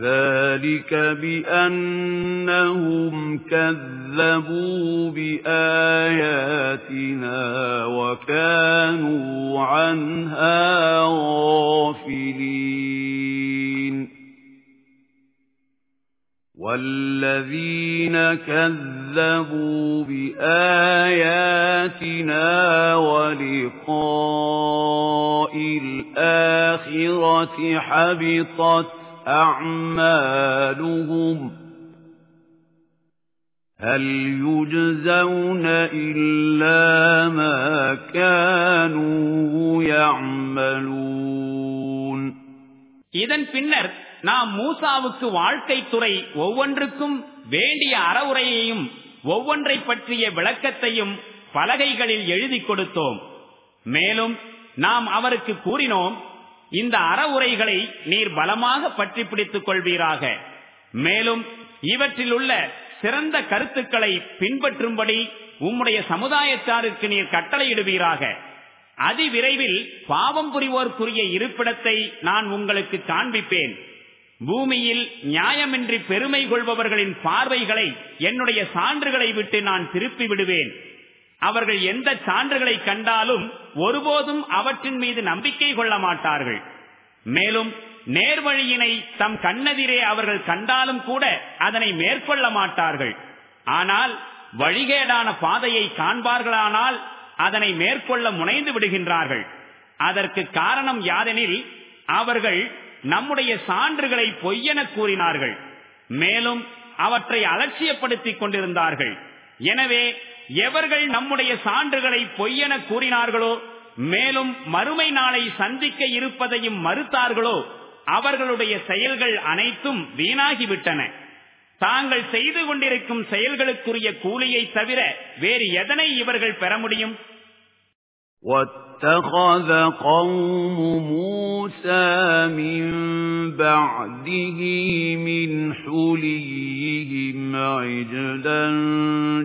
ذَلِكَ بِأَنَّهُمْ كَذَّبُوا بِآيَاتِنَا وَكَانُوا عَنْهَا غَافِلِينَ وَالَّذِينَ كَذَّبُوا بِآيَاتِنَا وَلِقَاءِ الْآخِرَةِ حَبِطَتْ أعمالهم هل يجزون إلا ما كانوا يعملون இதன் பின்னர் நாம் மூசாவுக்கு வாழ்க்கை துறை ஒவ்வொன்றுக்கும் வேண்டிய அறவுரையையும் ஒவ்வொன்றை பற்றிய விளக்கத்தையும் பலகைகளில் எழுதி கொடுத்தோம் மேலும் நாம் அவருக்கு கூறினோம் இந்த அறவுரைகளை நீர் பலமாக பற்றி பிடித்துக் கொள்வீராக. மேலும் இவற்றில் உள்ள சிறந்த கருத்துக்களை பின்பற்றும்படி உம்முடைய சமுதாயத்தாருக்கு நீர் கட்டளையிடுவீராக. அதிவிரைவில் பாவம் புரிவோர்க்குரிய இருப்பிடத்தை நான் உங்களுக்கு காண்பிப்பேன். பூமியில் நியாயமின்றி பெருமை கொள்பவர்களின் பார்வைகளை என்னுடைய சான்றுகளை விட்டு நான் திருப்பி விடுவேன் அவர்கள் எந்த சான்றுகளை கண்டாலும் ஒருபோதும் அவற்றின் மீது நம்பிக்கை கொள்ள மாட்டார்கள். மேலும் நேர்வழியினை தம் கண்ணெதிரே அவர்கள் கண்டாலும் கூட அதனை மேற்கொள்ள மாட்டார்கள். ஆனால் வழிகேடான பாதையை காண்பார்களானால் அதனை மேற்கொள்ள முனைந்து விடுகின்றார்கள். அதற்கு காரணம் யாதெனில் அவர்கள் நம்முடைய சான்றுகளை பொய்யென கூறினார்கள். மேலும் அவற்றை அலட்சியப்படுத்திக் கொண்டிருந்தார்கள். எனவே எவர்கள் நம்முடைய சான்றுகளை பொய்யென கூறினார்களோ மேலும் மறுமை நாளை சந்திக்க இருப்பதையும் மறுத்தார்களோ அவர்களுடைய செயல்கள் அனைத்தும் வீணாகிவிட்டன. தாங்கள் செய்து கொண்டிருக்கும் செயல்களுக்குரிய கூலியை தவிர வேறு எதனை இவர்கள் பெற முடியும்? وَاتَّخَذَ قَوْمُ مُوسَى مِن بَعْدِهِ مِنْ حُلِيِّهِمْ عِجْلًا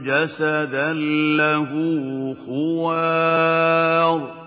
جَسَدًا لَّهُ خُوَارٌ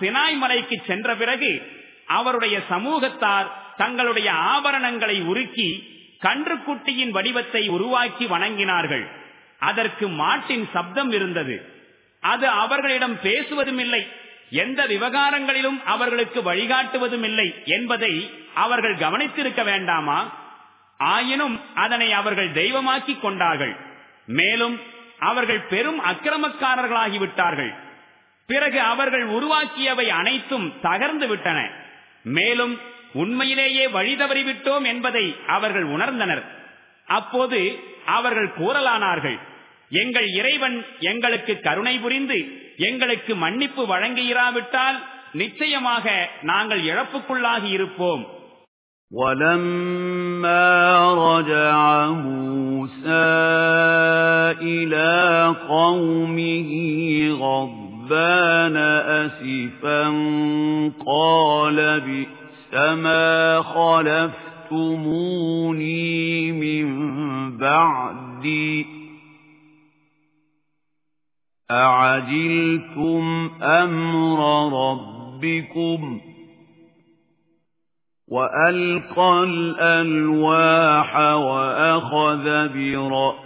சினாய் மலைக்கு சென்ற பிறகு அவருடைய சமூகத்தார் தங்களுடைய ஆபரணங்களை உருக்கி கன்றுக்குட்டியின் வடிவத்தை உருவாக்கி வணங்கினார்கள். அதற்கு மாட்டின் சப்தம் இருந்தது. அது அவர்களிடம் பேசுவதும் இல்லை எந்த விவகாரங்களிலும் அவர்களுக்கு வழிகாட்டுவதும் இல்லை என்பதை அவர்கள் கவனித்திருக்க வேண்டாமா? ஆயினும் அதனை அவர்கள் தெய்வமாக்கிக் கொண்டார்கள். மேலும் அவர்கள் பெரும் அக்கிரமக்காரர்களாகிவிட்டார்கள். பிறகு அவர்கள் உருவாக்கியவை அனைத்தும் தகர்ந்து விட்டன மேலும் உண்மையிலேயே வழிதவறிவிட்டோம் என்பதை அவர்கள் உணர்ந்தனர் அப்போது அவர்கள் கூறலானார்கள் எங்கள் இறைவன் எங்களுக்கு கருணை புரிந்து எங்களுக்கு மன்னிப்பு வழங்கியிராவிட்டால் நிச்சயமாக நாங்கள் இழப்புக்குள்ளாகி இருப்போம் وَلَمَّا رَجَعَ مُوسَى إِلَى قَوْمِهِ غَضْبَانَ أَسِفًا قَالَ بِئْسَ مَا خَلَفْتُمُونِي مِنْ بَعْدِي أَعَجِلْتُمْ أَمْرَ رَبِّكُمْ وَأَلْقَى الْأَلْوَاحَ وَأَخَذَ بِرَأْسِ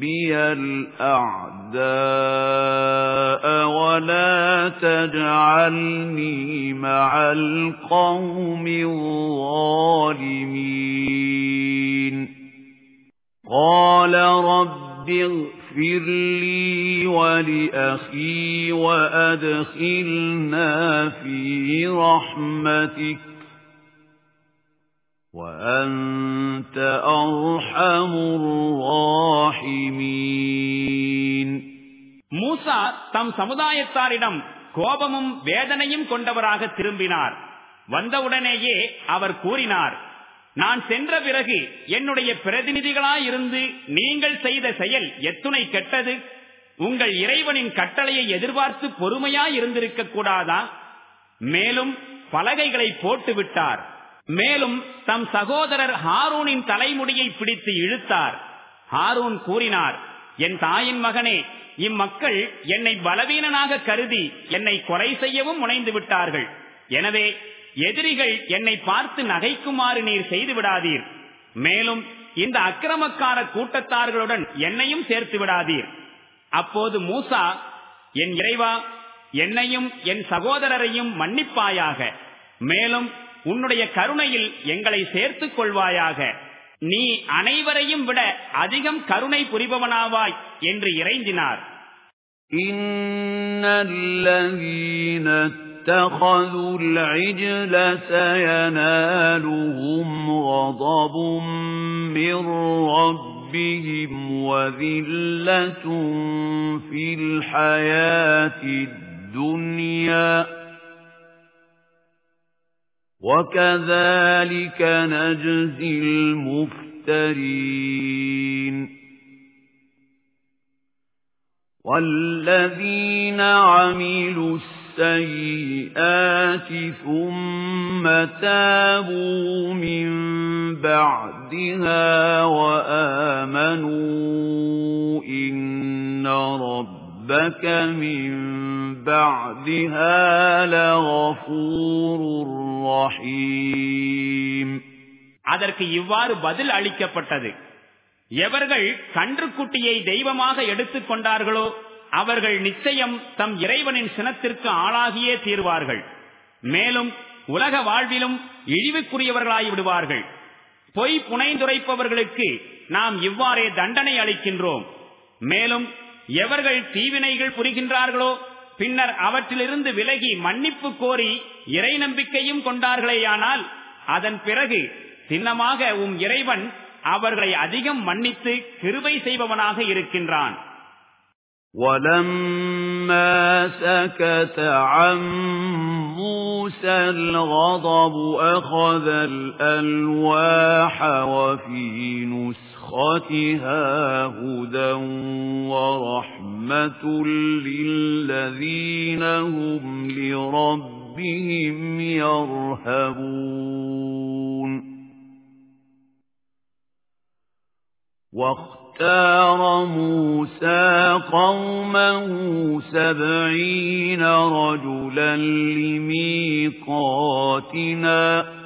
بِيَ الْأَعْدَاءَ وَلَا تَجْعَلْنِي مَعَ الْقَوْمِ الظَّالِمِينَ قَالَ رَبِّ اغْفِرْ لِي وَلِأَخِي وَأَدْخِلْنَا فِي رَحْمَتِكَ وَأَنْتَ أَرْحَمُ الرَّاحِمِينَ மூசா தம் சமுதாயத்தாரிடம் கோபமும் வேதனையும் கொண்டவராக திரும்பினார் வந்தவுடனேயே அவர் கூறினார் நான் சென்ற பிறகு என்னுடைய பிரதிநிதிகளாயிருந்து நீங்கள் செய்த செயல் எத்துணை கெட்டது உங்கள் இறைவனின் கட்டளையை எதிர்பார்த்து பொறுமையாய் இருந்திருக்க கூடாதா மேலும் பலகைகளை போட்டு விட்டார் மேலும் தம் சகோதரர் ஹாரூனின் தலைமுடியை பிடித்து இழுத்தார். ஹாரூன் கூறினார் என் தாயின் மகனே இம்மக்கள் என்னை பலவீனனாக கருதி என்னை கொலை செய்யவும் முனைந்து விட்டார்கள். எனவே எதிரிகள் என்னை பார்த்து நகைக்குமாறு நீர் செய்து விடாதீர். மேலும் இந்த அக்கிரமக்கார கூட்டத்தார்களுடன் என்னையும் சேர்த்து விடாதீர். அப்போது மூசா என் இறைவா என்னையும் என் சகோதரரையும் மன்னிப்பாயாக. மேலும் உன்னுடைய கருணையில் எங்களை சேர்த்துக் கொள்வாயாக நீ அனைவரையும் விட அதிகம் கருணை புரிபவனாவாய் என்று இறைஞ்சினார் اتخذوا العجل سينالهم غضب من ربهم وذلة في الحياة الدنيا وكذلك نجزي المفترين والذين عملوا السيئات ثم تابوا من بعدها وآمنوا إن ربك من بعدها لغفور رحيم அதற்கு இவ்வாறு பதில் அளிக்கப்பட்டது எவர்கள் கன்றுக்குட்டியை தெய்வமாக எடுத்துக் கொண்டார்களோ அவர்கள் நிச்சயம் தம் இறைவனின் சினத்திற்கு ஆளாகியே தீர்வார்கள் மேலும் உலக வாழ்விலும் இழிவுக்குரியவர்களாகி விடுவார்கள் பொய் புனைந்துரைப்பவர்களுக்கு நாம் இவ்வாறே தண்டனை அளிக்கின்றோம் மேலும் எவர்கள் தீவினைகள் புரிகின்றார்களோ பின்னர் அவற்றிலிருந்து விலகி மன்னிப்பு கோரி இறை நம்பிக்கையும் கொண்டார்களேயானால் அதன் பிறகு சின்னமாக உம் இறைவன் அவர்களை அதிகம் மன்னித்து கிருபை செய்பவனாக இருக்கின்றான் وَلَمَّا سَكَتَ عَن مُوسَى الْغَضَبُ أَخَذَ الْأَلْوَاحَ وَفِي نُسْخَتِهَا هُدًى وَرَحْمَةٌ لِّلَّذِينَ هُمْ لِرَبِّهِمْ يَرْهَبُونَ. واختار موسى قومه سبعين رجلا لميقاتنا.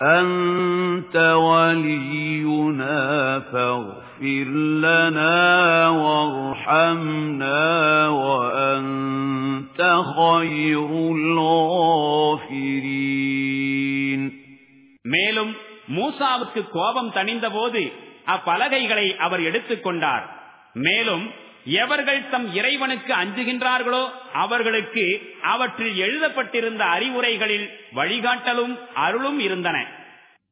أنت ولينا فاغفر لنا وارحمنا وأنت خير الغافرين மேலும் மூசாவுக்கு கோபம் தணிந்தபோது அப்பலகைகளை அவர் எடுத்துக்கொண்டார் மேலும் எவர்கள் தம் இறைவனுக்கு அஞ்சுகின்றார்களோ அவர்களுக்கு அவற்றில் எழுதப்பட்டிருந்த அறிவுரைகளில் வழிகாட்டலும் அருளும் இருந்தன.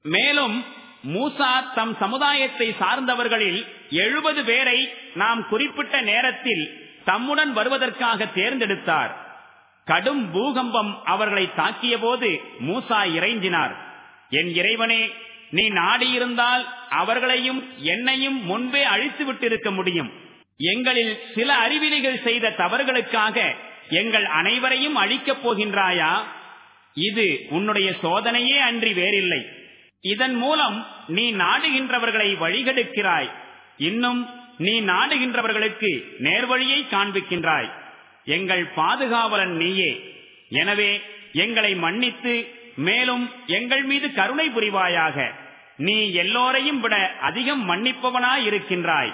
மேலும் மூசா தம் சமுதாயத்தை சார்ந்தவர்களில் எழுபது பேரை நாம் குறிப்பிட்ட நேரத்தில் தம்முடன் வருவதற்காக தேர்ந்தெடுத்தார். கடும் பூகம்பம் அவர்களை தாக்கிய போது மூசா இறைஞ்சினார். என் இறைவனே நீ நாடியிருந்தால் அவர்களையும் என்னையும் முன்பே அழித்து விட்டிருக்க முடியும். எங்களில் சில அறிவிலிகள் செய்த தவறுகளுக்காக எங்கள் அனைவரையும் அழிக்கப் போகின்றாயா? இது உன்னுடைய சோதனையே அன்றி வேறில்லை. இதன் மூலம் நீ நாடுகின்றவர்களை வழிகெடுக்கிறாய். இன்னும் நீ நாடுகின்றவர்களுக்கு நேர்வழியை காண்பிக்கின்றாய். எங்கள் பாதுகாவலன் நீயே. எனவே எங்களை மன்னித்து மேலும் எங்கள் மீது கருணை புரிவாயாக. நீ எல்லோரையும் விட அதிகம் மன்னிப்பவனாயிருக்கின்றாய்.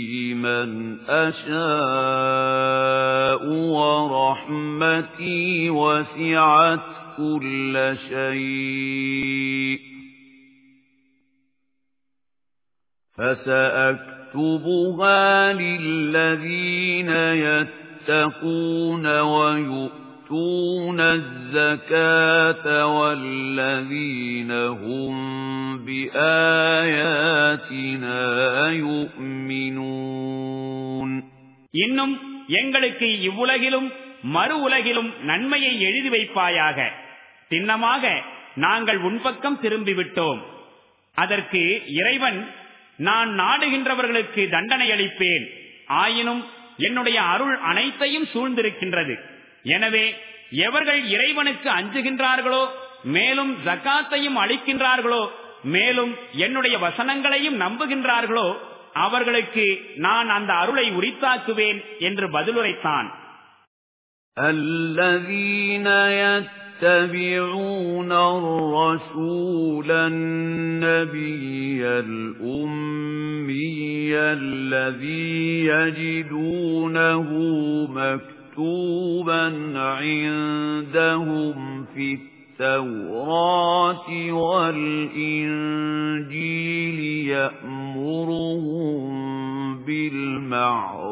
من أشاء ورحمتي وسعت كل شيء فسأكتبها للذين يتقون ويؤتون الزكاة والذين هم بآياتنا يؤمنون இன்னும் எங்களுக்கு இவ்வுலகிலும் மறு உலகிலும் நன்மையை எழுதி வைப்பாயாக சின்னமாக நாங்கள் உன்பக்கம் திரும்பிவிட்டோம் அதற்கு இறைவன் நான் நாடுகின்றவர்களுக்கு தண்டனை அளிப்பேன் ஆயினும் என்னுடைய அருள் அனைத்தையும் சூழ்ந்திருக்கின்றது எனவே எவர்கள் இறைவனுக்கு அஞ்சுகின்றார்களோ மேலும் ஜக்காத்தையும் அளிக்கின்றார்களோ மேலும் என்னுடைய வசனங்களையும் நம்புகின்றார்களோ அவர்களுக்கு நான் அந்த அருளை உரித்தாக்குவேன் என்று பதிலுரைத்தான் الذين يتبعون الرسول النبي الأمي الذي يجدونه مكتوبا عندهم في التوراة والإنجيل يأمرهم بالمعروف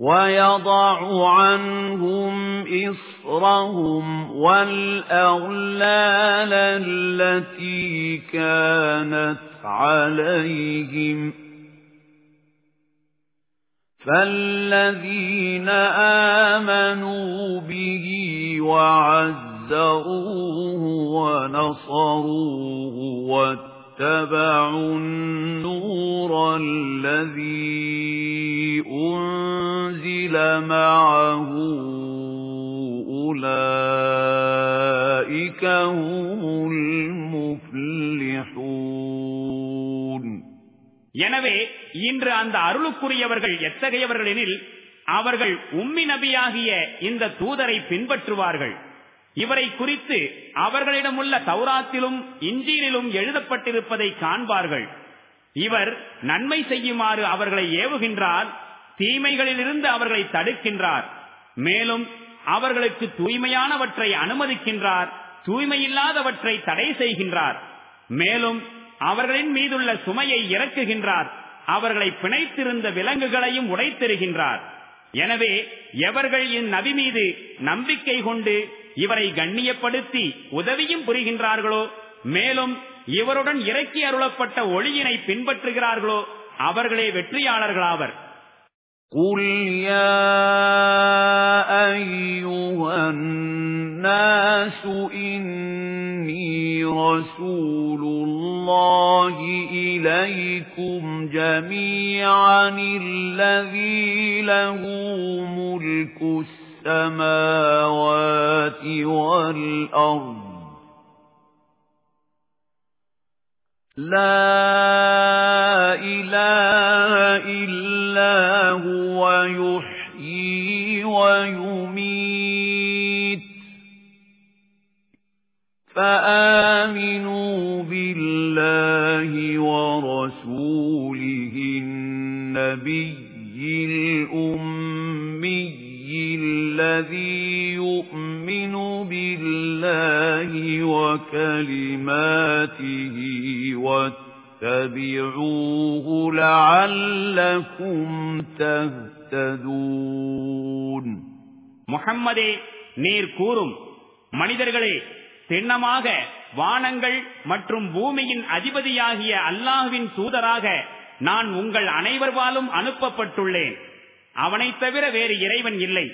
وَيَضَعُ عَنْهُمْ إِصْرَهُمْ وَالْأَغْلَالَ الَّتِي كَانَتْ عَلَيْهِمْ. فَالَّذِينَ آمَنُوا بِهِ وَعَزَّرُوهُ وَنَصَرُوهُ وَاتَّبَعُوا النُّورَ الَّذِي أُنْزِلَ مَعَهُ أُولَئِكَ هُمُ الْمُفْلِحُونَ எனவே இன்று அந்த அருளுக்குரியவர்கள் எத்தகையவர்களெனில் அவர்கள் உம்மி நபியாகிய இந்த தூதரை பின்பற்றுவார்கள் இவரை குறித்து அவர்களிடமுள்ள தௌராத்திலும் இஞ்சியிலும் எழுதப்பட்டிருப்பதை காண்பார்கள். இவர் நன்மை செய்யுமாறு அவர்களை ஏவுகின்றார் தீமைகளிலிருந்து அவர்களை தடுக்கின்றார். மேலும் அவர்களுக்கு தூய்மையானவற்றை அனுமதிக்கின்றார் தூய்மையில்லாதவற்றை தடை செய்கின்றார். மேலும் அவர்களின் மீதுள்ள சுமையை இறக்குகின்றார் அவர்களை பிணைத்திருந்த விலங்குகளையும் உடைத்தெறுகின்றார். எனவே எவர்கள் இந்நபி மீது நம்பிக்கை கொண்டு இவரை கண்ணியப்படுத்தி உதவியும் புரிகின்றார்களோ மேலும் இவருடன் இறக்கி அருளப்பட்ட ஒளியினை பின்பற்றுகிறார்களோ அவர்களே வெற்றியாளர்களாவர் قُلْ يَا أَيُّهَا النَّاسُ إِنِّي رَسُولُ اللَّهِ إِلَيْكُمْ جَمِيعًا الَّذِي لَهُ مُلْكُ السَّمَاوَاتِ وَالْأَرْضِ. لَا إِلَهَ إِلَّا هُوَ يُحْيِي وَيُمِيتُ. فَآمِنُوا بِاللَّهِ وَرَسُولِهِ النَّبِيِّ الْأُمِّيِّ. الَّذِي يُؤْمِنُ بِاللَّهِ وَكَلِمَاتِهِ وَاتَّبِعُوهُ لَعَلَّكُمْ تَهْتَدُونَ முஹம்மதே நீர் கூறும் மனிதர்களே சின்னமாக வானங்கள் மற்றும் பூமியின் அதிபதியாகிய அல்லாஹுவின் தூதராக நான் உங்கள் அனைவர்வாலும் அனுப்பப்பட்டுள்ளேன் அவனைத் தவிர வேறு இறைவன் இல்லை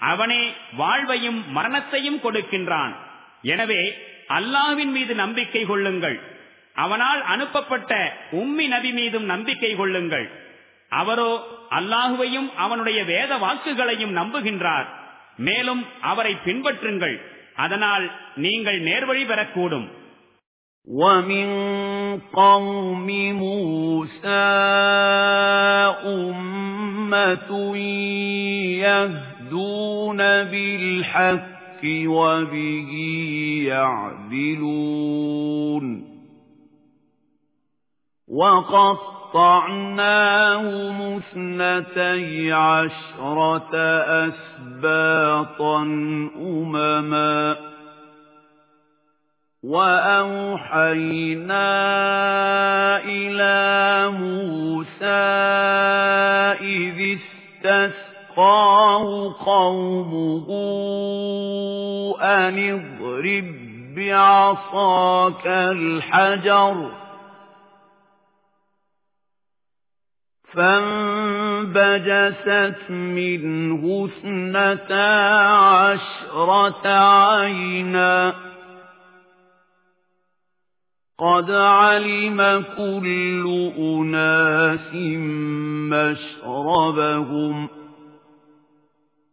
அவனே வாழ்வையும் மரணத்தையும் கொடுக்கின்றான் எனவே அல்லாஹ்வின் மீது நம்பிக்கை கொள்ளுங்கள் அவனால் அனுப்பப்பட்ட உம்மி நபி மீதும் நம்பிக்கை கொள்ளுங்கள் அவரோ அல்லாஹுவையும் அவனுடைய வேத வாக்குகளையும் நம்புகின்றார் மேலும் அவரை பின்பற்றுங்கள் அதனால் நீங்கள் நேர்வழி பெறக்கூடும் وَمِن قَوْمِ مُوسَى أُمَّةٌ يَهْدُونَ بِالْحَقِّ وَبِهِ يَعْدِلُونَ وَقَطَّعْنَاهُمُ اثْنَتَيْ عَشْرَةَ أَسْبَاطًا أُمَمًا وَأَوْحَيْنَا إِلَى مُوسَى إِذِ اسْتَسْقَاهُ قَوْمُهُ أَنِ اضْرِب بِّعَصَاكَ الْحَجَرَ فانبجست منه اثنتا عشرة عينا قد علم كل أناس مشربهم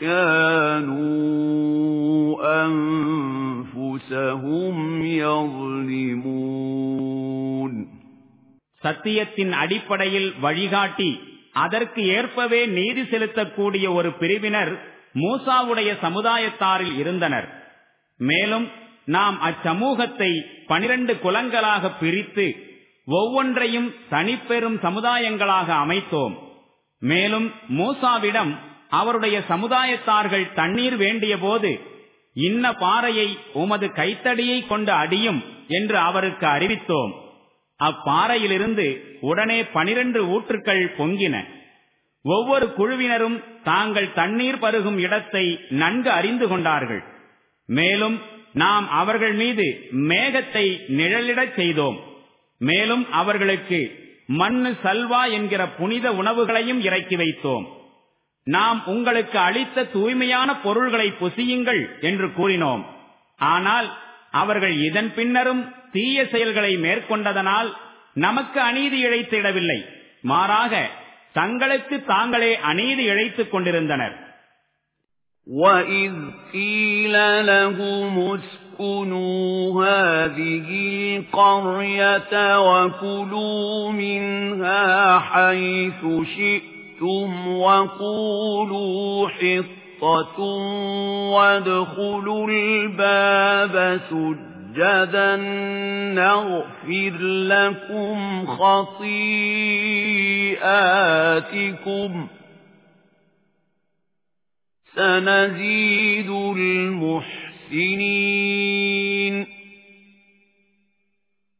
كَانُوا أَنفُسَهُمْ يَظْلِمُونَ சத்தியத்தின் அடிப்படையில் வழிகாட்டி அதற்கு ஏற்பவே நீதி செலுத்தக்கூடிய ஒரு பிரிவினர் மூசாவுடைய சமுதாயத்தாரில் இருந்தனர் மேலும் நாம் அச்சமூகத்தை பனிரண்டு குலங்களாக பிரித்து ஒவ்வொன்றையும் தனிப்பெரும் சமுதாயங்களாக அமைத்தோம் மேலும் மூசாவிடம் அவருடைய சமுதாயத்தார்கள் தண்ணீர் வேண்டிய போது இன்ன பாறையை உமது கைத்தடியை கொண்டு அடியும் என்று அவருக்கு அறிவித்தோம். அப்பாறையிலிருந்து உடனே பனிரெண்டு ஊற்றுக்கள் பொங்கின. ஒவ்வொரு குழுவினரும் தாங்கள் தண்ணீர் பருகும் இடத்தை நன்கு அறிந்து கொண்டார்கள். மேலும் நாம் அவர்கள் மீது மேகத்தை நிழலிடச் செய்தோம். மேலும் அவர்களுக்கு மண்ணு சல்வா என்கிற புனித உணவுகளையும் இறக்கி வைத்தோம். நாம் உங்களுக்கு அளித்த தூய்மையான பொருள்களை புசியுங்கள் என்று கூறினோம் ஆனால் அவர்கள் இதன் பின்னரும் தீய செயல்களை மேற்கொண்டதனால் நமக்கு அநீதி இழைத்திடவில்லை மாறாக தங்களுக்கு தாங்களே அநீதி இழைத்துக் கொண்டிருந்தனர் وَإِذْ قِيلَ لَهُمُ اسْكُنُوا هَٰذِهِ الْقَرْيَةَ وَكُلُوا مِنْهَا حَيْثُ شِئْتُمْ وَقُولُوا حِطَّةٌ وَادْخُلُوا الْبَابَ سجدا نغفر لكم خطيئاتكم سنزيد المحسنين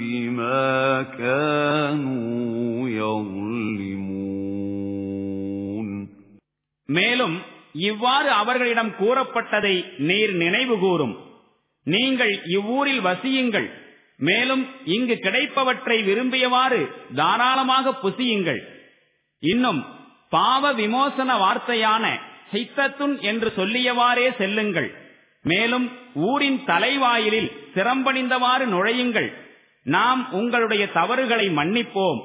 بما كانوا يظلمون மேலும் இவ்வாறு அவர்களிடம் கூறப்பட்டதை நீர் நினைவு கூறும் நீங்கள் இவ்வூரில் வசியுங்கள் மேலும் இங்கு கிடைப்பவற்றை விரும்பியவாறு தாராளமாக புசியுங்கள் இன்னும் பாவ விமோசன வார்த்தையான ஹித்தத்துன் என்று சொல்லியவாறே செல்லுங்கள் மேலும் ஊரின் தலைவாயிலில் சிரம்பணிந்தவாறு நுழையுங்கள். நாம் உங்களுடைய தவறுகளை மன்னிப்போம்.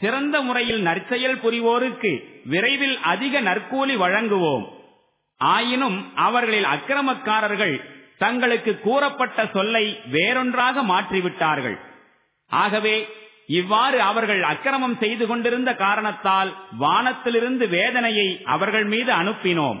சிறந்த முறையில் நற்செயல் புரிவோருக்கு விரைவில் அதிக நற்கூலி வழங்குவோம். ஆயினும் அவர்களில் அக்கிரமக்காரர்கள் தங்களுக்கு கூறப்பட்ட சொல்லை வேறொன்றாக மாற்றிவிட்டார்கள். ஆகவே இவ்வாறு அவர்கள் அக்கிரமம் செய்து கொண்டிருந்த காரணத்தால் வானத்திலிருந்து வேதனையை அவர்கள் மீது அனுப்பினோம்.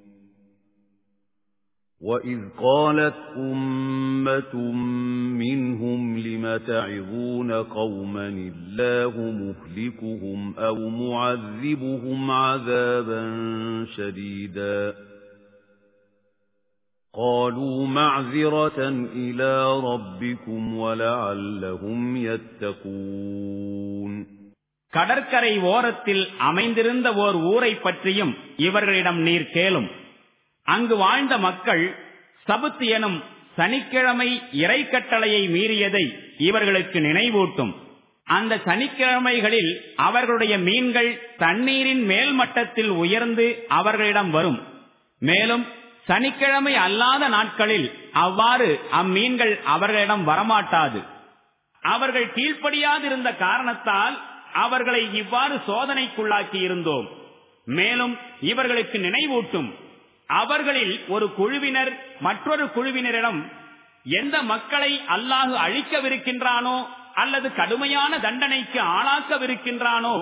وَإِذْ قَالَتْ أُمَّةٌ مِّنْهُمْ لِمَ تَعِظُونَ قَوْمًا اللَّهُ مُهْلِكُهُمْ أَوْ مُعَذِّبُهُمْ عَذَابًا شَدِيدًا قَالُوا مَعْذِرَةً إِلَى رَبِّكُمْ وَلَعَلَّهُمْ يَتَّقُونَ கடற்கரை ஓரத்தில் அமைந்திருந்த ஓர் ஊரைப் பற்றியும் இவர்களிடம் நீர் கேளும் அங்கு வாழ்ந்த மக்கள் சபுத்து எனும் சனிக்கிழமை இறைக்கட்டளையை மீறியதை இவர்களுக்கு நினைவூட்டும். அந்த சனிக்கிழமைகளில் அவர்களுடைய மீன்கள் தண்ணீரின் மேல் மட்டத்தில் உயர்ந்து அவர்களிடம் வரும். மேலும் சனிக்கிழமை அல்லாத நாட்களில் அவ்வாறு அம்மீன்கள் அவர்களிடம் வரமாட்டாது. அவர்கள் கீழ்ப்படியாதிருந்த காரணத்தால் அவர்களை இவ்வாறு சோதனைக்குள்ளாக்கி இருந்தோம் மேலும் இவர்களுக்கு நினைவூட்டும். அவர்களில் ஒரு குழுவினர் மற்றொரு குழுவினரிடம் எந்த மக்களை அல்லாஹு அழிக்கவிருக்கின்றானோ அல்லது கடுமையான தண்டனைக்கு ஆளாக்கவிருக்கின்றானோ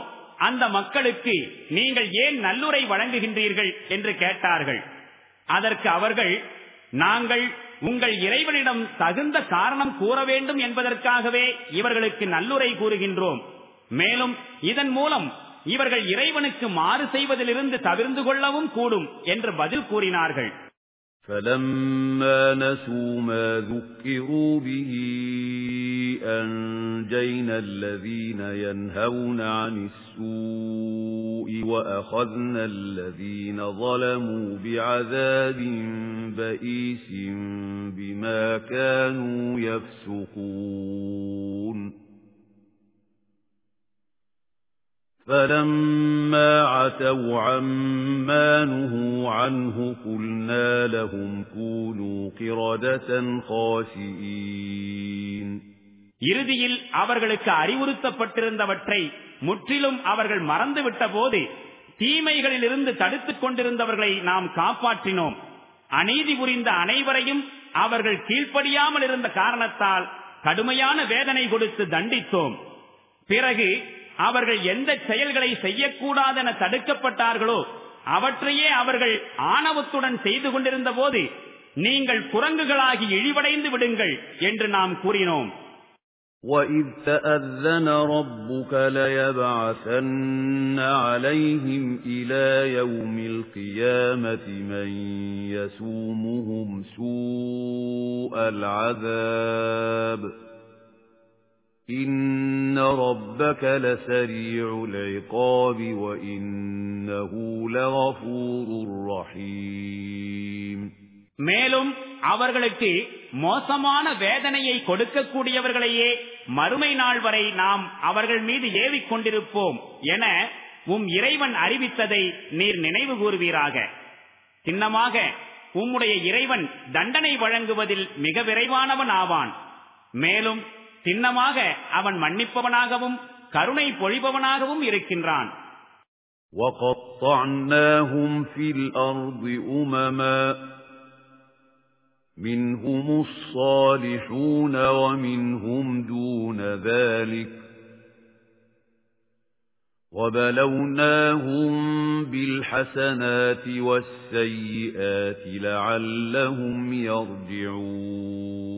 அந்த மக்களுக்கு நீங்கள் ஏன் நல்லுரை வழங்குகின்றீர்கள் என்று கேட்டார்கள். அதற்கு அவர்கள் நாங்கள் உங்கள் இறைவனிடம் தகுந்த காரணம் கூற வேண்டும் என்பதற்காகவே இவர்களுக்கு நல்லுரை கூறுகின்றோம். மேலும் இதன் மூலம் இவர்கள் இறைவனுக்கு மாறு செய்வதிலிருந்து தவிர்ந்து கொள்ளவும் கூடும் என்று பதில் கூறினார்கள் فَلَمَّا نَسُوا مَا ذُكِّرُوا بِهِ أَنجَيْنَا الَّذِينَ يَنْهَوْنَ عَنِ السُّوءِ وَأَخَذْنَا الَّذِينَ ظَلَمُوا بِعَذَابٍ بَئِيسٍ بِمَا كَانُوا يَفْسُقُونَ فَلَمَّا عَتَوْا عَمَّا نُهُوا عَنْهُ قُلْنَا لَهُمْ كُونُوا قِرَدَةً خَاسِئِينَ இறுதியில் அவர்களுக்கு அறிவுறுத்தப்பட்டிருந்தவற்றை முற்றிலும் அவர்கள் மறந்துவிட்ட போது தீமைகளிலிருந்து தடுத்துக் கொண்டிருந்தவர்களை நாம் காப்பாற்றினோம் அநீதி புரிந்த அனைவரையும் அவர்கள் கீழ்ப்படியாமல் இருந்த காரணத்தால் கடுமையான வேதனை கொடுத்து தண்டித்தோம் பிறகு அவர்கள் எந்த செயல்களை செய்யக்கூடாதென தடுக்கப்பட்டார்களோ அவற்றையே அவர்கள் ஆணவத்துடன் செய்து கொண்டிருந்த போது நீங்கள் குரங்குகளாகி இழிவடைந்து விடுங்கள் என்று நாம் கூறினோம் وَإِذْ تَأَذَّنَ رَبُّكَ لَيَبْعَثَنَّ عَلَيْهِمْ إِلَى يَوْمِ الْقِيَامَةِ مَن يَسُومُهُمْ سُوءَ الْعَذَابِ إِنَّ رَبَّكَ لَسَرِيعُ الْعِقَابِ وَإِنَّهُ لَغَفُورٌ رَّحِيمٌ மேலும் அவர்களுக்கு மோசமான வேதனையை கொடுக்கக்கூடியவர்களையே மறுமை நாள் வரை நாம் அவர்கள் மீது ஏவிக் கொண்டிருப்போம் என உம் இறைவன் அறிவித்ததை நீர் நினைவு கூறுவீராக சின்னமாக உம்முடைய இறைவன் தண்டனை வழங்குவதில் மிக விரைவானவன் ஆவான் மேலும் சின்னமாக அவன் மன்னிப்பவனாகவும் கருணை பொழிபவனாகவும் இருக்கின்றான் وَقَطَّعْنَاهُمْ فِي الْأَرْضِ أُمَمًا مِنْهُمُ الصَّالِحُونَ وَمِنْهُمْ دُونَ ذَلِكَ وَبَلَوْنَاهُمْ بِالْحَسَنَاتِ وَالسَّيِّئَاتِ لَعَلَّهُمْ يَرْجِعُونَ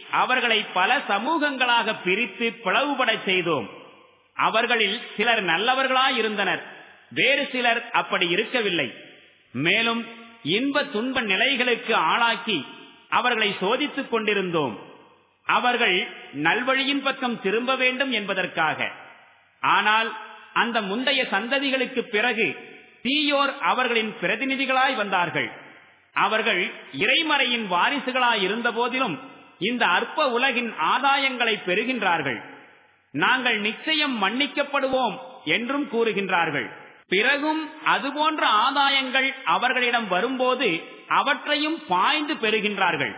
அவர்களை பல சமூகங்களாக பிரித்து பிளவுபட செய்தோம். அவர்களில் சிலர் நல்லவர்களாயிருந்தனர் வேறு சிலர் அப்படி இருக்கவில்லை. மேலும் இன்ப துன்ப நிலைகளுக்கு ஆளாக்கி அவர்களை சோதித்துக் கொண்டிருந்தோம். அவர்கள் நல்வழியின் பக்கம் திரும்ப வேண்டும் என்பதற்காக. ஆனால் அந்த முந்தைய சந்ததிகளுக்கு பிறகு தீயோர் அவர்களின் பிரதிநிதிகளாய் வந்தார்கள். அவர்கள் இறைமறையின் வாரிசுகளாய் இருந்த போதிலும் இந்த அற்ப உலகின் ஆதாயங்களை பெறுகின்றார்கள். நாங்கள் நிச்சயம் மன்னிக்கப்படுவோம் என்றும் கூறுகின்றார்கள். பிறகும் அதுபோன்ற ஆதாயங்கள் அவர்களிடம் வரும்போது அவற்றையும் பாய்ந்து பெறுகின்றார்கள்.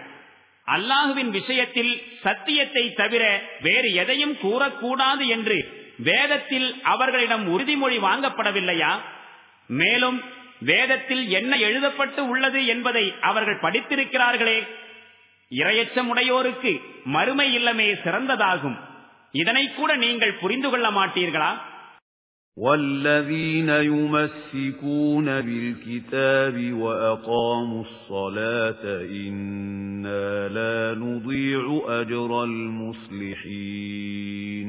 அல்லாஹுவின் விஷயத்தில் சத்தியத்தை தவிர வேறு எதையும் கூறக்கூடாது என்று வேதத்தில் அவர்களிடம் உறுதிமொழி வாங்கப்படவில்லையா? மேலும் வேதத்தில் என்ன எழுதப்பட்டு உள்ளது என்பதை அவர்கள் படித்திருக்கிறார்களே இரையச்சமுடையோருக்கு மறுமை இல்லமே சிறந்ததாகும் இதனை கூட நீங்கள் புரிந்து கொள்ள மாட்டீர்களா والذين يمسكون بالكتاب وأقاموا الصلاة إنا لا نضيع أجر المصلحين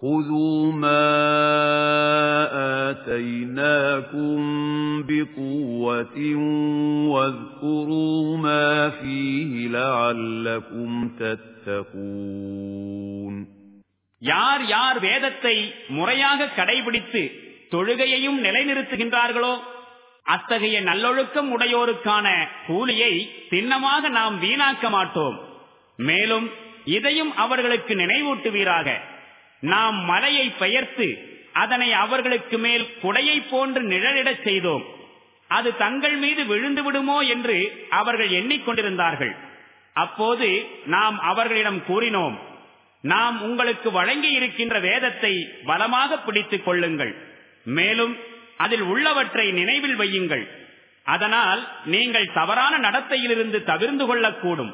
خذوا ما آتيناكم بقوة واذكروا ما فيه لعلكم تتقون யார் யார் வேதத்தை முறையாக கடைபிடித்து தொழுகையையும் நிலைநிறுத்துகின்றார்களோ அத்தகைய நல்லொழுக்கம் உடையோருக்கான கூலியை சின்னமாக நாம் வீணாக்க மாட்டோம் மேலும் இதையும் அவர்களுக்கு நினைவூட்டுவீராக நாம் மலையை பெயர்த்து அதனை அவர்களுக்கு மேல் குடையை போன்று நிழலிடச் செய்தோம். அது தங்கள் மீது விழுந்து விடுமோ என்று அவர்கள் எண்ணிக்கொண்டிருந்தார்கள். அப்போது நாம் அவர்களிடம் கூறினோம் நாம் உங்களுக்கு வழங்கி இருக்கின்ற வேதத்தை பலமாக பிடித்துக் கொள்ளுங்கள். மேலும் அதில் உள்ளவற்றை நினைவில் வையுங்கள். அதனால் நீங்கள் தவறான நடத்தையிலிருந்து தவிர்ந்து கொள்ளக்கூடும்.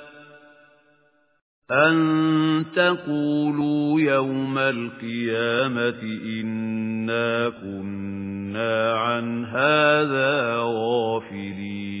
أن تقولوا يوم القيامة إنا كنا عن هذا غافلين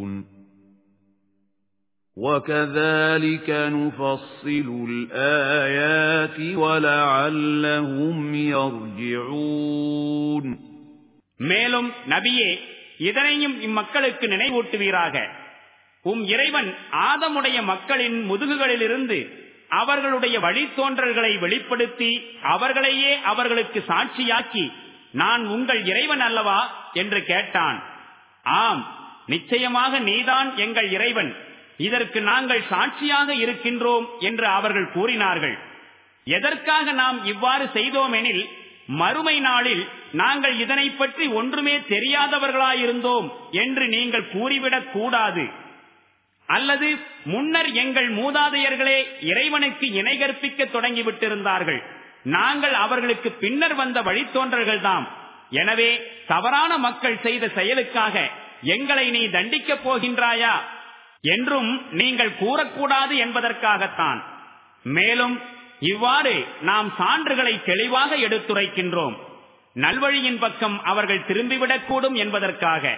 وكذلك نفصل الآيات ولعلهم يرجعون மேலும் நபியே இதனையும் இம்மக்களுக்கு நினைவூட்டுவீராக உம் இறைவன் ஆதமுடைய மக்களின் முதுகுகளிலிருந்து அவர்களுடைய வழித்தோன்றல்களை வெளிப்படுத்தி அவர்களையே அவர்களுக்கு சாட்சியாக்கி நான் உங்கள் இறைவன் அல்லவா என்று கேட்டான் ஆம் நிச்சயமாக நீதான் எங்கள் இறைவன் இதற்கு நாங்கள் சாட்சியாக இருக்கின்றோம் என்று அவர்கள் கூறினார்கள். எதற்காக நாம் இவ்வாறு செய்தோமெனில் மறுமை நாளில் நாங்கள் இதனை பற்றி ஒன்றுமே தெரியாதவர்களாயிருந்தோம் என்று நீங்கள் கூறிவிடக் கூடாது. அல்லது முன்னர் எங்கள் மூதாதையர்களே இறைவனுக்கு இணை கற்பிக்க தொடங்கிவிட்டிருந்தார்கள். நாங்கள் அவர்களுக்கு பின்னர் வந்த வழித்தோன்றல்கள்தாம். எனவே தவறான மக்கள் செய்த செயலுக்காக எங்களை நீ தண்டிக்கப் போகின்றாயா? என்றும் நீங்கள் கூறக்கூடாது என்பதற்காகத்தான். மேலும் இவ்வாறு நாம் சான்றுகளை தெளிவாக எடுத்துரைக்கின்றோம். நல்வழியின் பக்கம் அவர்கள் திரும்பிவிடக்கூடும் என்பதற்காக.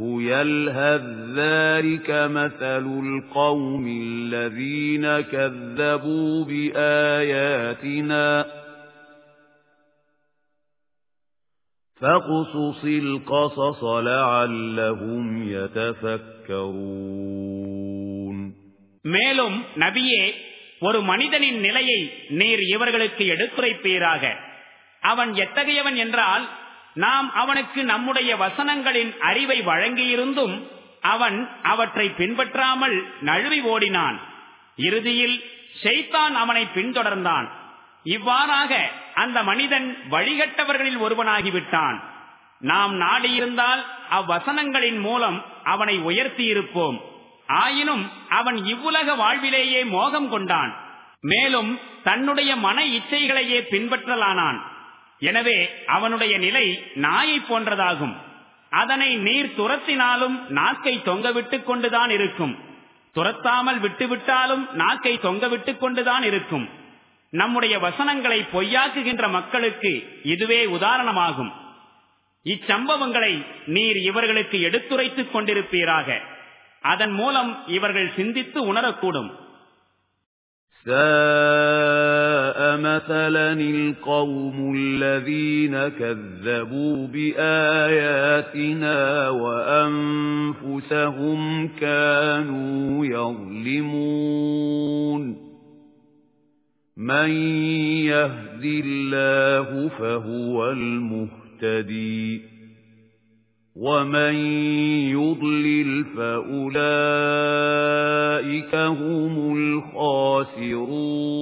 يلهث ذلك مثل القوم الذين كذبوا بآياتنا فاقصص القصص لعلهم يتفكرون மேலும் நபியே ஒரு மனிதனின் நிலையை நீர் இவர்களுக்கு எடுத்துரைப்பீராக அவன் எத்தகையவன் என்றால் நாம் அவனுக்கு நம்முடைய வசனங்களின் அறிவை வழங்கியிருந்தும் அவன் அவற்றை பின்பற்றாமல் நழுவி ஓடினான். இறுதியில் ஷெய்தான் அவனை பின்தொடர்ந்தான். இவ்வாறாக அந்த மனிதன் வழிகட்டவர்களில் ஒருவனாகிவிட்டான். நாம் நாடியிருந்தால் அவ்வசனங்களின் மூலம் அவனை உயர்த்தி இருப்போம் ஆயினும் அவன் இவ்வுலக வாழ்விலேயே மோகம் கொண்டான். மேலும் தன்னுடைய மன இச்சைகளையே பின்பற்றலானான். எனவே அவனுடைய நிலை நாயை போன்றதாகும். அதனை நீர் துரத்தினாலும் நாக்கை தொங்கவிட்டுக் கொண்டுதான் இருக்கும். துரத்தாமல் விட்டுவிட்டாலும் நாக்கை தொங்கவிட்டுக் கொண்டுதான் இருக்கும். நம்முடைய வசனங்களை பொய்யாக்குகின்ற மக்களுக்கு இதுவே உதாரணமாகும். இச்சம்பவங்களை நீர் இவர்களுக்கு எடுத்துரைத்துக் கொண்டிருப்பீராக. அதன் மூலம் இவர்கள் சிந்தித்து உணரக்கூடும். ساء مثلا القوم الذين كذبوا بآياتنا وأنفسهم كانوا يظلمون. من يهد الله فهو المهتدي. ومن يضلل فأولئك هم الخاسرون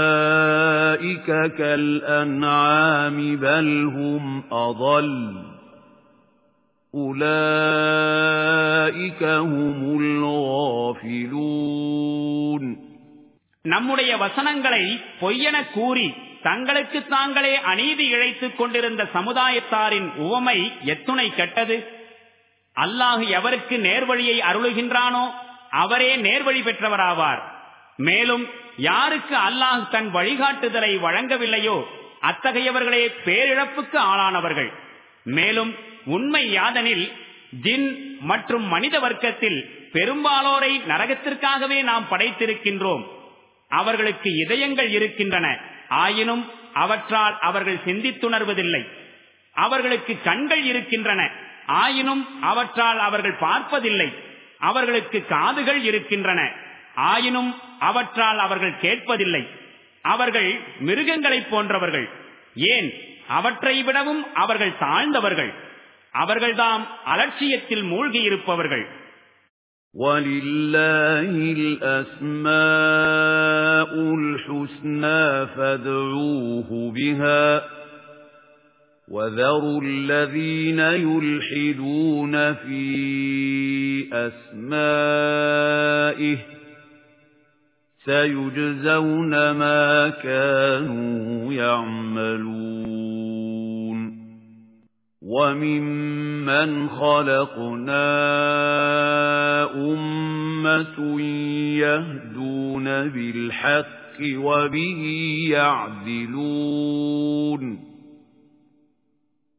أولئك كالأنعام بل هم أضل أولئك هم الغافلون நம்முடைய வசனங்களை பொய்யென கூறி தங்களுக்கு தாங்களே அநீதி இழைத்துக் கொண்டிருந்த சமுதாயத்தாரின் உவமை எத்துணை கெட்டது அல்லாஹ் எவருக்கு நேர்வழியை அருளுகின்றானோ அவரே நேர்வழி பெற்றவராவார் மேலும் யாருக்கு அல்லாஹ் தன் வழிகாட்டுதலை வழங்கவில்லையோ அத்தகையவர்களே பேரிழப்புக்கு ஆளானவர்கள். மேலும் உண்மை யாதனில் ஜின் மற்றும் மனித வர்க்கத்தில் பெரும்பாலோரை நரகத்திற்காகவே நாம் படைத்திருக்கின்றோம். அவர்களுக்கு இதயங்கள் இருக்கின்றன. ஆயினும் அவற்றால் அவர்கள் சிந்தித்துணர்வதில்லை. அவர்களுக்கு கண்கள் இருக்கின்றன. ஆயினும் அவற்றால் அவர்கள் பார்ப்பதில்லை. அவர்களுக்கு காதுகள் இருக்கின்றன. ஆயினும் அவற்றால் அவர்கள் கேட்பதில்லை அவர்கள் மிருகங்களைப் போன்றவர்கள் ஏன் அவற்றை விடவும் அவர்கள் தாழ்ந்தவர்கள் அவர்கள்தாம் அலட்சியத்தில் மூழ்கி இருப்பவர்கள் وَلِلَّهِ الْأَسْمَاءُ الْحُسْنَى فَادْعُوهُ بِهَا وَذَرُوا الَّذِينَ يُلْحِدُونَ فِي أَسْمَائِهِ سَيُجْزَوْنَ مَا كَانُوا يَعْمَلُونَ. وَمِمَّنْ خَلَقْنَا أُمَّةٌ يَهْدُونَ بِالْحَقِّ وَبِهِ يَعْدِلُونَ.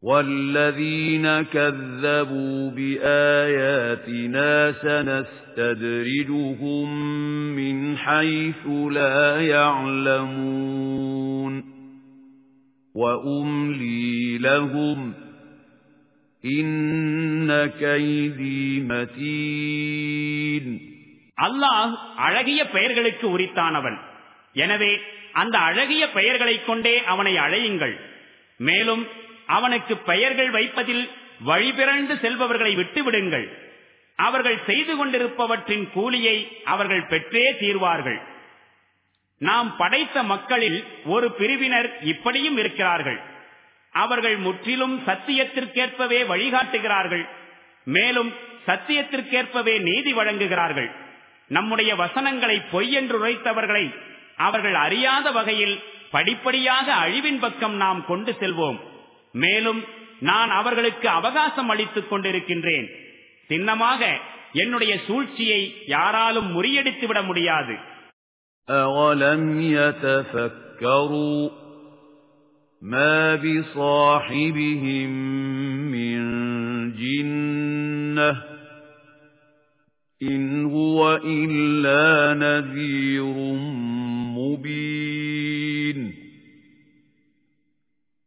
وَالَّذِينَ كَذَّبُوا بِآيَاتِنَا سَنَسْتَدْرِجُهُم مِّنْ حَيْثُ لَا يَعْلَمُونَ وَأُمْلِي لَهُمْ அல்லாஹ் அழகிய பெயர்களுக்கு உரித்தானவன் எனவே அந்த அழகிய பெயர்களைக் கொண்டே அவனை அழையுங்கள் மேலும் அவனுக்கு பெயர்கள் வைப்பதில் வழிபிறந்து செல்பவர்களை விட்டுவிடுங்கள். அவர்கள் செய்து கொண்டிருப்பவற்றின் கூலியை அவர்கள் பெற்றே தீர்வார்கள். நாம் படைத்த மக்களில் ஒரு பிரிவினர் இப்படியும் இருக்கிறார்கள். அவர்கள் முற்றிலும் சத்தியத்திற்கேற்பவே வழிகாட்டுகிறார்கள். மேலும் சத்தியத்திற்கேற்பவே நீதி வழங்குகிறார்கள். நம்முடைய வசனங்களை பொய் என்று உரைத்தவர்களை அவர்கள் அறியாத வகையில் படிப்படியாக அழிவின் பக்கம் நாம் கொண்டு செல்வோம். மேலும் நான் அவர்களுக்கு அவகாசம் அளித்துக் கொண்டிருக்கின்றேன் சின்னமாக என்னுடைய சூழ்ச்சியை யாராலும் முறியடித்து விட முடியாது أَوَلَمْ يَتَفَكَّرُوا مَا بِصَاحِبِهِم مِّن جِنَّةٍ إِنْ هُوَ إِلَّا نَذِيرٌ مُبِينٌ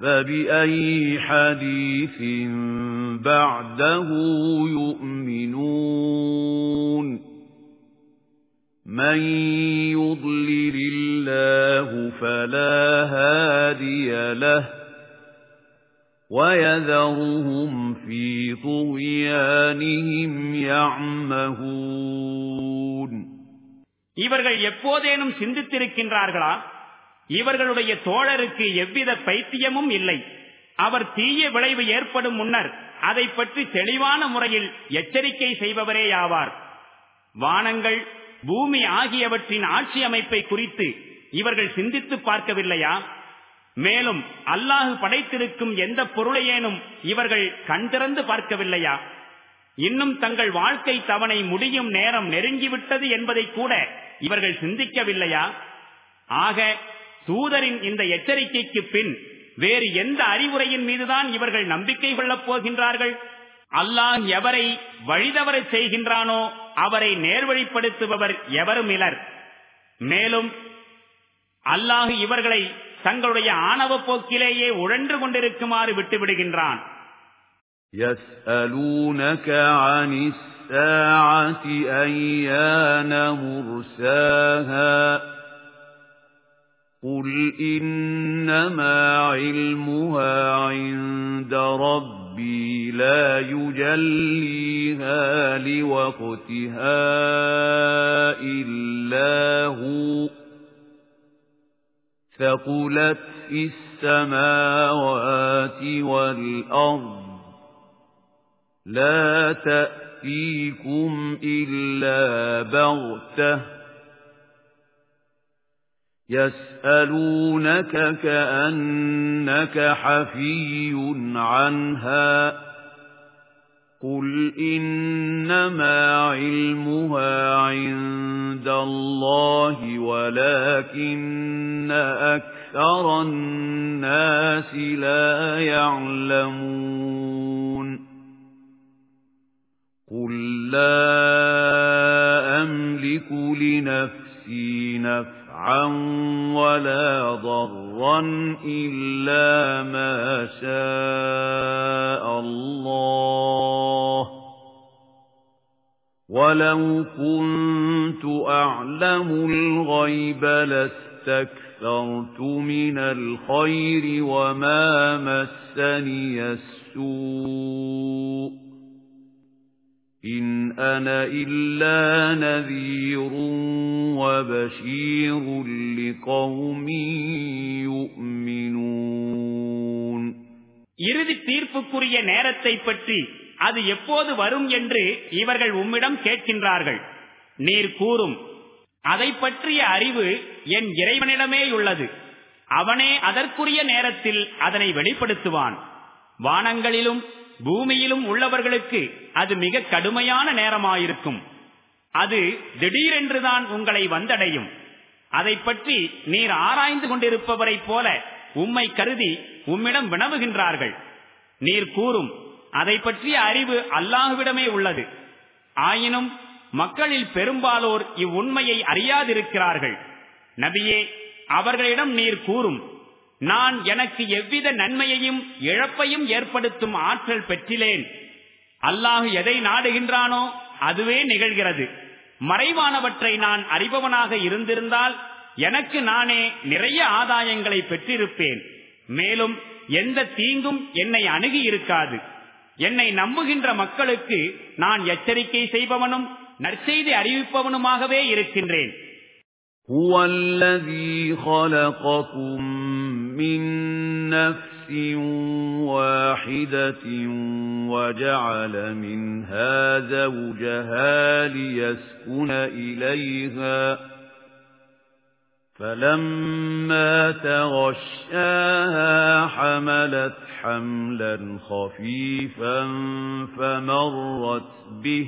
فَبِأَيِّ حَدِيثٍ بَعْدَهُ يُؤْمِنُونَ مَن يُضْلِلِ اللَّهُ فَلَا هَادِيَ لَهُ وَيَذَرُهُمْ فِي طُغْيَانِهِمْ يَعْمَهُونَ இவர்கள் எப்போதேனும் சிந்தித்திருக்கின்றார்களா இவர்களுடைய தோழருக்கு எவ்வித பைத்தியமும் இல்லை. அவர் தீய விளைவு ஏற்படும் முன்னர் அதை பற்றி தெளிவான முறையில் எச்சரிக்கை செய்பவரேயாவார் வானங்கள் பூமி ஆகியவற்றின் ஆட்சி அமைப்பை குறித்து இவர்கள் சிந்தித்து பார்க்கவில்லையா? மேலும் அல்லாஹு படைத்திருக்கும் எந்த பொருளையேனும் இவர்கள் கண் திறந்து பார்க்கவில்லையா? இன்னும் தங்கள் வாழ்க்கை தவணை முடியும் நேரம் நெருங்கிவிட்டது என்பதை கூட இவர்கள் சிந்திக்கவில்லையா? ஆக தூதரின் இந்த எச்சரிக்கைக்கு பின் வேறு எந்த அறிவுரையின் மீதுதான் இவர்கள் நம்பிக்கை கொள்ளப் போகின்றார்கள் அல்லாஹ் எவரை வழிதவர செய்கின்றானோ அவரை நேர்வழிப்படுத்துபவர் எவரும் இலர் மேலும் அல்லாஹு இவர்களை தங்களுடைய ஆணவ போக்கிலேயே உழன்று கொண்டிருக்குமாறு விட்டுவிடுகின்றான் يَسْأَلُونَكَ عَنِ السَّاعَةِ أَيَّانَ مُرْسَاهَا قُلْ إِنَّمَا عِلْمُهَا عِندَ رَبِّي لَا يُجَلِّيهَا لِوَقْتِهَا إِلَّا هُوَ ثَقُلَتْ فِي السَّمَاوَاتِ وَالْأَرْضِ لَا تَأْتِيكُمْ إِلَّا بَغْتَةً يَسْأَلُونَكَ كَأَنَّكَ حَفِيٌّ عَنْهَا قُلْ إِنَّمَا عِلْمُهَا عِندَ اللَّهِ وَلَكِنَّ أَكْثَرَ النَّاسِ لَا يَعْلَمُونَ قُل لَّا أَمْلِكُ لِنَفْسِي نَفْعًا نَفْعًا وَلَا ضَرًّا إِلَّا مَا شَاءَ اللَّهُ وَلَوْ كُنتُ أَعْلَمُ الْغَيْبَ لَاسْتَكْثَرْتُ مِنَ الْخَيْرِ وَمَا مَسَّنِيَ السُّوءُ إِنْ أَنَا إِلَّا نَذِيرٌ وَبَشِيرٌ لِقَوْمٍ يُؤْمِنُونَ இறுதி தீர்ப்புக்குரிய நேரத்தை பற்றி அது எப்போது வரும் என்று இவர்கள் உம்மிடம் கேட்கின்றார்கள் நீர் கூறும் அதை பற்றிய அறிவு என் இறைவனிடமே உள்ளது அவனே அதற்குரிய நேரத்தில் அதனை வெளிப்படுத்துவான் வானங்களிலும் பூமியிலும் உள்ளவர்களுக்கு அது மிக கடுமையான நேரமாயிருக்கும். அது திடீரென்றுதான் உங்களை வந்தடையும். அதை பற்றி நீர் ஆராய்ந்து கொண்டிருப்பவரை போல உம்மை கருதி உம்மிடம் வினவுகின்றார்கள். நீர் கூறும் அதை பற்றிய அறிவு அல்லாஹுவிடமே உள்ளது. ஆயினும் மக்களில் பெரும்பாலோர் இவ்வுண்மையை அறியாதிருக்கிறார்கள். நபியே அவர்களிடம் நீர் கூறும் நான் எனக்கு எவ்வித நன்மையையும் இழப்பையும் ஏற்படுத்தும் ஆற்றல் பெற்றிலேன் அல்லாஹு எதை நாடுகின்றானோ அதுவே நிகழ்கிறது மறைவானவற்றை நான் அறிபவனாக இருந்திருந்தால் எனக்கு நானே நிறைய ஆதாயங்களை பெற்றிருப்பேன் மேலும் எந்த தீங்கும் என்னை அணுகி இருக்காது என்னை நம்புகின்ற மக்களுக்கு நான் எச்சரிக்கை செய்பவனும் நற்செய்தி அறிவிப்பவனுமாகவே இருக்கின்றேன் هُوَ الَّذِي خَلَقَكُم مِّن نَّفْسٍ وَاحِدَةٍ وَجَعَلَ مِنْهَا زَوْجَهَا لِيَسْكُنَ إِلَيْهَا. فَلَمَّا تَغَشَّاهَا حَمَلَتْ حَمْلًا خَفِيفًا فَمَرَّتْ بِهِ.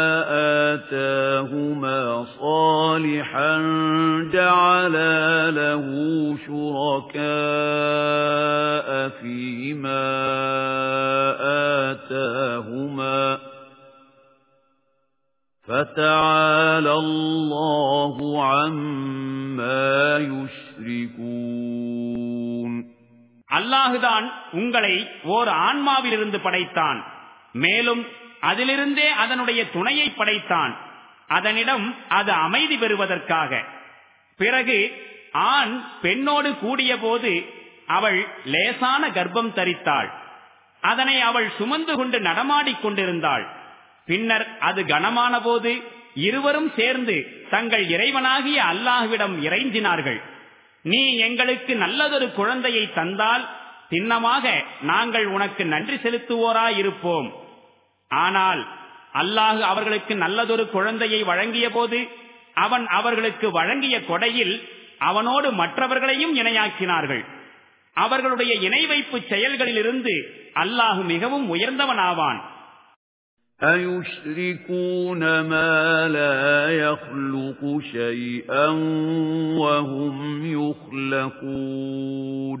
அல்லாஹுதான் உங்களை ஓர் ஆன்மாவிலிருந்து படைத்தான். மேலும் அதிலிருந்தே அதனுடைய துணையை படைத்தான். அதனிடம் அது அமைதி பெறுவதற்காக. பிறகு ஆண் பெண்ணோடு கூடிய போது அவள் லேசான கர்ப்பம் தரித்தாள். அதனை அவள் சுமந்து கொண்டு நடமாடிக் கொண்டிருந்தாள். பின்னர் அது கனமான போது இருவரும் சேர்ந்து தங்கள் இறைவனாகிய அல்லாஹுவிடம் இறைஞ்சினார்கள் நீ எங்களுக்கு நல்லதொரு குழந்தையை தந்தால் சின்னமாக நாங்கள் உனக்கு நன்றி செலுத்துவோராயிருப்போம் ஆனால் அல்லாஹு அவர்களுக்கு நல்லதொரு குழந்தையை வழங்கிய போது அவன் அவர்களுக்கு வழங்கிய கொடையில் அவனோடு மற்றவர்களையும் இணையாக்கினார்கள் அவர்களுடைய இணை வைப்பு செயல்களிலிருந்து அல்லாஹு மிகவும் உயர்ந்தவனாவான் أَيُشْرِكُونَ مَا لَا يَخْلُقُ شَيْئًا وَهُمْ يُخْلَقُونَ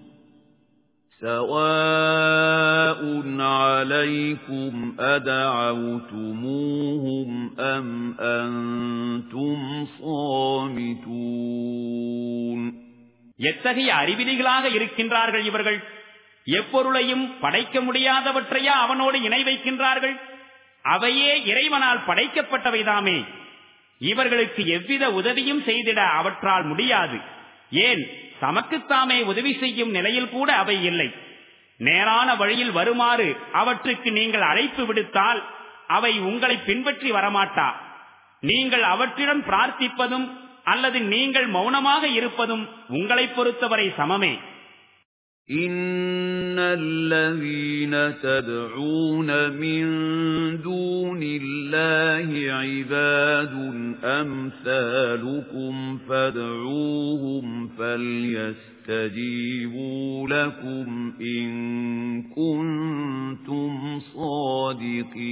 سَوَاءٌ عَلَيْكُمْ أَدَعَوْتُمُوهُمْ أَمْ أَنْتُمْ صَامِتُونَ எத்தகைய அறிவிலிகளாக இருக்கின்றார்கள் இவர்கள் எப்பொருளையும் படைக்க முடியாதவற்றையா அவனோடு இணை வைக்கின்றார்கள் அவையே இறைவனால் படைக்கப்பட்டவைதாமே இவர்களுக்கு எவ்வித உதவியும் செய்திட அவற்றால் முடியாது ஏன் தமக்குத்தாமே உதவி செய்யும் நிலையில் கூட அவை இல்லை. நேரான வழியில் வருமாறு அவற்றுக்கு நீங்கள் அழைப்பு விடுத்தால் அவை உங்களை பின்பற்றி வரமாட்டா? நீங்கள் அவற்றிடம் பிரார்த்திப்பதும் அல்லது நீங்கள் மௌனமாக இருப்பதும் உங்களை பொறுத்தவரை சமமே. إِنَّ الَّذِينَ تَدْعُونَ مِن دُونِ اللَّهِ عِبَادٌ أَمْثَالُكُمْ فَادْعُوهُمْ فَلْيَسْتَجِيبُوا لَكُمْ إِن كُنتُمْ صَادِقِينَ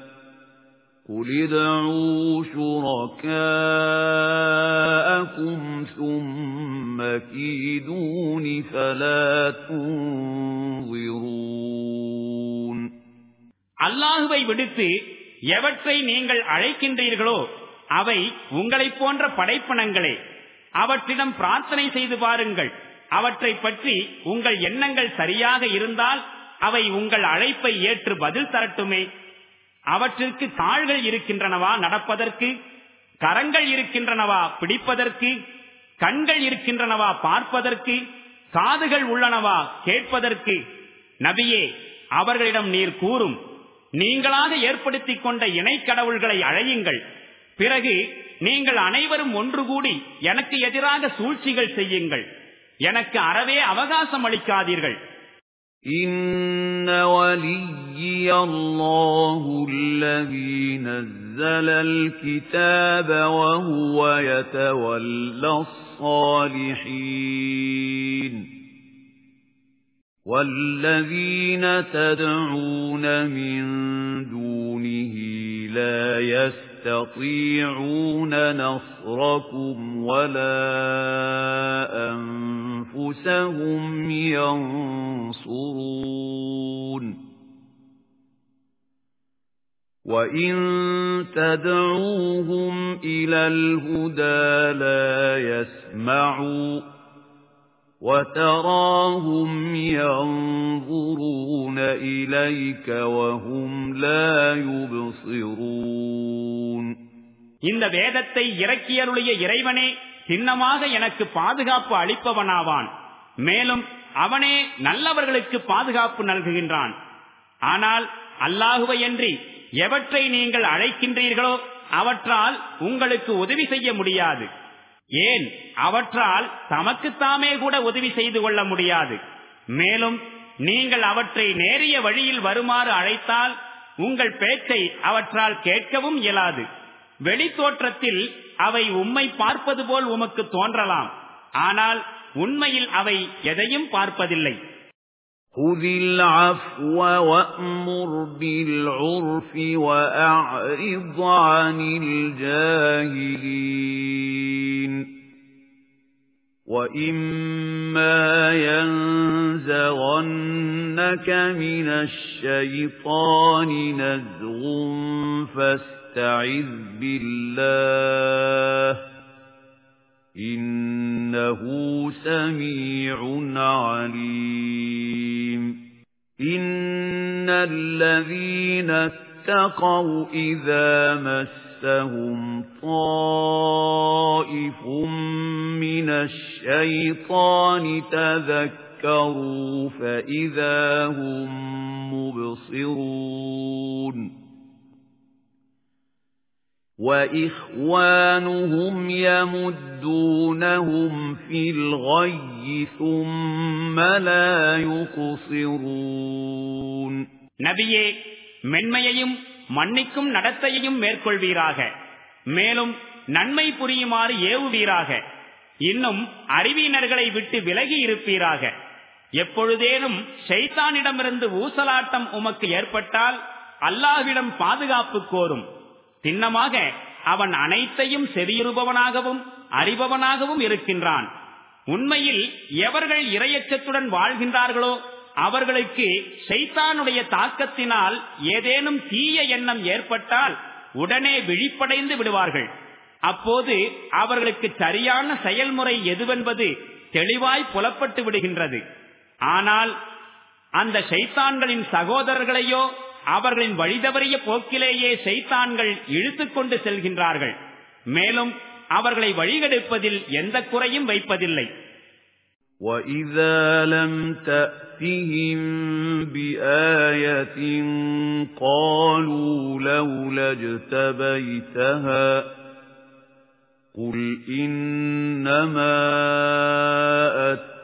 قُلِ ادْعُوا شُرَكَاءَكُمْ ثُمَّ كِيدُونِ فَلَا تُنظِرُونَ அல்லாஹுவை விடுத்து எவற்றை நீங்கள் அழைக்கின்றீர்களோ அவை உங்களைப் போன்ற படைப்பனங்களே அவற்றிடம் பிரார்த்தனை செய்து பாருங்கள் அவற்றை பற்றி உங்கள் எண்ணங்கள் சரியாக இருந்தால் அவை உங்கள் அழைப்பை ஏற்று பதில் தரட்டுமே அவற்றிற்கு கால்கள் இருக்கின்றனவா நடப்பதற்கு கரங்கள் இருக்கின்றனவா பிடிப்பதற்கு கண்கள் இருக்கின்றனவா பார்ப்பதற்கு காதுகள் உள்ளனவா கேட்பதற்கு? நபியே அவர்களிடம் நீர் கூறும். நீங்களாக ஏற்படுத்திக் கொண்ட இணை கடவுள்களை அழையுங்கள். பிறகு நீங்கள் அனைவரும் ஒன்று கூடி எனக்கு எதிராக சூழ்ச்சிகள் செய்யுங்கள். எனக்கு அறவே அவகாசம் அளிக்காதீர்கள். إِنَّ وَلِيِّيَ اللَّهُ الَّذِي نَزَّلَ الْكِتَابَ وَهُوَ يَتَوَلَّى الصَّالِحِينَ وَالَّذِينَ تَدْعُونَ مِن دُونِهِ لَا يَسْتَطِيعُونَ نَصْرَكُمْ وَلَا أَنفُسَهُمْ يَنصُرُونَ. وَإِن تَدْعُوهُمْ إِلَى الْهُدَى لَا يَسْمَعُوا وَتَرَاهُمْ يَنظُرُونَ إِلَيْكَ وَهُمْ لَا يُبْصِرُونَ இந்த வேதத்தை இறக்கியருடைய இறைவனே சின்னமாக எனக்கு பாதுகாப்பு அளிப்பவனாவான் மேலும் அவனே நல்லவர்களுக்கு பாதுகாப்பு நல்குகின்றான் ஆனால் அல்லாஹுவையன்றி எவற்றை நீங்கள் அழைக்கின்றீர்களோ அவற்றால் உங்களுக்கு உதவி செய்ய முடியாது ஏன்? அவற்றால் தமக்குத்தாமே கூட உதவி செய்து கொள்ள முடியாது. மேலும் நீங்கள் அவற்றை நேரிய வழியில் வருமாறு அழைத்தால் உங்கள் பேச்சை அவற்றால் கேட்கவும் இயலாது. வெளித்தோற்றத்தில் அவை உம்மை பார்ப்பது போல் உமக்கு தோன்றலாம். ஆனால் உண்மையில் அவை எதையும் பார்ப்பதில்லை. خذ العفو وأمر بالعرف وأعرض عن الجاهلين وَإِمَّا يَنزَغَنَّكَ مِنَ الشَّيْطَانِ نَزْغٌ فَاسْتَعِذْ بِاللَّهِ إِنَّهُ سَمِيعٌ عَلِيمٌ إِنَّ الَّذِينَ اتَّقَوْا إِذَا مَسَّهُمْ طَائِفٌ مِنَ الشَّيْطَانِ تَذَكَّرُوا فَإِذَا هُمْ مُبْصِرُونَ وَإِخْوَانُهُمْ يَمُدُّونَهُمْ فِي الْغَيِّ ثُمَّ لَا يُقْصِرُونَ நபியே மென்மையையும் மன்னிக்கும் நடத்தையையும் மேற்கொள்வீராக மேலும் நன்மை புரியுமாறு ஏவுவீராக இன்னும் அறிவியினர்களை விட்டு விலகி இருப்பீராக எப்பொழுதேனும் ஷைத்தானிடமிருந்து ஊசலாட்டம் உமக்கு ஏற்பட்டால் அல்லாஹ்விடம் பாதுகாப்பு கோரும் சின்னமாக அவன் அனைத்தையும் செவியுறுபவனாகவும் அறிபவனாகவும் இருக்கின்றான். உண்மையில் எவர்கள் இரையச்சத்துடன் வாழ்கின்றார்களோ அவர்களுக்கு சைத்தானுடைய தாக்கத்தினால் ஏதேனும் தீய எண்ணம் ஏற்பட்டால் உடனே விழிப்படைந்து விடுவார்கள். அப்போது அவர்களுக்கு சரியான செயல்முறை எதுவென்பது தெளிவாய் புலப்பட்டு விடுகின்றது. ஆனால் அந்த சைத்தான்களின் சகோதரர்களையோ அவர்களின் வழிதவறிய போக்கிலேயே செய்தான்கள் இழுத்துக் கொண்டு செல்கின்றார்கள் மேலும் அவர்களை வழிகெடுப்பதில் எந்த குறையும் வைப்பதில்லை وَإِذَا لَمْ تَأْتِهِمْ بِآيَةٍ قَالُوا لَوْلَا اجْتَبَيْتَهَا قُلْ إِنَّمَا أَتَّبِعُ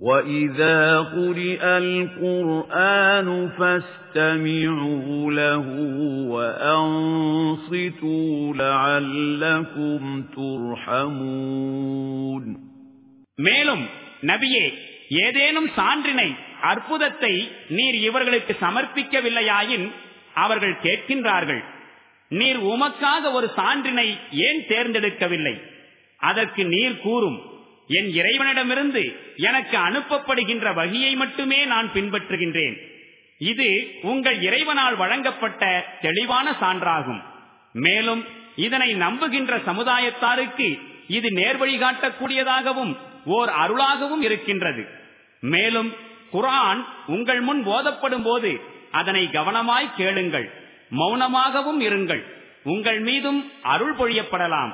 وَإِذَا قُرِئَ الْقُرْآنُ فَاسْتَمِعُوا لَهُ وَأَنصِتُوا لَعَلَّكُمْ تُرْحَمُونَ மேலும் நபியே ஏதேனும் சான்றினை அற்புதத்தை நீர் இவர்களுக்கு சமர்ப்பிக்கவில்லையாயின் அவர்கள் கேட்கின்றார்கள் நீர் உமக்காக ஒரு சான்றினை ஏன் தேர்ந்தெடுக்கவில்லை அதற்கு நீர் கூறும் என் இறைவனிடமிருந்து எனக்கு அனுப்பப்படுகின்ற வகையை மட்டுமே நான் பின்பற்றுகின்றேன். இது உங்கள் இறைவனால் வழங்கப்பட்ட தெளிவான சான்றாகும். மேலும் இதனை நம்புகின்ற சமுதாயத்தாருக்கு இது நேர்வழிகாட்டக்கூடியதாகவும் ஓர் அருளாகவும் இருக்கின்றது. மேலும் குரான் உங்கள் முன் போதப்படும் போது அதனை கவனமாய் கேளுங்கள் மௌனமாகவும் இருங்கள். உங்கள் மீதும் அருள் பொழியப்படலாம்.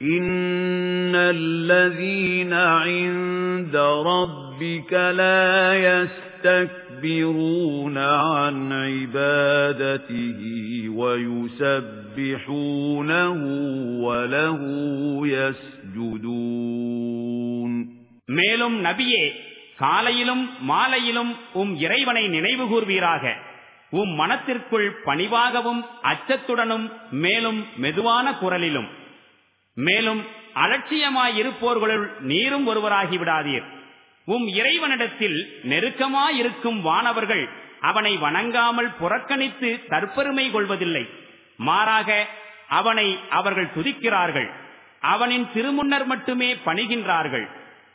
إن الذين عند ربك لا يستكبرون عن عبادته ويسبحونه وله يسجدون மேலும் நபியே காலையிலும் மாலையிலும் உம் இறைவனை நினைவு கூர்வீராக உம் மனத்திற்குள் பணிவாகவும் அச்சத்துடனும் மேலும் மெதுவான குரலிலும் மேலும் அலட்சியமாயிருப்போர்களுள் நீரும் ஒருவராகி விடாதீர். உம் இறைவனிடத்தில் நெருக்கமாயிருக்கும் வானவர்கள் அவனை வணங்காமல் புறக்கணித்து தற்பெருமை கொள்வதில்லை. மாறாக அவனை அவர்கள் துதிக்கிறார்கள். அவனின் திருமுன்னர் மட்டுமே பணிகின்றார்கள்.